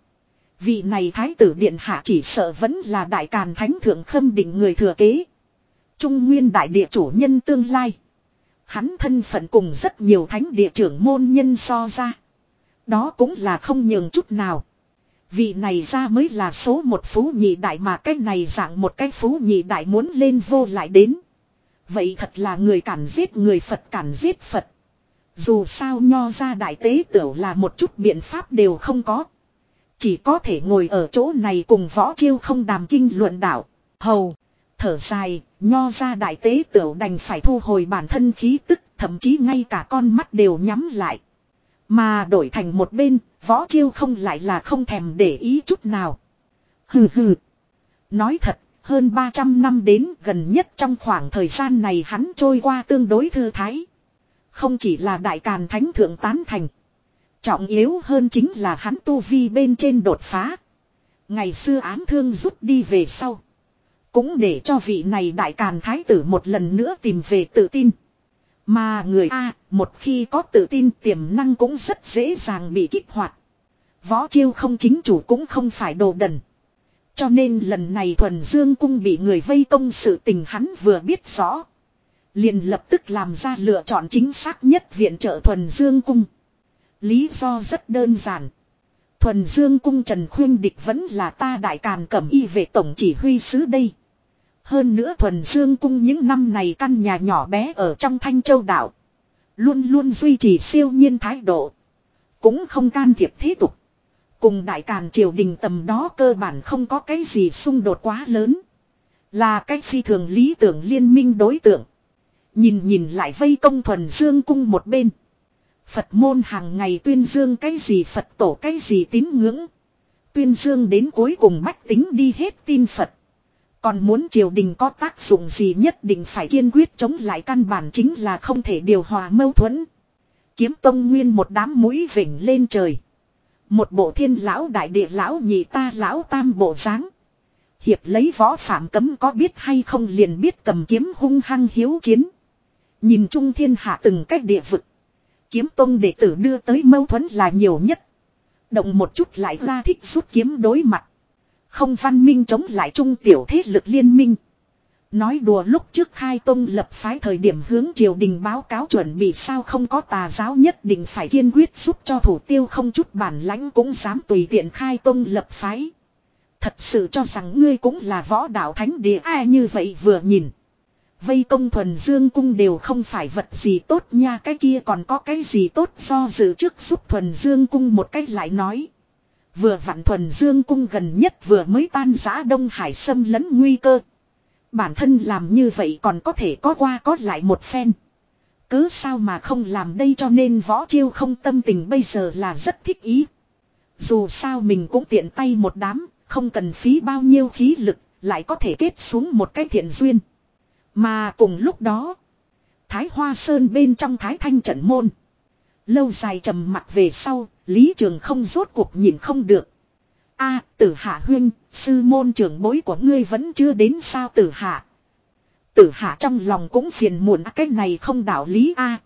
Vị này thái tử điện hạ chỉ sợ vẫn là đại càn thánh thượng khâm định người thừa kế. Trung nguyên đại địa chủ nhân tương lai. Hắn thân phận cùng rất nhiều thánh địa trưởng môn nhân so ra. Đó cũng là không nhường chút nào. Vị này ra mới là số một phú nhị đại mà cái này dạng một cái phú nhị đại muốn lên vô lại đến. Vậy thật là người cản giết người Phật cản giết Phật. Dù sao nho ra đại tế tiểu là một chút biện pháp đều không có. Chỉ có thể ngồi ở chỗ này cùng võ chiêu không đàm kinh luận đạo. Hầu, thở dài, nho ra đại tế tiểu đành phải thu hồi bản thân khí tức, thậm chí ngay cả con mắt đều nhắm lại. Mà đổi thành một bên, võ chiêu không lại là không thèm để ý chút nào. Hừ hừ. Nói thật, hơn 300 năm đến gần nhất trong khoảng thời gian này hắn trôi qua tương đối thư thái. Không chỉ là đại càn thánh thượng tán thành. Trọng yếu hơn chính là hắn tu vi bên trên đột phá. Ngày xưa án thương rút đi về sau. Cũng để cho vị này đại càn thái tử một lần nữa tìm về tự tin. Mà người A, một khi có tự tin tiềm năng cũng rất dễ dàng bị kích hoạt. Võ chiêu không chính chủ cũng không phải đồ đần. Cho nên lần này thuần dương cung bị người vây công sự tình hắn vừa biết rõ. Liền lập tức làm ra lựa chọn chính xác nhất viện trợ thuần dương cung. Lý do rất đơn giản. Thuần dương cung Trần Khuyên Địch vẫn là ta đại càn cẩm y về tổng chỉ huy sứ đây. Hơn nữa thuần dương cung những năm này căn nhà nhỏ bé ở trong thanh châu đảo. Luôn luôn duy trì siêu nhiên thái độ. Cũng không can thiệp thế tục. Cùng đại càn triều đình tầm đó cơ bản không có cái gì xung đột quá lớn. Là cách phi thường lý tưởng liên minh đối tượng. Nhìn nhìn lại vây công thuần dương cung một bên. Phật môn hàng ngày tuyên dương cái gì Phật tổ cái gì tín ngưỡng. Tuyên dương đến cuối cùng bách tính đi hết tin Phật. Còn muốn triều đình có tác dụng gì nhất định phải kiên quyết chống lại căn bản chính là không thể điều hòa mâu thuẫn. Kiếm tông nguyên một đám mũi vỉnh lên trời. Một bộ thiên lão đại địa lão nhị ta lão tam bộ dáng Hiệp lấy võ phạm cấm có biết hay không liền biết cầm kiếm hung hăng hiếu chiến. Nhìn trung thiên hạ từng cách địa vực. Kiếm tông đệ tử đưa tới mâu thuẫn là nhiều nhất. Động một chút lại ra thích rút kiếm đối mặt. Không văn minh chống lại trung tiểu thế lực liên minh. Nói đùa lúc trước khai tông lập phái thời điểm hướng triều đình báo cáo chuẩn bị sao không có tà giáo nhất định phải kiên quyết giúp cho thủ tiêu không chút bản lãnh cũng dám tùy tiện khai tông lập phái. Thật sự cho rằng ngươi cũng là võ đạo thánh địa ai như vậy vừa nhìn. Vây công thuần dương cung đều không phải vật gì tốt nha, cái kia còn có cái gì tốt do dự trước giúp thuần dương cung một cách lại nói. Vừa vạn thuần dương cung gần nhất vừa mới tan giã Đông Hải xâm lấn nguy cơ. Bản thân làm như vậy còn có thể có qua có lại một phen. Cứ sao mà không làm đây cho nên võ chiêu không tâm tình bây giờ là rất thích ý. Dù sao mình cũng tiện tay một đám, không cần phí bao nhiêu khí lực, lại có thể kết xuống một cái thiện duyên. Mà cùng lúc đó, Thái Hoa Sơn bên trong Thái Thanh trận môn. Lâu dài trầm mặt về sau, Lý Trường không rốt cuộc nhìn không được. a tử hạ huyên, sư môn trưởng bối của ngươi vẫn chưa đến sao tử hạ. Tử hạ trong lòng cũng phiền muộn cái này không đạo lý a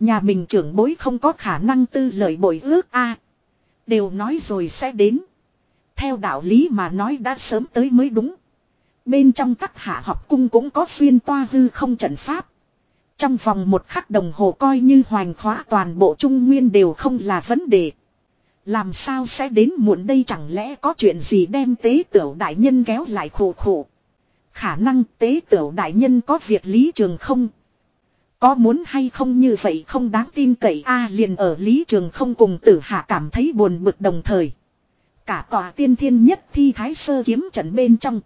Nhà mình trưởng bối không có khả năng tư lời bội ước a Đều nói rồi sẽ đến. Theo đạo lý mà nói đã sớm tới mới đúng. Bên trong các hạ học cung cũng có xuyên toa hư không trận pháp. Trong vòng một khắc đồng hồ coi như hoành khóa toàn bộ trung nguyên đều không là vấn đề. Làm sao sẽ đến muộn đây chẳng lẽ có chuyện gì đem tế tiểu đại nhân kéo lại khổ khổ. Khả năng tế tiểu đại nhân có việc lý trường không. Có muốn hay không như vậy không đáng tin cậy a liền ở lý trường không cùng tử hạ cảm thấy buồn bực đồng thời. Cả tòa tiên thiên nhất thi thái sơ kiếm trận bên trong.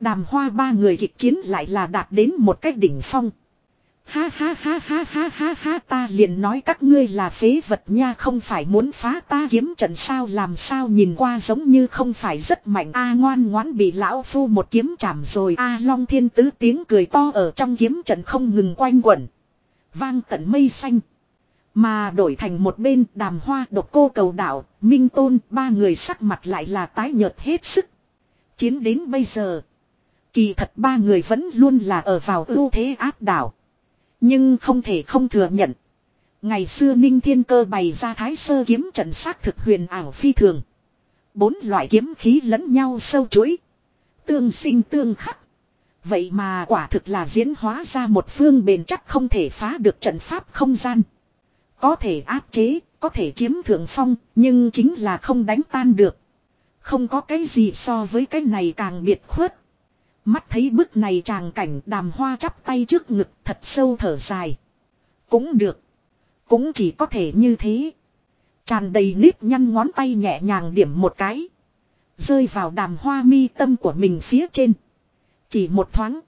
Đàm hoa ba người kịch chiến lại là đạt đến một cách đỉnh phong. Ha ha ha ha ha ha ha ta liền nói các ngươi là phế vật nha không phải muốn phá ta kiếm trận sao làm sao nhìn qua giống như không phải rất mạnh a ngoan ngoãn bị lão phu một kiếm chạm rồi a long thiên tứ tiếng cười to ở trong kiếm trận không ngừng quanh quẩn. Vang tận mây xanh. Mà đổi thành một bên đàm hoa độc cô cầu đảo, minh tôn ba người sắc mặt lại là tái nhợt hết sức. Chiến đến bây giờ. Kỳ thật ba người vẫn luôn là ở vào ưu thế áp đảo. Nhưng không thể không thừa nhận. Ngày xưa Ninh Thiên Cơ bày ra thái sơ kiếm trận xác thực huyền ảo phi thường. Bốn loại kiếm khí lẫn nhau sâu chuỗi. Tương sinh tương khắc. Vậy mà quả thực là diễn hóa ra một phương bền chắc không thể phá được trận pháp không gian. Có thể áp chế, có thể chiếm thượng phong, nhưng chính là không đánh tan được. Không có cái gì so với cái này càng biệt khuất. Mắt thấy bức này tràng cảnh đàm hoa chắp tay trước ngực thật sâu thở dài. Cũng được. Cũng chỉ có thể như thế. Tràn đầy nếp nhăn ngón tay nhẹ nhàng điểm một cái. Rơi vào đàm hoa mi tâm của mình phía trên. Chỉ một thoáng.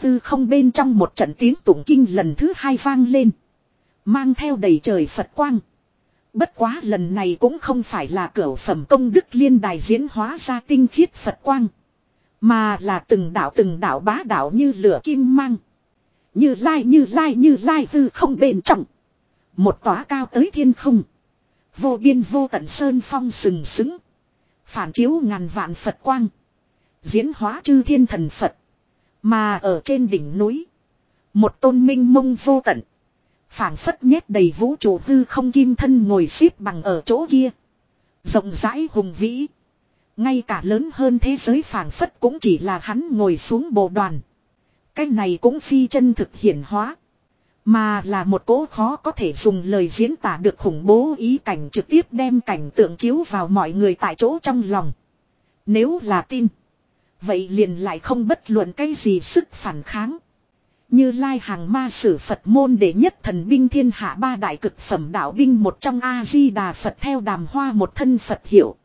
Tư không bên trong một trận tiếng tụng kinh lần thứ hai vang lên. Mang theo đầy trời Phật quang. Bất quá lần này cũng không phải là cửa phẩm công đức liên đài diễn hóa ra tinh khiết Phật quang. Mà là từng đạo từng đạo bá đạo như lửa kim mang. Như lai như lai như lai tư không bên trọng, Một tòa cao tới thiên không. Vô biên vô tận sơn phong sừng sững. Phản chiếu ngàn vạn Phật quang. Diễn hóa chư thiên thần Phật. Mà ở trên đỉnh núi. Một tôn minh mông vô tận. phảng phất nhét đầy vũ trụ hư không kim thân ngồi xếp bằng ở chỗ kia. Rộng rãi hùng vĩ. Ngay cả lớn hơn thế giới phảng phất cũng chỉ là hắn ngồi xuống bộ đoàn. Cái này cũng phi chân thực hiển hóa. Mà là một cố khó có thể dùng lời diễn tả được khủng bố ý cảnh trực tiếp đem cảnh tượng chiếu vào mọi người tại chỗ trong lòng. Nếu là tin. Vậy liền lại không bất luận cái gì sức phản kháng. Như lai hàng ma sử Phật môn đệ nhất thần binh thiên hạ ba đại cực phẩm đạo binh một trong A-di-đà Phật theo đàm hoa một thân Phật hiệu.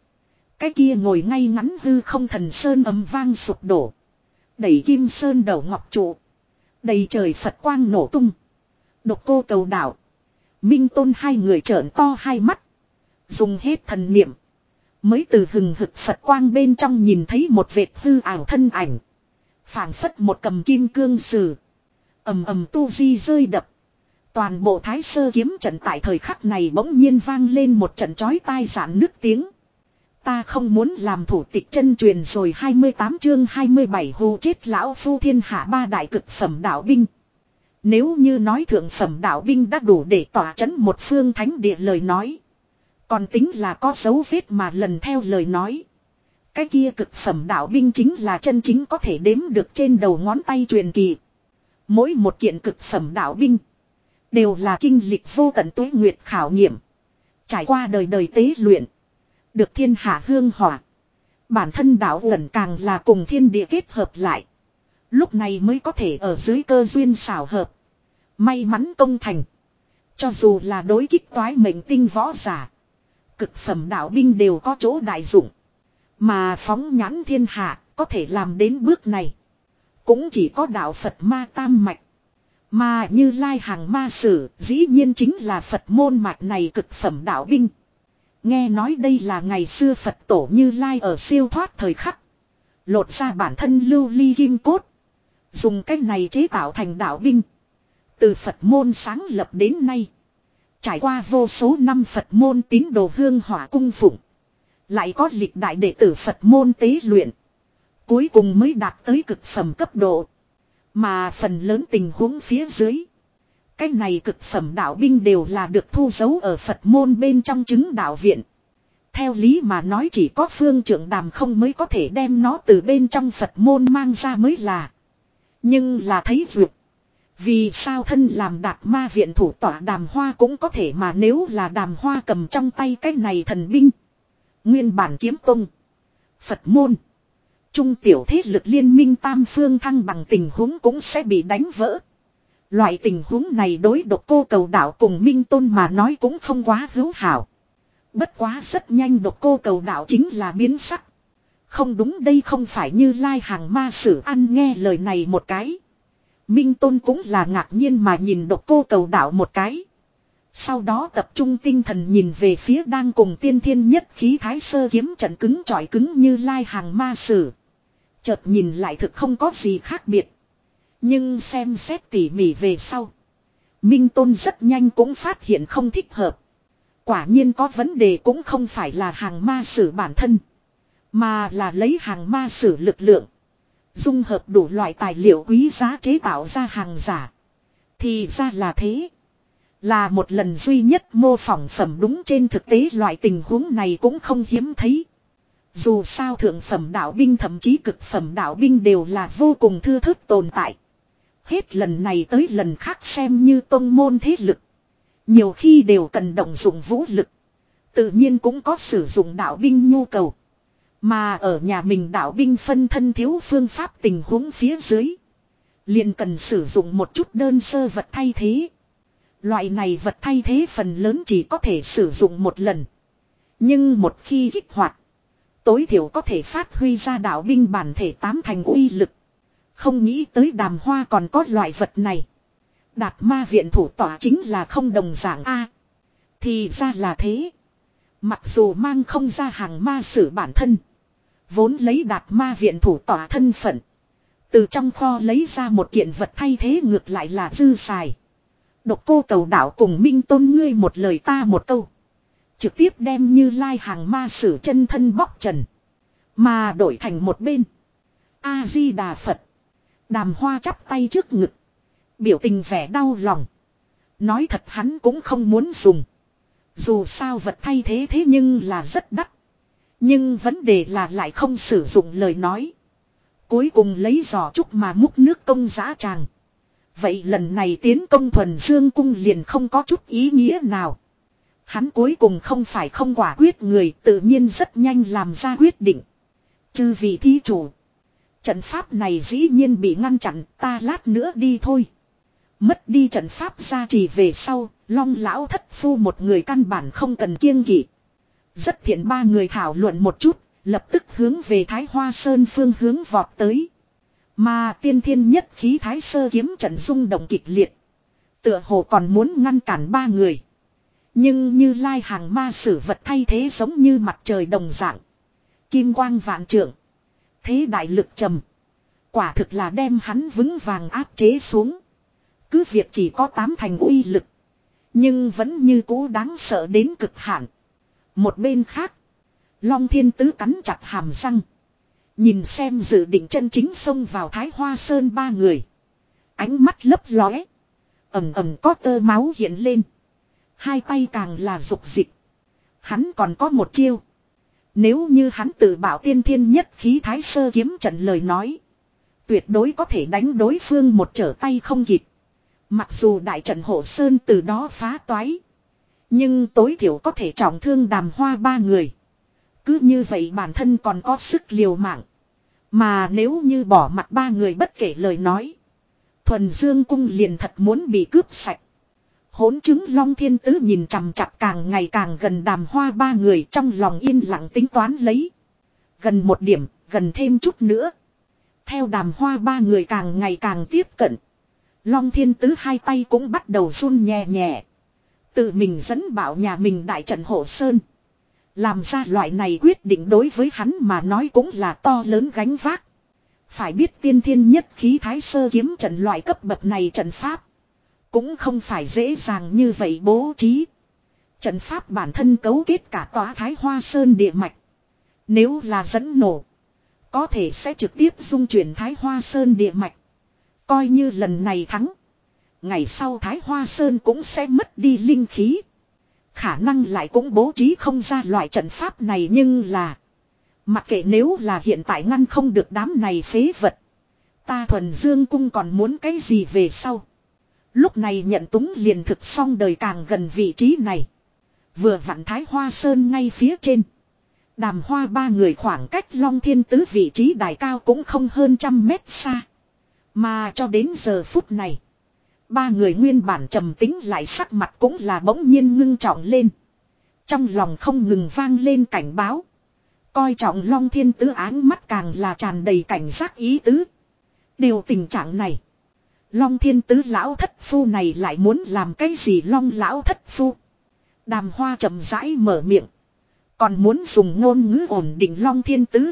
Cái kia ngồi ngay ngắn hư không thần sơn ấm vang sụp đổ. Đẩy kim sơn đầu ngọc trụ. Đầy trời Phật quang nổ tung. Độc cô cầu đảo. Minh tôn hai người trợn to hai mắt. Dùng hết thần niệm. Mới từ hừng hực Phật quang bên trong nhìn thấy một vệt hư ảo thân ảnh. phảng phất một cầm kim cương sử. ầm ầm tu di rơi đập. Toàn bộ thái sơ kiếm trận tại thời khắc này bỗng nhiên vang lên một trận chói tai giản nước tiếng. Ta không muốn làm thủ tịch chân truyền rồi 28 chương 27 hù chết lão phu thiên hạ ba đại cực phẩm đạo binh. Nếu như nói thượng phẩm đạo binh đã đủ để tỏa chấn một phương thánh địa lời nói. Còn tính là có dấu vết mà lần theo lời nói. Cái kia cực phẩm đạo binh chính là chân chính có thể đếm được trên đầu ngón tay truyền kỳ. Mỗi một kiện cực phẩm đạo binh. Đều là kinh lịch vô tận tuế nguyệt khảo nghiệm. Trải qua đời đời tế luyện. Được thiên hạ hương hỏa. Bản thân đạo gần càng là cùng thiên địa kết hợp lại. Lúc này mới có thể ở dưới cơ duyên xảo hợp. May mắn công thành. Cho dù là đối kích toái mệnh tinh võ giả. Cực phẩm đạo binh đều có chỗ đại dụng. Mà phóng nhãn thiên hạ có thể làm đến bước này. Cũng chỉ có đạo Phật ma tam mạch. Mà như lai hàng ma sử dĩ nhiên chính là Phật môn mạch này cực phẩm đạo binh. Nghe nói đây là ngày xưa Phật tổ như lai ở siêu thoát thời khắc. Lột ra bản thân lưu ly kim cốt. Dùng cách này chế tạo thành đạo binh. Từ Phật môn sáng lập đến nay. Trải qua vô số năm Phật môn tín đồ hương hỏa cung phụng. Lại có lịch đại đệ tử Phật môn tế luyện. Cuối cùng mới đạt tới cực phẩm cấp độ. Mà phần lớn tình huống phía dưới. Cái này cực phẩm đạo binh đều là được thu giấu ở Phật môn bên trong chứng đạo viện. Theo lý mà nói chỉ có phương trưởng đàm không mới có thể đem nó từ bên trong Phật môn mang ra mới là. Nhưng là thấy vượt. Vì sao thân làm đạt ma viện thủ tỏa đàm hoa cũng có thể mà nếu là đàm hoa cầm trong tay cái này thần binh. Nguyên bản kiếm tung. Phật môn. Trung tiểu thế lực liên minh tam phương thăng bằng tình huống cũng sẽ bị đánh vỡ. Loại tình huống này đối độc cô cầu đạo cùng Minh Tôn mà nói cũng không quá hữu hảo. Bất quá rất nhanh độc cô cầu đạo chính là biến sắc. Không đúng đây không phải như lai hàng ma sử ăn nghe lời này một cái. Minh Tôn cũng là ngạc nhiên mà nhìn độc cô cầu đạo một cái. Sau đó tập trung tinh thần nhìn về phía đang cùng tiên thiên nhất khí thái sơ kiếm trận cứng trọi cứng như lai hàng ma sử. Chợt nhìn lại thực không có gì khác biệt. Nhưng xem xét tỉ mỉ về sau. Minh Tôn rất nhanh cũng phát hiện không thích hợp. Quả nhiên có vấn đề cũng không phải là hàng ma sử bản thân. Mà là lấy hàng ma sử lực lượng. Dung hợp đủ loại tài liệu quý giá chế tạo ra hàng giả. Thì ra là thế. Là một lần duy nhất mô phỏng phẩm đúng trên thực tế loại tình huống này cũng không hiếm thấy. Dù sao thượng phẩm đạo binh thậm chí cực phẩm đạo binh đều là vô cùng thư thức tồn tại. Hết lần này tới lần khác xem như tôn môn thế lực. Nhiều khi đều cần động dụng vũ lực. Tự nhiên cũng có sử dụng đạo binh nhu cầu. Mà ở nhà mình đạo binh phân thân thiếu phương pháp tình huống phía dưới. liền cần sử dụng một chút đơn sơ vật thay thế. Loại này vật thay thế phần lớn chỉ có thể sử dụng một lần. Nhưng một khi kích hoạt. Tối thiểu có thể phát huy ra đạo binh bản thể tám thành uy lực. Không nghĩ tới đàm hoa còn có loại vật này. Đạt ma viện thủ tỏa chính là không đồng dạng A. thì ra là thế. Mặc dù mang không ra hàng ma sử bản thân. Vốn lấy đạt ma viện thủ tỏa thân phận. Từ trong kho lấy ra một kiện vật thay thế ngược lại là dư xài. Độc cô cầu đảo cùng minh tôn ngươi một lời ta một câu. Trực tiếp đem như lai hàng ma sử chân thân bóc trần. Mà đổi thành một bên. A-di-đà Phật. Đàm hoa chắp tay trước ngực. Biểu tình vẻ đau lòng. Nói thật hắn cũng không muốn dùng. Dù sao vật thay thế thế nhưng là rất đắt. Nhưng vấn đề là lại không sử dụng lời nói. Cuối cùng lấy giò trúc mà múc nước công giã tràng. Vậy lần này tiến công thuần dương cung liền không có chút ý nghĩa nào. Hắn cuối cùng không phải không quả quyết người, tự nhiên rất nhanh làm ra quyết định. Chư vị thí chủ. Trận pháp này dĩ nhiên bị ngăn chặn ta lát nữa đi thôi. Mất đi trận pháp ra chỉ về sau, long lão thất phu một người căn bản không cần kiêng kỵ. Rất thiện ba người thảo luận một chút, lập tức hướng về Thái Hoa Sơn phương hướng vọt tới. Mà tiên thiên nhất khí Thái Sơ kiếm trận rung động kịch liệt. Tựa hồ còn muốn ngăn cản ba người. Nhưng như lai hàng ma sử vật thay thế giống như mặt trời đồng dạng. Kim quang vạn trượng. Thế đại lực trầm. Quả thực là đem hắn vững vàng áp chế xuống. Cứ việc chỉ có tám thành uy lực. Nhưng vẫn như cũ đáng sợ đến cực hạn. Một bên khác. Long thiên tứ cắn chặt hàm răng. Nhìn xem dự định chân chính xông vào thái hoa sơn ba người. Ánh mắt lấp lóe. ầm ầm có tơ máu hiện lên. Hai tay càng là dục dịch. Hắn còn có một chiêu. Nếu như hắn tự bảo tiên thiên nhất khí thái sơ kiếm trận lời nói. Tuyệt đối có thể đánh đối phương một trở tay không kịp. Mặc dù đại trận hộ sơn từ đó phá toái. Nhưng tối thiểu có thể trọng thương đàm hoa ba người. Cứ như vậy bản thân còn có sức liều mạng. Mà nếu như bỏ mặt ba người bất kể lời nói. Thuần Dương Cung liền thật muốn bị cướp sạch. Hỗn chứng Long Thiên Tứ nhìn chằm chặp càng ngày càng gần đàm hoa ba người trong lòng yên lặng tính toán lấy. Gần một điểm, gần thêm chút nữa. Theo đàm hoa ba người càng ngày càng tiếp cận. Long Thiên Tứ hai tay cũng bắt đầu run nhẹ nhẹ. Tự mình dẫn bảo nhà mình đại trận hộ sơn. Làm ra loại này quyết định đối với hắn mà nói cũng là to lớn gánh vác. Phải biết tiên thiên nhất khí thái sơ kiếm trận loại cấp bậc này trận pháp. Cũng không phải dễ dàng như vậy bố trí. Trận pháp bản thân cấu kết cả tòa thái hoa sơn địa mạch. Nếu là dẫn nổ. Có thể sẽ trực tiếp dung chuyển thái hoa sơn địa mạch. Coi như lần này thắng. Ngày sau thái hoa sơn cũng sẽ mất đi linh khí. Khả năng lại cũng bố trí không ra loại trận pháp này nhưng là. Mặc kệ nếu là hiện tại ngăn không được đám này phế vật. Ta thuần dương cung còn muốn cái gì về sau. Lúc này nhận túng liền thực xong đời càng gần vị trí này. Vừa vặn thái hoa sơn ngay phía trên. Đàm hoa ba người khoảng cách long thiên tứ vị trí đài cao cũng không hơn trăm mét xa. Mà cho đến giờ phút này. Ba người nguyên bản trầm tính lại sắc mặt cũng là bỗng nhiên ngưng trọng lên. Trong lòng không ngừng vang lên cảnh báo. Coi trọng long thiên tứ áng mắt càng là tràn đầy cảnh giác ý tứ. Điều tình trạng này. Long thiên tứ lão thất phu này lại muốn làm cái gì long lão thất phu. Đàm hoa chậm rãi mở miệng. Còn muốn dùng ngôn ngữ ổn định long thiên tứ.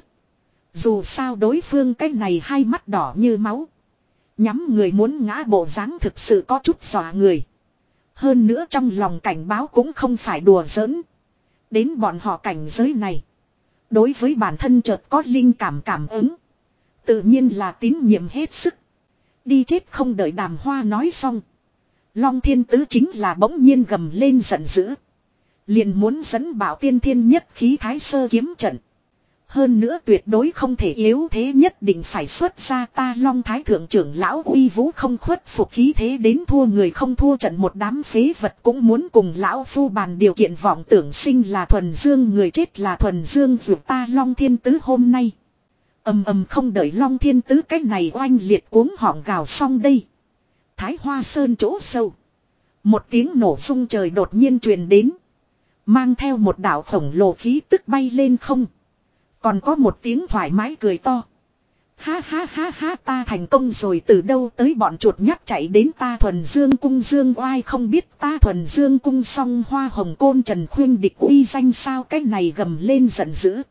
Dù sao đối phương cái này hai mắt đỏ như máu. Nhắm người muốn ngã bộ dáng thực sự có chút dọa người. Hơn nữa trong lòng cảnh báo cũng không phải đùa giỡn. Đến bọn họ cảnh giới này. Đối với bản thân chợt có linh cảm cảm ứng. Tự nhiên là tín nhiệm hết sức. Đi chết không đợi đàm hoa nói xong. Long thiên tứ chính là bỗng nhiên gầm lên giận dữ. Liền muốn dẫn bảo tiên thiên nhất khí thái sơ kiếm trận. Hơn nữa tuyệt đối không thể yếu thế nhất định phải xuất ra ta long thái thượng trưởng lão uy vũ không khuất phục khí thế đến thua người không thua trận một đám phế vật cũng muốn cùng lão phu bàn điều kiện vọng tưởng sinh là thuần dương, người chết là thuần dương, dù ta long thiên tứ hôm nay ầm ầm không đợi long thiên tứ cái này oanh liệt cuống họng gào xong đây. Thái hoa sơn chỗ sâu. Một tiếng nổ sung trời đột nhiên truyền đến. Mang theo một đạo khổng lồ khí tức bay lên không. Còn có một tiếng thoải mái cười to. Ha ha ha ha ta thành công rồi từ đâu tới bọn chuột nhắt chạy đến ta thuần dương cung dương oai không biết ta thuần dương cung song hoa hồng côn trần khuyên địch uy danh sao cái này gầm lên giận dữ.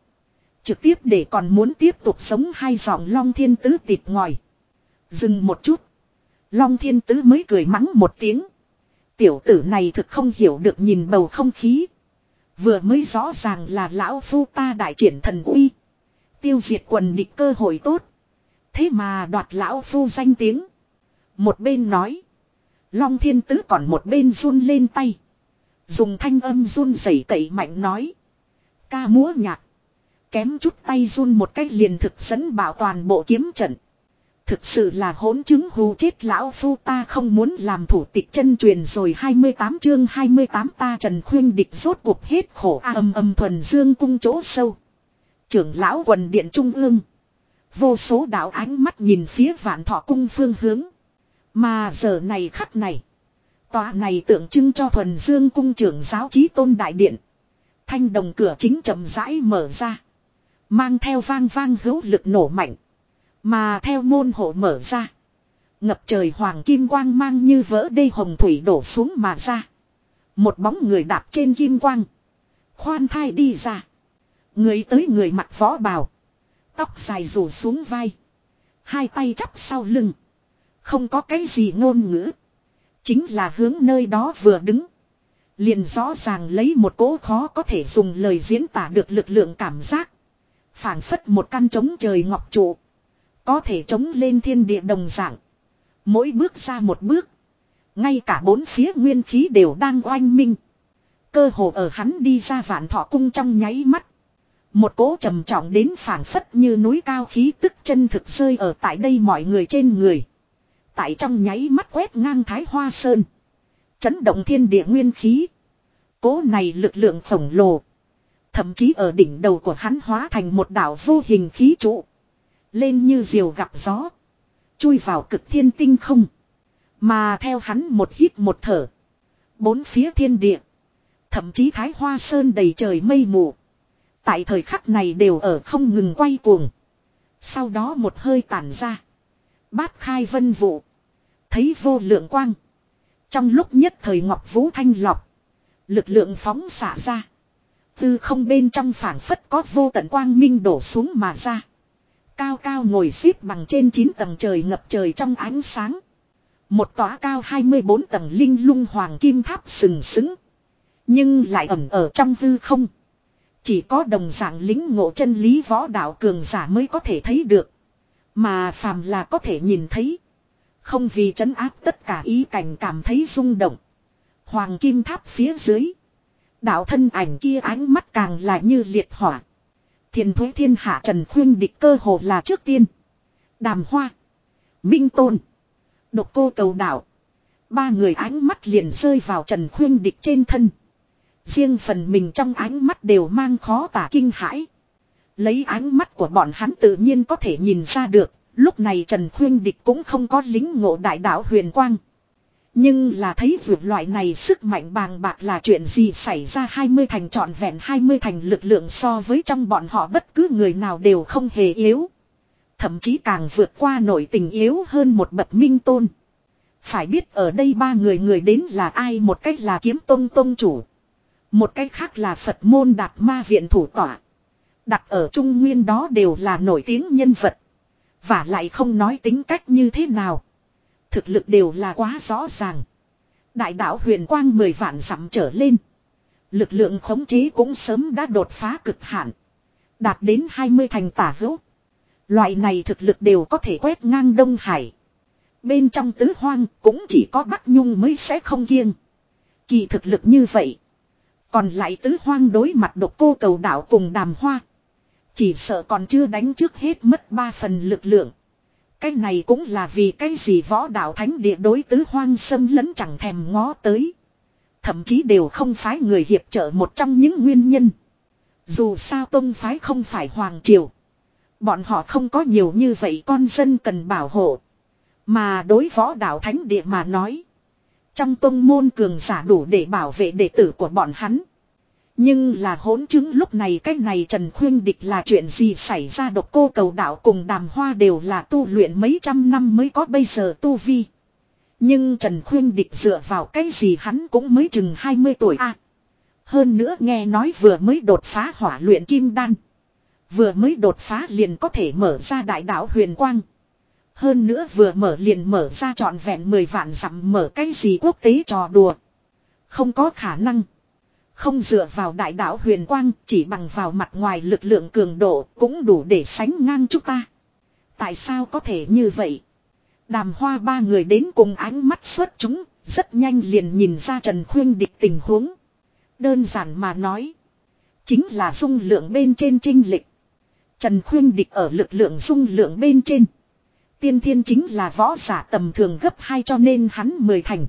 Trực tiếp để còn muốn tiếp tục sống hai giọng long thiên tứ tịt ngòi. Dừng một chút. Long thiên tứ mới cười mắng một tiếng. Tiểu tử này thực không hiểu được nhìn bầu không khí. Vừa mới rõ ràng là lão phu ta đại triển thần uy. Tiêu diệt quần địch cơ hội tốt. Thế mà đoạt lão phu danh tiếng. Một bên nói. Long thiên tứ còn một bên run lên tay. Dùng thanh âm run rẩy cậy mạnh nói. Ca múa nhạc. Kém chút tay run một cách liền thực dẫn bảo toàn bộ kiếm trận. Thực sự là hỗn chứng hù chết lão phu ta không muốn làm thủ tịch chân truyền rồi 28 chương 28 ta trần khuyên địch rốt cuộc hết khổ a âm âm thuần dương cung chỗ sâu. Trưởng lão quần điện trung ương. Vô số đạo ánh mắt nhìn phía vạn thọ cung phương hướng. Mà giờ này khắc này. Tòa này tượng trưng cho thuần dương cung trưởng giáo chí tôn đại điện. Thanh đồng cửa chính chậm rãi mở ra. Mang theo vang vang hữu lực nổ mạnh. Mà theo môn hộ mở ra. Ngập trời hoàng kim quang mang như vỡ đê hồng thủy đổ xuống mà ra. Một bóng người đạp trên kim quang. Khoan thai đi ra. Người tới người mặc võ bào. Tóc dài rủ xuống vai. Hai tay chắp sau lưng. Không có cái gì ngôn ngữ. Chính là hướng nơi đó vừa đứng. Liền rõ ràng lấy một cố khó có thể dùng lời diễn tả được lực lượng cảm giác phảng phất một căn trống trời ngọc trụ. Có thể chống lên thiên địa đồng dạng. Mỗi bước ra một bước. Ngay cả bốn phía nguyên khí đều đang oanh minh. Cơ hồ ở hắn đi ra vạn thọ cung trong nháy mắt. Một cỗ trầm trọng đến phảng phất như núi cao khí tức chân thực rơi ở tại đây mọi người trên người. Tại trong nháy mắt quét ngang thái hoa sơn. Chấn động thiên địa nguyên khí. Cố này lực lượng khổng lồ. Thậm chí ở đỉnh đầu của hắn hóa thành một đảo vô hình khí trụ. Lên như diều gặp gió. Chui vào cực thiên tinh không. Mà theo hắn một hít một thở. Bốn phía thiên địa. Thậm chí thái hoa sơn đầy trời mây mù. Tại thời khắc này đều ở không ngừng quay cuồng. Sau đó một hơi tản ra. Bát khai vân vụ. Thấy vô lượng quang. Trong lúc nhất thời ngọc vũ thanh lọc. Lực lượng phóng xả ra. Tư không bên trong phảng phất có vô tận quang minh đổ xuống mà ra. Cao cao ngồi xếp bằng trên 9 tầng trời ngập trời trong ánh sáng. Một tòa cao 24 tầng linh lung hoàng kim tháp sừng sững. Nhưng lại ẩn ở trong hư không. Chỉ có đồng dạng lính ngộ chân lý võ đạo cường giả mới có thể thấy được. Mà phàm là có thể nhìn thấy. Không vì trấn áp tất cả ý cảnh cảm thấy rung động. Hoàng kim tháp phía dưới. Đạo thân ảnh kia ánh mắt càng là như liệt hỏa. Thiền thuế thiên hạ trần khuyên địch cơ hồ là trước tiên. Đàm hoa. Minh tôn. Độc cô cầu đạo. Ba người ánh mắt liền rơi vào trần khuyên địch trên thân. Riêng phần mình trong ánh mắt đều mang khó tả kinh hãi. Lấy ánh mắt của bọn hắn tự nhiên có thể nhìn ra được. Lúc này Trần Khuyên Địch cũng không có lính ngộ đại đạo huyền quang. Nhưng là thấy vượt loại này sức mạnh bàng bạc là chuyện gì xảy ra 20 thành trọn vẹn 20 thành lực lượng so với trong bọn họ bất cứ người nào đều không hề yếu. Thậm chí càng vượt qua nổi tình yếu hơn một bậc minh tôn. Phải biết ở đây ba người người đến là ai một cách là kiếm tôn tôn chủ. Một cách khác là Phật môn đạt ma viện thủ tỏa. Đặt ở Trung Nguyên đó đều là nổi tiếng nhân vật. Và lại không nói tính cách như thế nào. Thực lực đều là quá rõ ràng. Đại đạo huyền quang mười vạn dặm trở lên. Lực lượng khống chế cũng sớm đã đột phá cực hạn. Đạt đến 20 thành tả hữu. Loại này thực lực đều có thể quét ngang Đông Hải. Bên trong tứ hoang cũng chỉ có Bắc Nhung mới sẽ không kiêng. Kỳ thực lực như vậy. Còn lại tứ hoang đối mặt độc cô cầu đảo cùng đàm hoa. Chỉ sợ còn chưa đánh trước hết mất ba phần lực lượng. Cái này cũng là vì cái gì võ đạo thánh địa đối tứ hoang xâm lấn chẳng thèm ngó tới. Thậm chí đều không phái người hiệp trợ một trong những nguyên nhân. Dù sao tông phái không phải hoàng triều. Bọn họ không có nhiều như vậy con dân cần bảo hộ. Mà đối võ đạo thánh địa mà nói. Trong tông môn cường giả đủ để bảo vệ đệ tử của bọn hắn. Nhưng là hỗn chứng lúc này cách này Trần Khuyên Địch là chuyện gì xảy ra độc cô cầu đạo cùng đàm hoa đều là tu luyện mấy trăm năm mới có bây giờ tu vi. Nhưng Trần Khuyên Địch dựa vào cái gì hắn cũng mới chừng 20 tuổi a Hơn nữa nghe nói vừa mới đột phá hỏa luyện kim đan. Vừa mới đột phá liền có thể mở ra đại đạo huyền quang. Hơn nữa vừa mở liền mở ra trọn vẹn 10 vạn dặm mở cái gì quốc tế trò đùa. Không có khả năng. Không dựa vào đại đạo huyền quang chỉ bằng vào mặt ngoài lực lượng cường độ cũng đủ để sánh ngang chúng ta. Tại sao có thể như vậy? Đàm hoa ba người đến cùng ánh mắt xuất chúng, rất nhanh liền nhìn ra Trần Khuyên địch tình huống. Đơn giản mà nói. Chính là dung lượng bên trên trinh lịch. Trần Khuyên địch ở lực lượng dung lượng bên trên. Tiên thiên chính là võ giả tầm thường gấp hai cho nên hắn mười thành.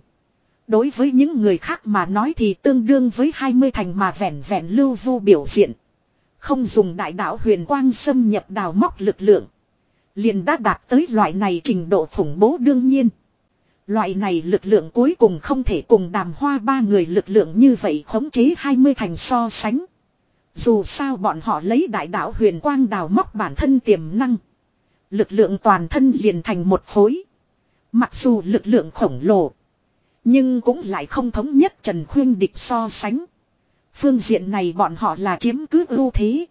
Đối với những người khác mà nói thì tương đương với 20 thành mà vẹn vẹn lưu vu biểu diện. Không dùng đại đạo huyền quang xâm nhập đào móc lực lượng. Liền đã đạt tới loại này trình độ khủng bố đương nhiên. Loại này lực lượng cuối cùng không thể cùng đàm hoa ba người lực lượng như vậy khống chế 20 thành so sánh. Dù sao bọn họ lấy đại đạo huyền quang đào móc bản thân tiềm năng. Lực lượng toàn thân liền thành một khối. Mặc dù lực lượng khổng lồ. Nhưng cũng lại không thống nhất Trần Khuyên địch so sánh. Phương diện này bọn họ là chiếm cứ ưu thế.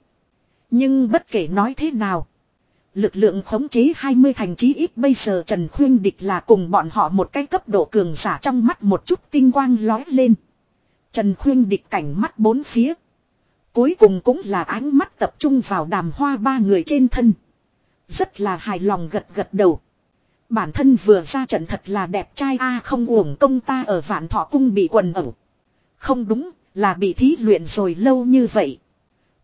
Nhưng bất kể nói thế nào. Lực lượng khống chế 20 thành chí ít bây giờ Trần Khuyên địch là cùng bọn họ một cái cấp độ cường giả trong mắt một chút tinh quang lói lên. Trần Khuyên địch cảnh mắt bốn phía. Cuối cùng cũng là ánh mắt tập trung vào đàm hoa ba người trên thân. Rất là hài lòng gật gật đầu. Bản thân vừa ra trận thật là đẹp trai a không uổng công ta ở vạn thọ cung bị quần ẩu. Không đúng, là bị thí luyện rồi lâu như vậy.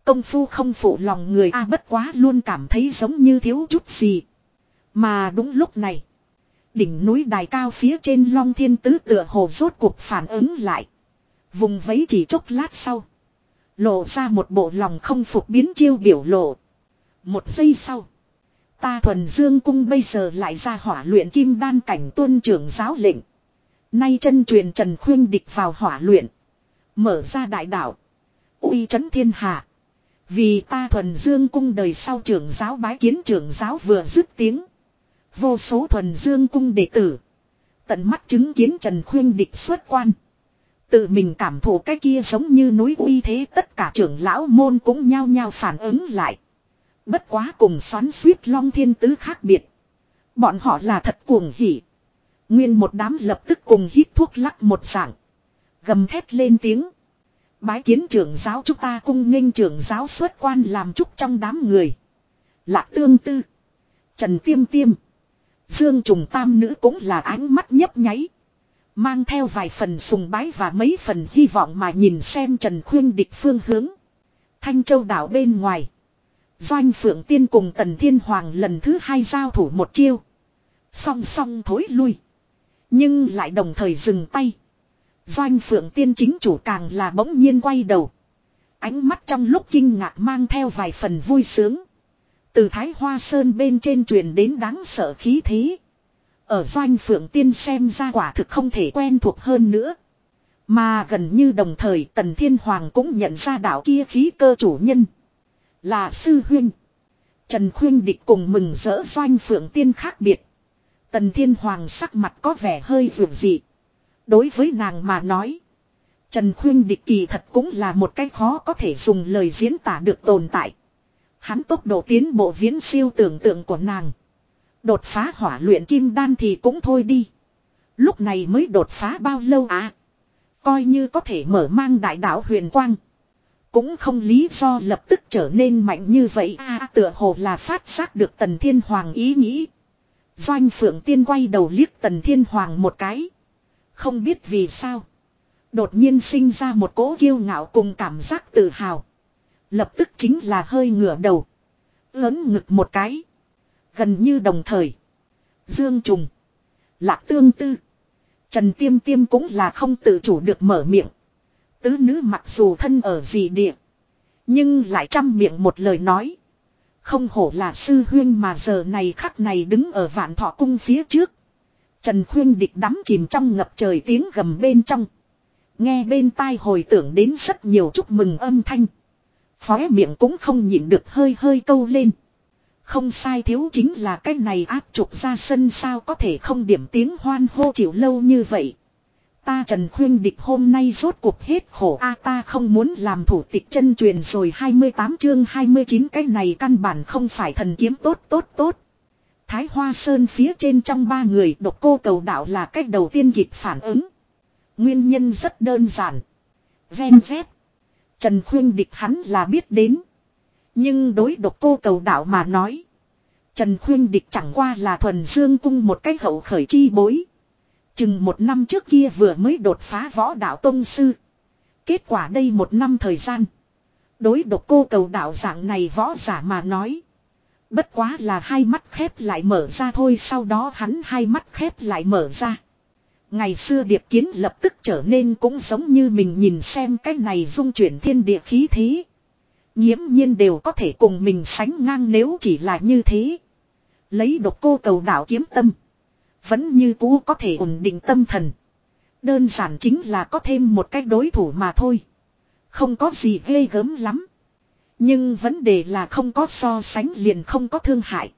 Công phu không phụ lòng người a bất quá luôn cảm thấy giống như thiếu chút gì. Mà đúng lúc này. Đỉnh núi đài cao phía trên long thiên tứ tựa hồ rốt cuộc phản ứng lại. Vùng vấy chỉ chốc lát sau. Lộ ra một bộ lòng không phục biến chiêu biểu lộ. Một giây sau. Ta thuần dương cung bây giờ lại ra hỏa luyện kim đan cảnh tuân trưởng giáo lệnh. Nay chân truyền Trần Khuyên địch vào hỏa luyện. Mở ra đại đạo. uy chấn thiên hạ. Vì ta thuần dương cung đời sau trưởng giáo bái kiến trưởng giáo vừa dứt tiếng. Vô số thuần dương cung đệ tử. Tận mắt chứng kiến Trần Khuyên địch xuất quan. Tự mình cảm thụ cái kia giống như núi uy thế tất cả trưởng lão môn cũng nhao nhao phản ứng lại. Bất quá cùng xoắn suýt long thiên tứ khác biệt. Bọn họ là thật cuồng hỉ. Nguyên một đám lập tức cùng hít thuốc lắc một dạng. Gầm thét lên tiếng. Bái kiến trưởng giáo chúng ta cung nghênh trưởng giáo xuất quan làm chúc trong đám người. Lạc tương tư. Trần tiêm tiêm. Dương trùng tam nữ cũng là ánh mắt nhấp nháy. Mang theo vài phần sùng bái và mấy phần hy vọng mà nhìn xem Trần Khuyên địch phương hướng. Thanh Châu đảo bên ngoài. Doanh Phượng Tiên cùng Tần Thiên Hoàng lần thứ hai giao thủ một chiêu. Song song thối lui. Nhưng lại đồng thời dừng tay. Doanh Phượng Tiên chính chủ càng là bỗng nhiên quay đầu. Ánh mắt trong lúc kinh ngạc mang theo vài phần vui sướng. Từ Thái Hoa Sơn bên trên truyền đến đáng sợ khí thế. Ở Doanh Phượng Tiên xem ra quả thực không thể quen thuộc hơn nữa. Mà gần như đồng thời Tần Thiên Hoàng cũng nhận ra đạo kia khí cơ chủ nhân. Là sư huynh. Trần Khuyên Địch cùng mừng rỡ doanh phượng tiên khác biệt. Tần Thiên Hoàng sắc mặt có vẻ hơi vượt dị. Đối với nàng mà nói. Trần Khuyên Địch kỳ thật cũng là một cái khó có thể dùng lời diễn tả được tồn tại. Hắn tốc độ tiến bộ viễn siêu tưởng tượng của nàng. Đột phá hỏa luyện kim đan thì cũng thôi đi. Lúc này mới đột phá bao lâu à? Coi như có thể mở mang đại đạo huyền quang. Cũng không lý do lập tức trở nên mạnh như vậy a tựa hồ là phát giác được tần thiên hoàng ý nghĩ. Doanh phượng tiên quay đầu liếc tần thiên hoàng một cái. Không biết vì sao. Đột nhiên sinh ra một cỗ kiêu ngạo cùng cảm giác tự hào. Lập tức chính là hơi ngửa đầu. Lớn ngực một cái. Gần như đồng thời. Dương trùng. Lạc tương tư. Trần tiêm tiêm cũng là không tự chủ được mở miệng. Tứ nữ mặc dù thân ở gì địa. Nhưng lại chăm miệng một lời nói. Không hổ là sư huyên mà giờ này khắc này đứng ở vạn thọ cung phía trước. Trần khuyên địch đắm chìm trong ngập trời tiếng gầm bên trong. Nghe bên tai hồi tưởng đến rất nhiều chúc mừng âm thanh. Phóe miệng cũng không nhịn được hơi hơi câu lên. Không sai thiếu chính là cái này áp trục ra sân sao có thể không điểm tiếng hoan hô chịu lâu như vậy. Ta Trần Khuyên Địch hôm nay rốt cuộc hết khổ a à, ta không muốn làm thủ tịch chân truyền rồi 28 chương 29 cái này căn bản không phải thần kiếm tốt tốt tốt. Thái Hoa Sơn phía trên trong ba người, độc cô cầu đạo là cách đầu tiên kịp phản ứng. Nguyên nhân rất đơn giản. Ven vét. Trần Khuyên Địch hắn là biết đến. Nhưng đối độc cô cầu đạo mà nói. Trần Khuyên Địch chẳng qua là thuần dương cung một cách hậu khởi chi bối. Chừng một năm trước kia vừa mới đột phá võ đạo tông sư. Kết quả đây một năm thời gian. Đối độc cô cầu đạo dạng này võ giả mà nói. Bất quá là hai mắt khép lại mở ra thôi, sau đó hắn hai mắt khép lại mở ra. Ngày xưa điệp kiến lập tức trở nên cũng giống như mình nhìn xem cái này dung chuyển thiên địa khí thế. Nhiễm nhiên đều có thể cùng mình sánh ngang nếu chỉ là như thế. Lấy độc cô cầu đạo kiếm tâm. Vẫn như cũ có thể ổn định tâm thần. Đơn giản chính là có thêm một cách đối thủ mà thôi. Không có gì ghê gớm lắm. Nhưng vấn đề là không có so sánh liền không có thương hại.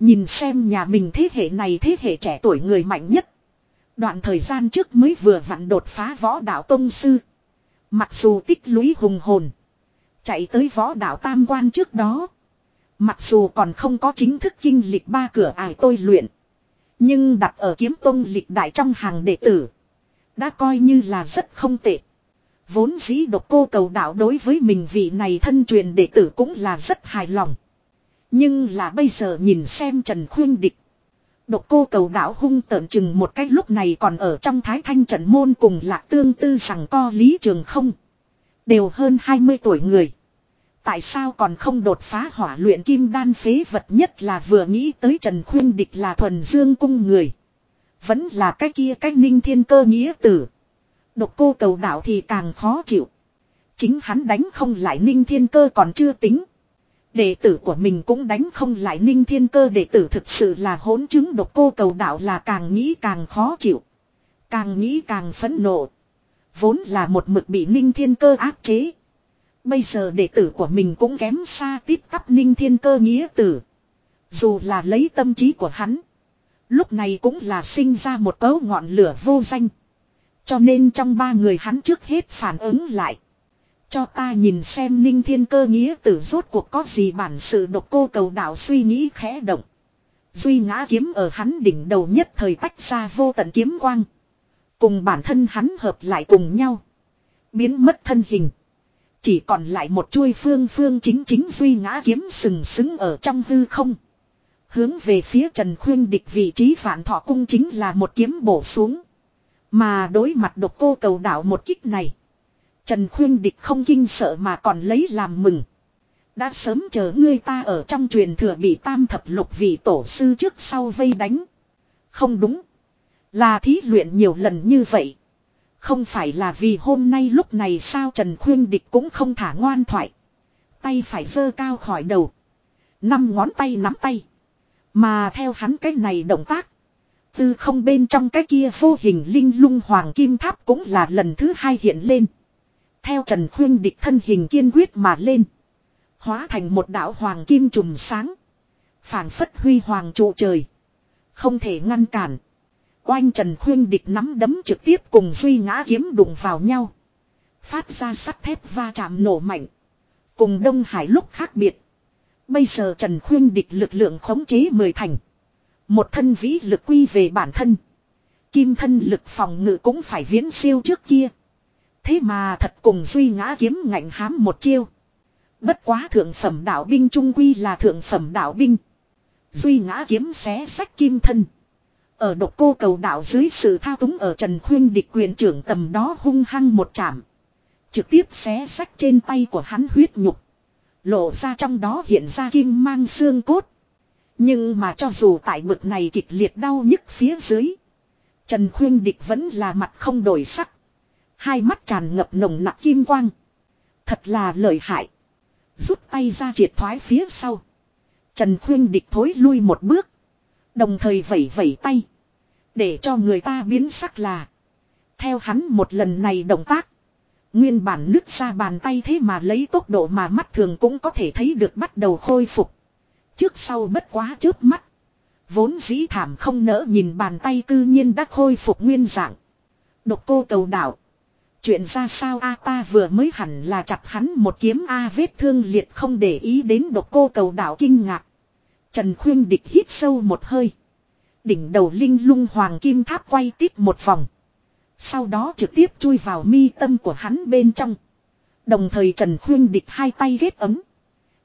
Nhìn xem nhà mình thế hệ này thế hệ trẻ tuổi người mạnh nhất. Đoạn thời gian trước mới vừa vặn đột phá võ đạo tông sư. Mặc dù tích lũy hùng hồn. Chạy tới võ đạo tam quan trước đó. Mặc dù còn không có chính thức kinh lịch ba cửa ải tôi luyện. Nhưng đặt ở kiếm tông lịch đại trong hàng đệ tử. Đã coi như là rất không tệ. Vốn dĩ độc cô cầu đạo đối với mình vị này thân truyền đệ tử cũng là rất hài lòng. Nhưng là bây giờ nhìn xem Trần Khuyên Địch. Độc cô cầu đạo hung tợn chừng một cách lúc này còn ở trong thái thanh trận môn cùng lạc tương tư rằng co lý trường không. Đều hơn 20 tuổi người. Tại sao còn không đột phá hỏa luyện kim đan phế vật nhất là vừa nghĩ tới Trần Khuyên Địch là thuần dương cung người. Vẫn là cái kia cái ninh thiên cơ nghĩa tử. Độc cô cầu đạo thì càng khó chịu. Chính hắn đánh không lại ninh thiên cơ còn chưa tính. Đệ tử của mình cũng đánh không lại ninh thiên cơ, đệ tử thực sự là hỗn chứng độc cô cầu đạo là càng nghĩ càng khó chịu. Càng nghĩ càng phẫn nộ. Vốn là một mực bị ninh thiên cơ áp chế. Bây giờ đệ tử của mình cũng kém xa tiếp tắp ninh thiên cơ nghĩa tử. Dù là lấy tâm trí của hắn. Lúc này cũng là sinh ra một cấu ngọn lửa vô danh. Cho nên trong ba người hắn trước hết phản ứng lại. Cho ta nhìn xem ninh thiên cơ nghĩa tử rốt cuộc có gì bản sự độc cô cầu đạo suy nghĩ khẽ động. Duy ngã kiếm ở hắn đỉnh đầu nhất thời tách ra vô tận kiếm quang. Cùng bản thân hắn hợp lại cùng nhau. Biến mất thân hình. Chỉ còn lại một chuôi phương phương chính chính duy ngã kiếm sừng sững ở trong hư không. Hướng về phía Trần Khuyên địch vị trí phản thọ cung chính là một kiếm bổ xuống. Mà đối mặt độc cô cầu đảo một kích này. Trần Khuyên địch không kinh sợ mà còn lấy làm mừng. Đã sớm chờ ngươi ta ở trong truyền thừa bị tam thập lục vị tổ sư trước sau vây đánh. Không đúng. Là thí luyện nhiều lần như vậy. Không phải là vì hôm nay lúc này sao Trần Khuyên Địch cũng không thả ngoan thoại. Tay phải giơ cao khỏi đầu. Năm ngón tay nắm tay. Mà theo hắn cái này động tác. Tư không bên trong cái kia vô hình linh lung hoàng kim tháp cũng là lần thứ hai hiện lên. Theo Trần Khuyên Địch thân hình kiên quyết mà lên. Hóa thành một đạo hoàng kim trùm sáng. phảng phất huy hoàng trụ trời. Không thể ngăn cản. Oanh Trần Khuyên địch nắm đấm trực tiếp cùng Duy ngã kiếm đụng vào nhau. Phát ra sắt thép va chạm nổ mạnh. Cùng Đông Hải lúc khác biệt. Bây giờ Trần Khuyên địch lực lượng khống chế mười thành. Một thân vĩ lực quy về bản thân. kim thân lực phòng ngự cũng phải viễn siêu trước kia. Thế mà thật cùng duy ngã kiếm ngạnh hám một chiêu. Bất quá thượng phẩm đạo binh trung quy là thượng phẩm đạo binh. Duy ngã kiếm xé sách kim thân. Ở độc cô cầu đạo dưới sự thao túng ở Trần Khuyên địch quyền trưởng tầm đó hung hăng một chạm. Trực tiếp xé sách trên tay của hắn huyết nhục. Lộ ra trong đó hiện ra kim mang xương cốt. Nhưng mà cho dù tại bực này kịch liệt đau nhức phía dưới. Trần Khuyên Địch vẫn là mặt không đổi sắc. Hai mắt tràn ngập nồng nặng kim quang. Thật là lợi hại. Rút tay ra triệt thoái phía sau. Trần Khuyên Địch thối lui một bước. Đồng thời vẩy vẩy tay. Để cho người ta biến sắc là. Theo hắn một lần này động tác. Nguyên bản nứt ra bàn tay thế mà lấy tốc độ mà mắt thường cũng có thể thấy được bắt đầu khôi phục. Trước sau bất quá trước mắt. Vốn dĩ thảm không nỡ nhìn bàn tay cư nhiên đã khôi phục nguyên dạng. Độc cô cầu đảo. Chuyện ra sao a ta vừa mới hẳn là chặt hắn một kiếm a vết thương liệt không để ý đến độc cô cầu đảo kinh ngạc. Trần Khuyên Địch hít sâu một hơi. Đỉnh đầu linh lung hoàng kim tháp quay tít một vòng. Sau đó trực tiếp chui vào mi tâm của hắn bên trong. Đồng thời Trần Khuyên Địch hai tay ghét ấm.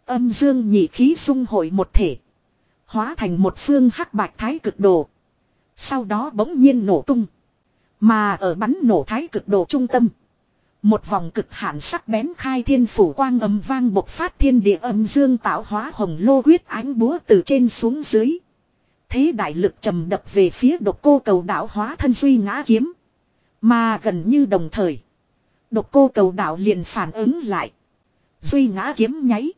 Âm dương nhị khí dung hội một thể. Hóa thành một phương hắc bạch thái cực đồ. Sau đó bỗng nhiên nổ tung. Mà ở bắn nổ thái cực đồ trung tâm. Một vòng cực hạn sắc bén khai thiên phủ quang âm vang bộc phát thiên địa âm dương tạo hóa hồng lô quyết ánh búa từ trên xuống dưới. Thế đại lực trầm đập về phía độc cô cầu đảo hóa thân suy ngã kiếm. Mà gần như đồng thời. Độc cô cầu đảo liền phản ứng lại. Duy ngã kiếm nháy.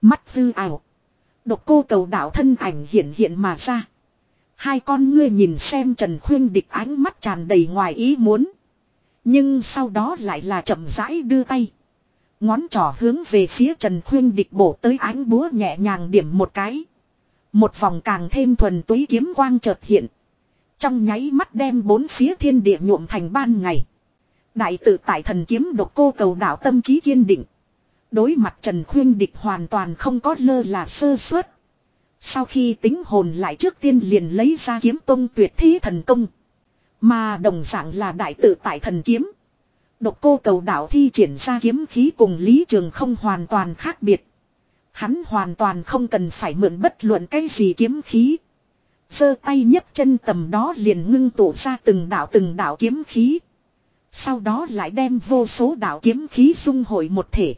Mắt hư ảo. Độc cô cầu đảo thân ảnh hiện hiện mà ra. Hai con ngươi nhìn xem Trần Khuyên địch ánh mắt tràn đầy ngoài ý muốn. Nhưng sau đó lại là chậm rãi đưa tay. Ngón trỏ hướng về phía Trần Khuyên địch bổ tới ánh búa nhẹ nhàng điểm một cái. Một vòng càng thêm thuần túy kiếm quang chợt hiện. Trong nháy mắt đem bốn phía thiên địa nhuộm thành ban ngày. Đại tự tại thần kiếm độc cô cầu đảo tâm trí kiên định. Đối mặt Trần Khuyên địch hoàn toàn không có lơ là sơ suất. Sau khi tính hồn lại trước tiên liền lấy ra kiếm tông tuyệt thế thần công. Mà đồng dạng là đại tự tại thần kiếm. Độc cô cầu đảo thi triển ra kiếm khí cùng lý trường không hoàn toàn khác biệt. Hắn hoàn toàn không cần phải mượn bất luận cái gì kiếm khí. giơ tay nhấc chân tầm đó liền ngưng tụ ra từng đạo từng đạo kiếm khí. Sau đó lại đem vô số đạo kiếm khí dung hội một thể.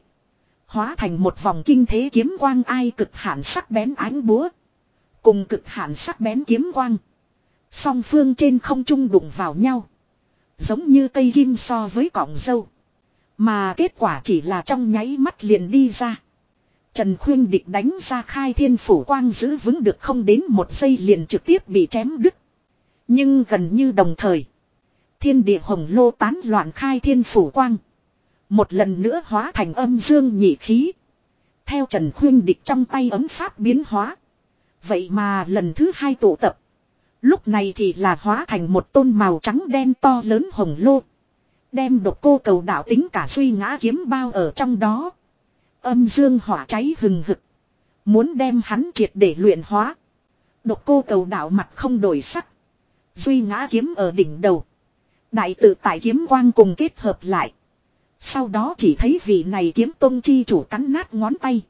Hóa thành một vòng kinh thế kiếm quang ai cực hạn sắc bén ánh búa. Cùng cực hạn sắc bén kiếm quang. Song phương trên không trung đụng vào nhau. Giống như cây kim so với cọng dâu. Mà kết quả chỉ là trong nháy mắt liền đi ra. Trần Khuyên Địch đánh ra khai thiên phủ quang giữ vững được không đến một giây liền trực tiếp bị chém đứt. Nhưng gần như đồng thời. Thiên địa hồng lô tán loạn khai thiên phủ quang. Một lần nữa hóa thành âm dương nhị khí. Theo Trần Khuyên Địch trong tay ấm pháp biến hóa. Vậy mà lần thứ hai tụ tập. Lúc này thì là hóa thành một tôn màu trắng đen to lớn hồng lô. Đem độc cô cầu đạo tính cả suy ngã kiếm bao ở trong đó. Âm dương hỏa cháy hừng hực. Muốn đem hắn triệt để luyện hóa. Độc cô cầu đạo mặt không đổi sắc. Duy ngã kiếm ở đỉnh đầu. Đại tự tại kiếm quang cùng kết hợp lại. Sau đó chỉ thấy vị này kiếm tôn chi chủ cắn nát ngón tay.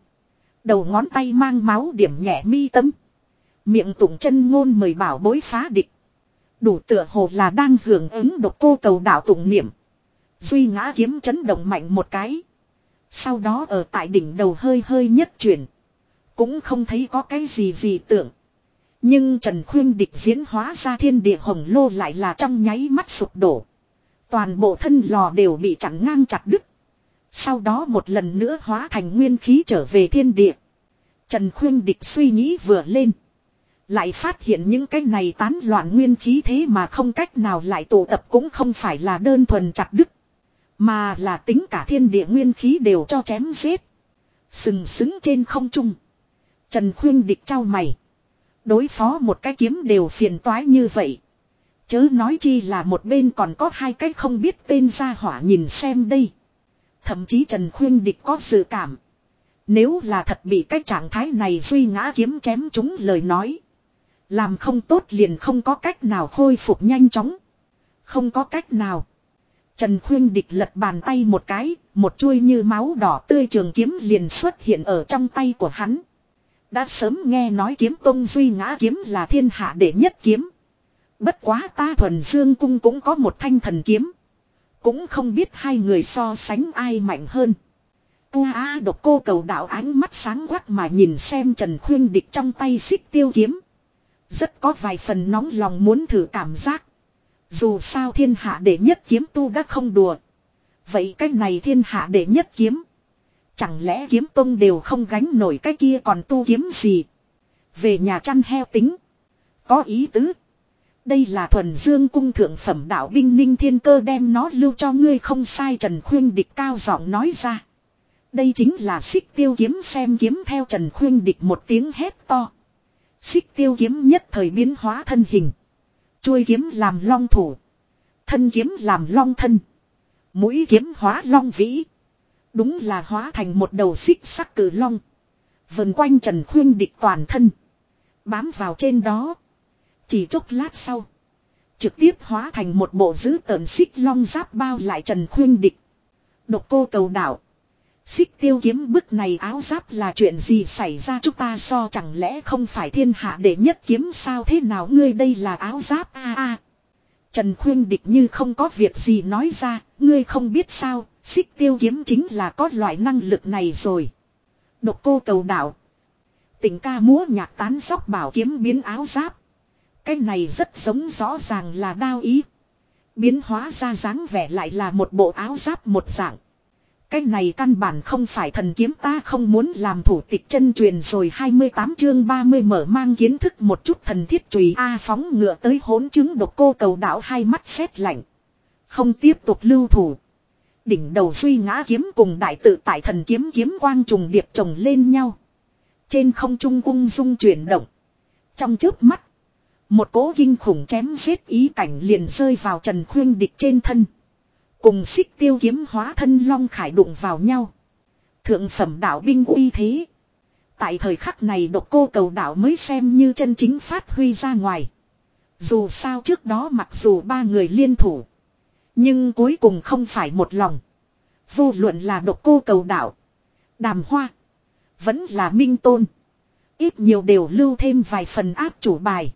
Đầu ngón tay mang máu điểm nhẹ mi tâm. Miệng tụng chân ngôn mời bảo bối phá địch. Đủ tựa hồ là đang hưởng ứng độc cô cầu đạo tụng niệm. Duy ngã kiếm chấn động mạnh một cái. Sau đó ở tại đỉnh đầu hơi hơi nhất chuyển. Cũng không thấy có cái gì gì tưởng. Nhưng Trần Khuyên địch diễn hóa ra thiên địa hồng lô lại là trong nháy mắt sụp đổ. Toàn bộ thân lò đều bị chặn ngang chặt đứt. Sau đó một lần nữa hóa thành nguyên khí trở về thiên địa. Trần Khuyên địch suy nghĩ vừa lên. Lại phát hiện những cái này tán loạn nguyên khí thế mà không cách nào lại tụ tập cũng không phải là đơn thuần chặt đứt. Mà là tính cả thiên địa nguyên khí đều cho chém giết. Sừng sững trên không trung. Trần Khuyên địch trao mày. Đối phó một cái kiếm đều phiền toái như vậy. Chớ nói chi là một bên còn có hai cái không biết tên ra hỏa nhìn xem đây. Thậm chí Trần Khuyên địch có dự cảm. Nếu là thật bị cái trạng thái này suy ngã kiếm chém chúng lời nói. Làm không tốt liền không có cách nào khôi phục nhanh chóng. Không có cách nào. Trần Khuyên Địch lật bàn tay một cái, một chuôi như máu đỏ tươi trường kiếm liền xuất hiện ở trong tay của hắn. Đã sớm nghe nói kiếm tông duy ngã kiếm là thiên hạ đệ nhất kiếm. Bất quá ta thuần dương cung cũng có một thanh thần kiếm. Cũng không biết hai người so sánh ai mạnh hơn. U a độc cô cầu đạo ánh mắt sáng quắc mà nhìn xem Trần Khuyên Địch trong tay xích tiêu kiếm. Rất có vài phần nóng lòng muốn thử cảm giác. Dù sao thiên hạ đệ nhất kiếm tu đã không đùa. Vậy cái này thiên hạ đệ nhất kiếm. Chẳng lẽ kiếm tông đều không gánh nổi cái kia còn tu kiếm gì. Về nhà chăn heo tính. Có ý tứ. Đây là thuần dương cung thượng phẩm đạo binh ninh thiên cơ đem nó lưu cho ngươi không sai Trần Khuyên Địch cao giọng nói ra. Đây chính là xích tiêu kiếm xem kiếm theo Trần Khuyên Địch một tiếng hét to. Xích tiêu kiếm nhất thời biến hóa thân hình. Chuôi kiếm làm long thủ. Thân kiếm làm long thân. Mũi kiếm hóa long vĩ. Đúng là hóa thành một đầu xích sắc cử long. Vần quanh Trần Khuyên Địch toàn thân. Bám vào trên đó. Chỉ chốc lát sau. Trực tiếp hóa thành một bộ dữ tợn xích long giáp bao lại Trần Khuyên Địch. Độc cô cầu đảo. Xích tiêu kiếm bức này áo giáp là chuyện gì xảy ra chúng ta so chẳng lẽ không phải thiên hạ đệ nhất kiếm sao thế nào ngươi đây là áo giáp a a Trần Khuyên Địch như không có việc gì nói ra, ngươi không biết sao, xích tiêu kiếm chính là có loại năng lực này rồi. Độc cô cầu đảo. Tình ca múa nhạc tán sóc bảo kiếm biến áo giáp. Cái này rất giống rõ ràng là đao ý. Biến hóa ra dáng vẻ lại là một bộ áo giáp một dạng. Cái này căn bản không phải thần kiếm, ta không muốn làm thủ tịch chân truyền rồi 28 chương 30 mở mang kiến thức một chút thần thiết trùy A phóng ngựa tới hỗn chứng độc cô cầu đảo, hai mắt xét lạnh. Không tiếp tục lưu thủ. Đỉnh đầu suy ngã kiếm cùng đại tự tại thần kiếm kiếm quang trùng điệp chồng lên nhau. Trên không trung ung dung chuyển động. Trong chớp mắt. Một cố kinh khủng chém giết ý cảnh liền rơi vào Trần Khuyên Địch trên thân. Cùng xích tiêu kiếm hóa thân long khải đụng vào nhau. Thượng phẩm đạo binh uy thế. Tại thời khắc này độc cô cầu đạo mới xem như chân chính phát huy ra ngoài. Dù sao trước đó mặc dù ba người liên thủ. Nhưng cuối cùng không phải một lòng. Vô luận là độc cô cầu đạo. Đàm hoa. Vẫn là minh tôn. Ít nhiều đều lưu thêm vài phần áp chủ bài.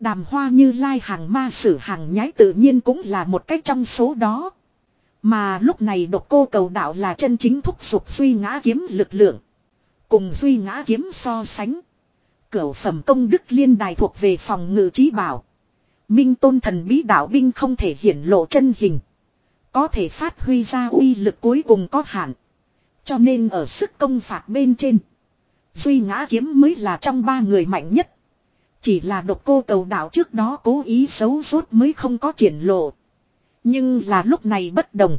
Đàm hoa như lai hàng ma sử hàng nhái tự nhiên cũng là một cách trong số đó. Mà lúc này độc cô cầu đạo là chân chính thúc giục suy ngã kiếm lực lượng. Cùng suy ngã kiếm so sánh. Cửu phẩm công đức liên đài thuộc về phòng ngự trí bảo. Minh tôn thần bí đạo binh không thể hiển lộ chân hình. Có thể phát huy ra uy lực cuối cùng có hạn. Cho nên ở sức công phạt bên trên. Duy ngã kiếm mới là trong ba người mạnh nhất. Chỉ là độc cô cầu đạo trước đó cố ý xấu rốt mới không có triển lộ. Nhưng là lúc này bất đồng.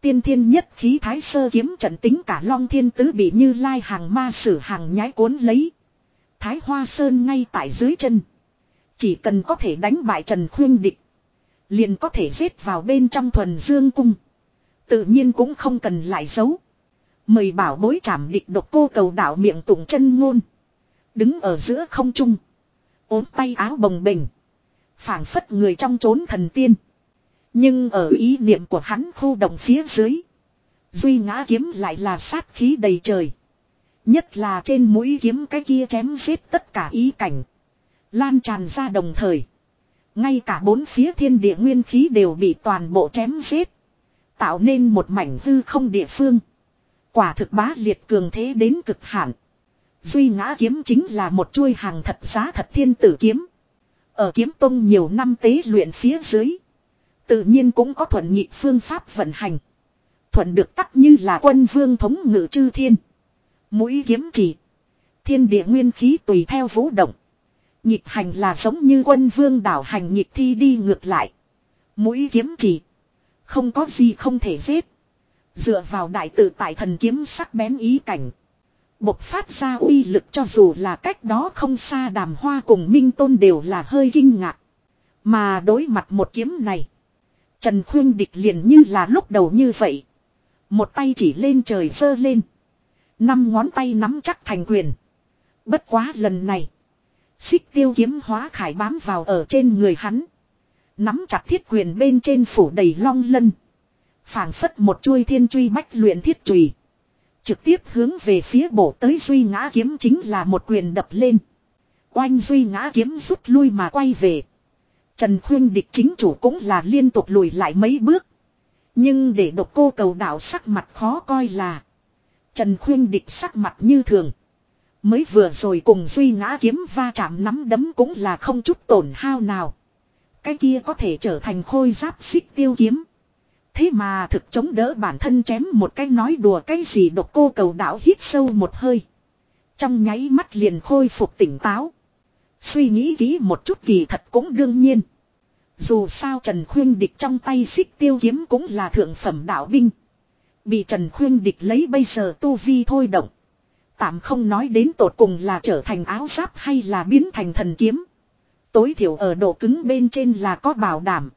Tiên thiên nhất khí thái sơ kiếm trận tính cả long thiên tứ bị như lai hàng ma sử hàng nhái cuốn lấy. Thái hoa sơn ngay tại dưới chân. Chỉ cần có thể đánh bại Trần Khuyên Địch. Liền có thể giết vào bên trong thuần dương cung. Tự nhiên cũng không cần lại giấu. Mời bảo bối chảm địch độc cô cầu đảo miệng tụng chân ngôn. Đứng ở giữa không trung. ốm tay áo bồng bềnh. phảng phất người trong trốn thần tiên. Nhưng ở ý niệm của hắn khu động phía dưới. Duy ngã kiếm lại là sát khí đầy trời. Nhất là trên mũi kiếm cái kia chém giết tất cả ý cảnh. Lan tràn ra đồng thời. Ngay cả bốn phía thiên địa nguyên khí đều bị toàn bộ chém giết. Tạo nên một mảnh hư không địa phương. Quả thực bá liệt cường thế đến cực hạn. Duy ngã kiếm chính là một chuôi hàng thật giá thật thiên tử kiếm. Ở kiếm tông nhiều năm tế luyện phía dưới. Tự nhiên cũng có thuận nhị phương pháp vận hành. Thuận được tắc như là quân vương thống ngự chư thiên. Mũi kiếm chỉ. Thiên địa nguyên khí tùy theo vũ động. Nhịp hành là giống như quân vương đảo hành nhịp thi đi ngược lại. Mũi kiếm chỉ. Không có gì không thể giết. Dựa vào đại tự tại thần kiếm sắc bén ý cảnh. Bộc phát ra uy lực cho dù là cách đó không xa đàm hoa cùng minh tôn đều là hơi kinh ngạc. Mà đối mặt một kiếm này. Trần Khuyên Địch liền như là lúc đầu như vậy. Một tay chỉ lên trời sơ lên. Năm ngón tay nắm chắc thành quyền. Bất quá lần này. Xích tiêu kiếm hóa khải bám vào ở trên người hắn. Nắm chặt thiết quyền bên trên phủ đầy long lân. phảng phất một chuôi thiên truy bách luyện thiết chùy Trực tiếp hướng về phía bổ tới duy ngã kiếm chính là một quyền đập lên. Oanh duy ngã kiếm rút lui mà quay về. Trần Khuyên địch chính chủ cũng là liên tục lùi lại mấy bước. Nhưng để độc cô cầu đảo sắc mặt khó coi là. Trần Khuyên địch sắc mặt như thường. Mới vừa rồi cùng duy ngã kiếm va chạm nắm đấm cũng là không chút tổn hao nào. Cái kia có thể trở thành khôi giáp xích tiêu kiếm. Thế mà thực chống đỡ bản thân chém một cái nói đùa cái gì độc cô cầu đảo hít sâu một hơi. Trong nháy mắt liền khôi phục tỉnh táo. Suy nghĩ kỹ một chút kỳ thật cũng đương nhiên. Dù sao Trần Khuyên Địch trong tay xích tiêu kiếm cũng là thượng phẩm đạo binh. Bị Trần Khuyên Địch lấy bây giờ tu vi thôi động. Tạm không nói đến tột cùng là trở thành áo giáp hay là biến thành thần kiếm. Tối thiểu ở độ cứng bên trên là có bảo đảm.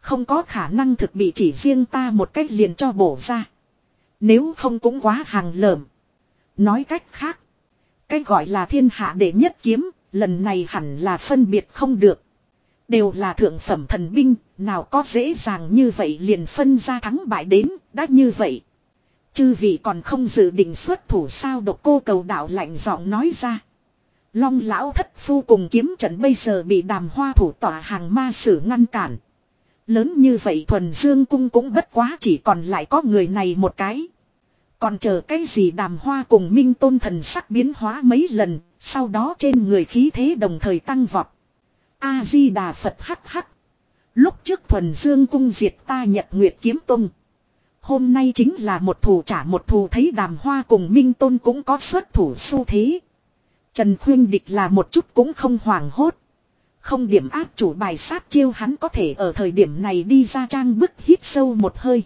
Không có khả năng thực bị chỉ riêng ta một cách liền cho bổ ra. Nếu không cũng quá hàng lởm. Nói cách khác. Cái gọi là thiên hạ đệ nhất kiếm, lần này hẳn là phân biệt không được. Đều là thượng phẩm thần binh, nào có dễ dàng như vậy liền phân ra thắng bại đến, đã như vậy. Chư vị còn không dự định xuất thủ sao độc cô cầu đạo lạnh giọng nói ra. Long lão thất phu cùng kiếm trận bây giờ bị đàm hoa thủ tỏa hàng ma sử ngăn cản. Lớn như vậy thuần dương cung cũng bất quá chỉ còn lại có người này một cái. Còn chờ cái gì đàm hoa cùng minh tôn thần sắc biến hóa mấy lần, sau đó trên người khí thế đồng thời tăng vọt. A-di-đà Phật hắc hắc. Lúc trước thuần dương cung diệt ta nhật nguyệt kiếm tung. Hôm nay chính là một thù trả một thù thấy đàm hoa cùng minh tôn cũng có xuất thủ xu thế. Trần Khuyên Địch là một chút cũng không hoảng hốt. Không điểm áp chủ bài sát chiêu hắn có thể ở thời điểm này đi ra trang bức hít sâu một hơi.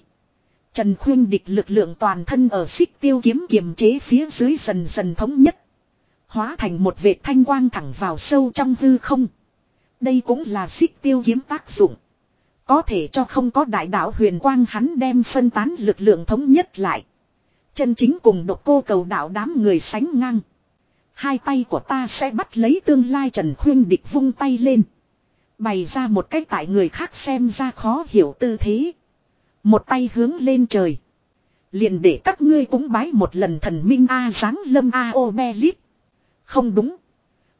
Trần Khuyên Địch lực lượng toàn thân ở xích tiêu kiếm kiềm chế phía dưới dần dần thống nhất. Hóa thành một vệt thanh quang thẳng vào sâu trong hư không. Đây cũng là xích tiêu kiếm tác dụng. Có thể cho không có đại đạo huyền quang hắn đem phân tán lực lượng thống nhất lại. Chân chính cùng độc cô cầu đạo đám người sánh ngang. Hai tay của ta sẽ bắt lấy tương lai Trần Khuyên địch vung tay lên. Bày ra một cách tại người khác xem ra khó hiểu tư thế. Một tay hướng lên trời. Liền để các ngươi cũng bái một lần thần minh A giáng lâm A ô be lít. Không đúng.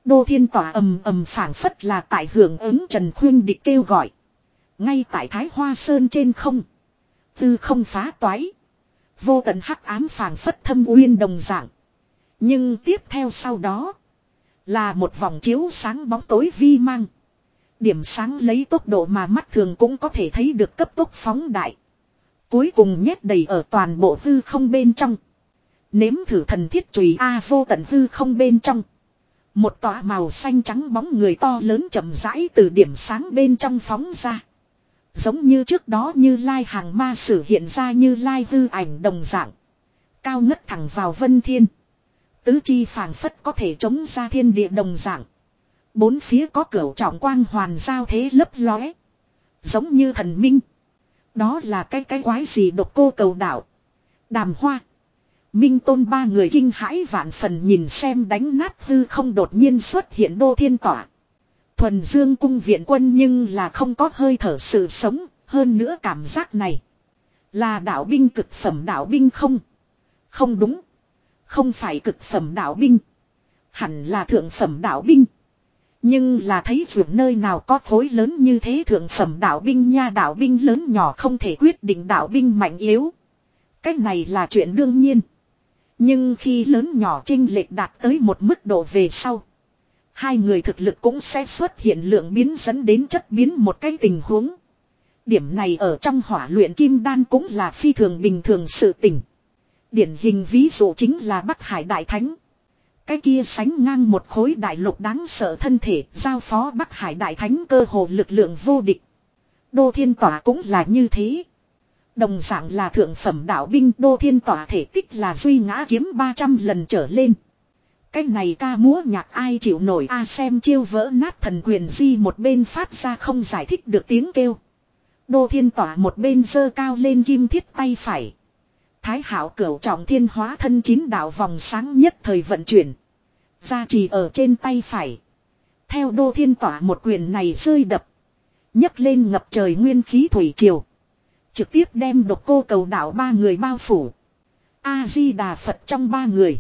Đô thiên tỏa ầm ầm phảng phất là tại hưởng ứng Trần Khuyên địch kêu gọi. Ngay tại Thái Hoa Sơn trên không. Tư không phá toái. Vô tận hắc ám phảng phất thâm uyên đồng dạng. Nhưng tiếp theo sau đó. Là một vòng chiếu sáng bóng tối vi mang. Điểm sáng lấy tốc độ mà mắt thường cũng có thể thấy được cấp tốc phóng đại. Cuối cùng nhét đầy ở toàn bộ hư không bên trong. Nếm thử thần thiết chùy A vô tận hư không bên trong. Một tòa màu xanh trắng bóng người to lớn chậm rãi từ điểm sáng bên trong phóng ra. Giống như trước đó như lai hàng ma sử hiện ra như lai hư ảnh đồng dạng. Cao ngất thẳng vào vân thiên. Tứ chi phảng phất có thể chống ra thiên địa đồng dạng. Bốn phía có cửa trọng quang hoàn giao thế lấp lóe. Giống như thần minh. Đó là cái cái quái gì độc cô cầu đạo. Đàm hoa. Minh tôn ba người kinh hãi vạn phần nhìn xem đánh nát hư không đột nhiên xuất hiện đô thiên tỏa. Thuần dương cung viện quân nhưng là không có hơi thở sự sống, hơn nữa cảm giác này. Là đạo binh cực phẩm đạo binh không? Không đúng. Không phải cực phẩm đạo binh. Hẳn là thượng phẩm đạo binh. Nhưng là thấy vượt nơi nào có khối lớn như thế thượng phẩm đạo binh nha đạo binh lớn nhỏ không thể quyết định đạo binh mạnh yếu. Cái này là chuyện đương nhiên. Nhưng khi lớn nhỏ trinh lệch đạt tới một mức độ về sau. Hai người thực lực cũng sẽ xuất hiện lượng biến dẫn đến chất biến một cái tình huống. Điểm này ở trong hỏa luyện kim đan cũng là phi thường bình thường sự tình. Điển hình ví dụ chính là Bắc Hải Đại Thánh. Cái kia sánh ngang một khối đại lục đáng sợ thân thể giao phó Bắc Hải Đại Thánh cơ hồ lực lượng vô địch. Đô Thiên Tỏa cũng là như thế. Đồng dạng là thượng phẩm đạo binh, Đô Thiên Tỏa thể tích là duy ngã kiếm 300 lần trở lên. Cái này ca múa nhạc ai chịu nổi a xem chiêu vỡ nát thần quyền di một bên phát ra không giải thích được tiếng kêu. Đô Thiên Tỏa một bên dơ cao lên kim thiết tay phải. Thái hảo cửu trọng thiên hóa thân chín đạo vòng sáng nhất thời vận chuyển. Gia trì ở trên tay phải. Theo đô thiên tỏa một quyền này rơi đập. nhấc lên ngập trời nguyên khí thủy triều. Trực tiếp đem độc cô cầu đảo ba người bao phủ. A-di-đà Phật trong ba người.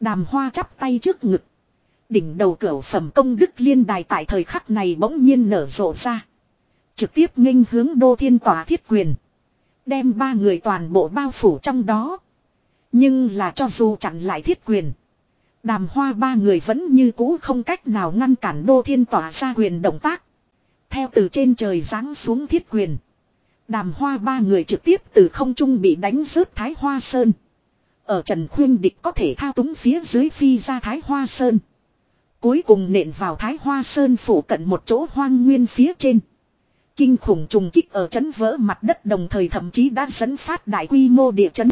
Đàm hoa chắp tay trước ngực. Đỉnh đầu cửa phẩm công đức liên đài tại thời khắc này bỗng nhiên nở rộ ra. Trực tiếp nghênh hướng đô thiên tòa thiết quyền. Đem ba người toàn bộ bao phủ trong đó. Nhưng là cho dù chặn lại thiết quyền. Đàm hoa ba người vẫn như cũ không cách nào ngăn cản đô thiên tỏa ra quyền động tác. Theo từ trên trời giáng xuống thiết quyền. Đàm hoa ba người trực tiếp từ không trung bị đánh rớt Thái Hoa Sơn. Ở Trần Khuyên Địch có thể thao túng phía dưới phi ra Thái Hoa Sơn. Cuối cùng nện vào Thái Hoa Sơn phủ cận một chỗ hoang nguyên phía trên. Kinh khủng trùng kích ở chấn vỡ mặt đất đồng thời thậm chí đã dẫn phát đại quy mô địa chấn.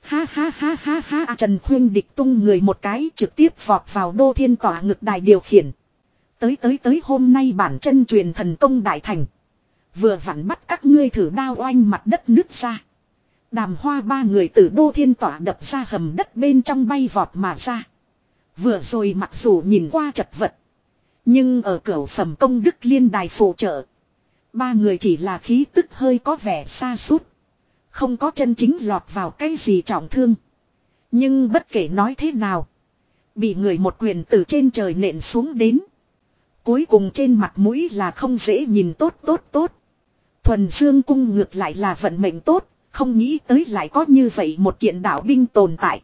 Ha ha ha ha ha, Trần Khuyên địch tung người một cái trực tiếp vọt vào đô thiên tỏa ngực đài điều khiển. Tới tới tới hôm nay bản chân truyền thần công đại thành. Vừa vặn bắt các ngươi thử đao oanh mặt đất nứt ra. Đàm hoa ba người từ đô thiên tỏa đập ra hầm đất bên trong bay vọt mà ra. Vừa rồi mặc dù nhìn qua chật vật. Nhưng ở cửa phẩm công đức liên đài phụ trợ. Ba người chỉ là khí tức hơi có vẻ xa suốt. Không có chân chính lọt vào cái gì trọng thương. Nhưng bất kể nói thế nào. Bị người một quyền từ trên trời nện xuống đến. Cuối cùng trên mặt mũi là không dễ nhìn tốt tốt tốt. Thuần Dương cung ngược lại là vận mệnh tốt. Không nghĩ tới lại có như vậy một kiện đạo binh tồn tại.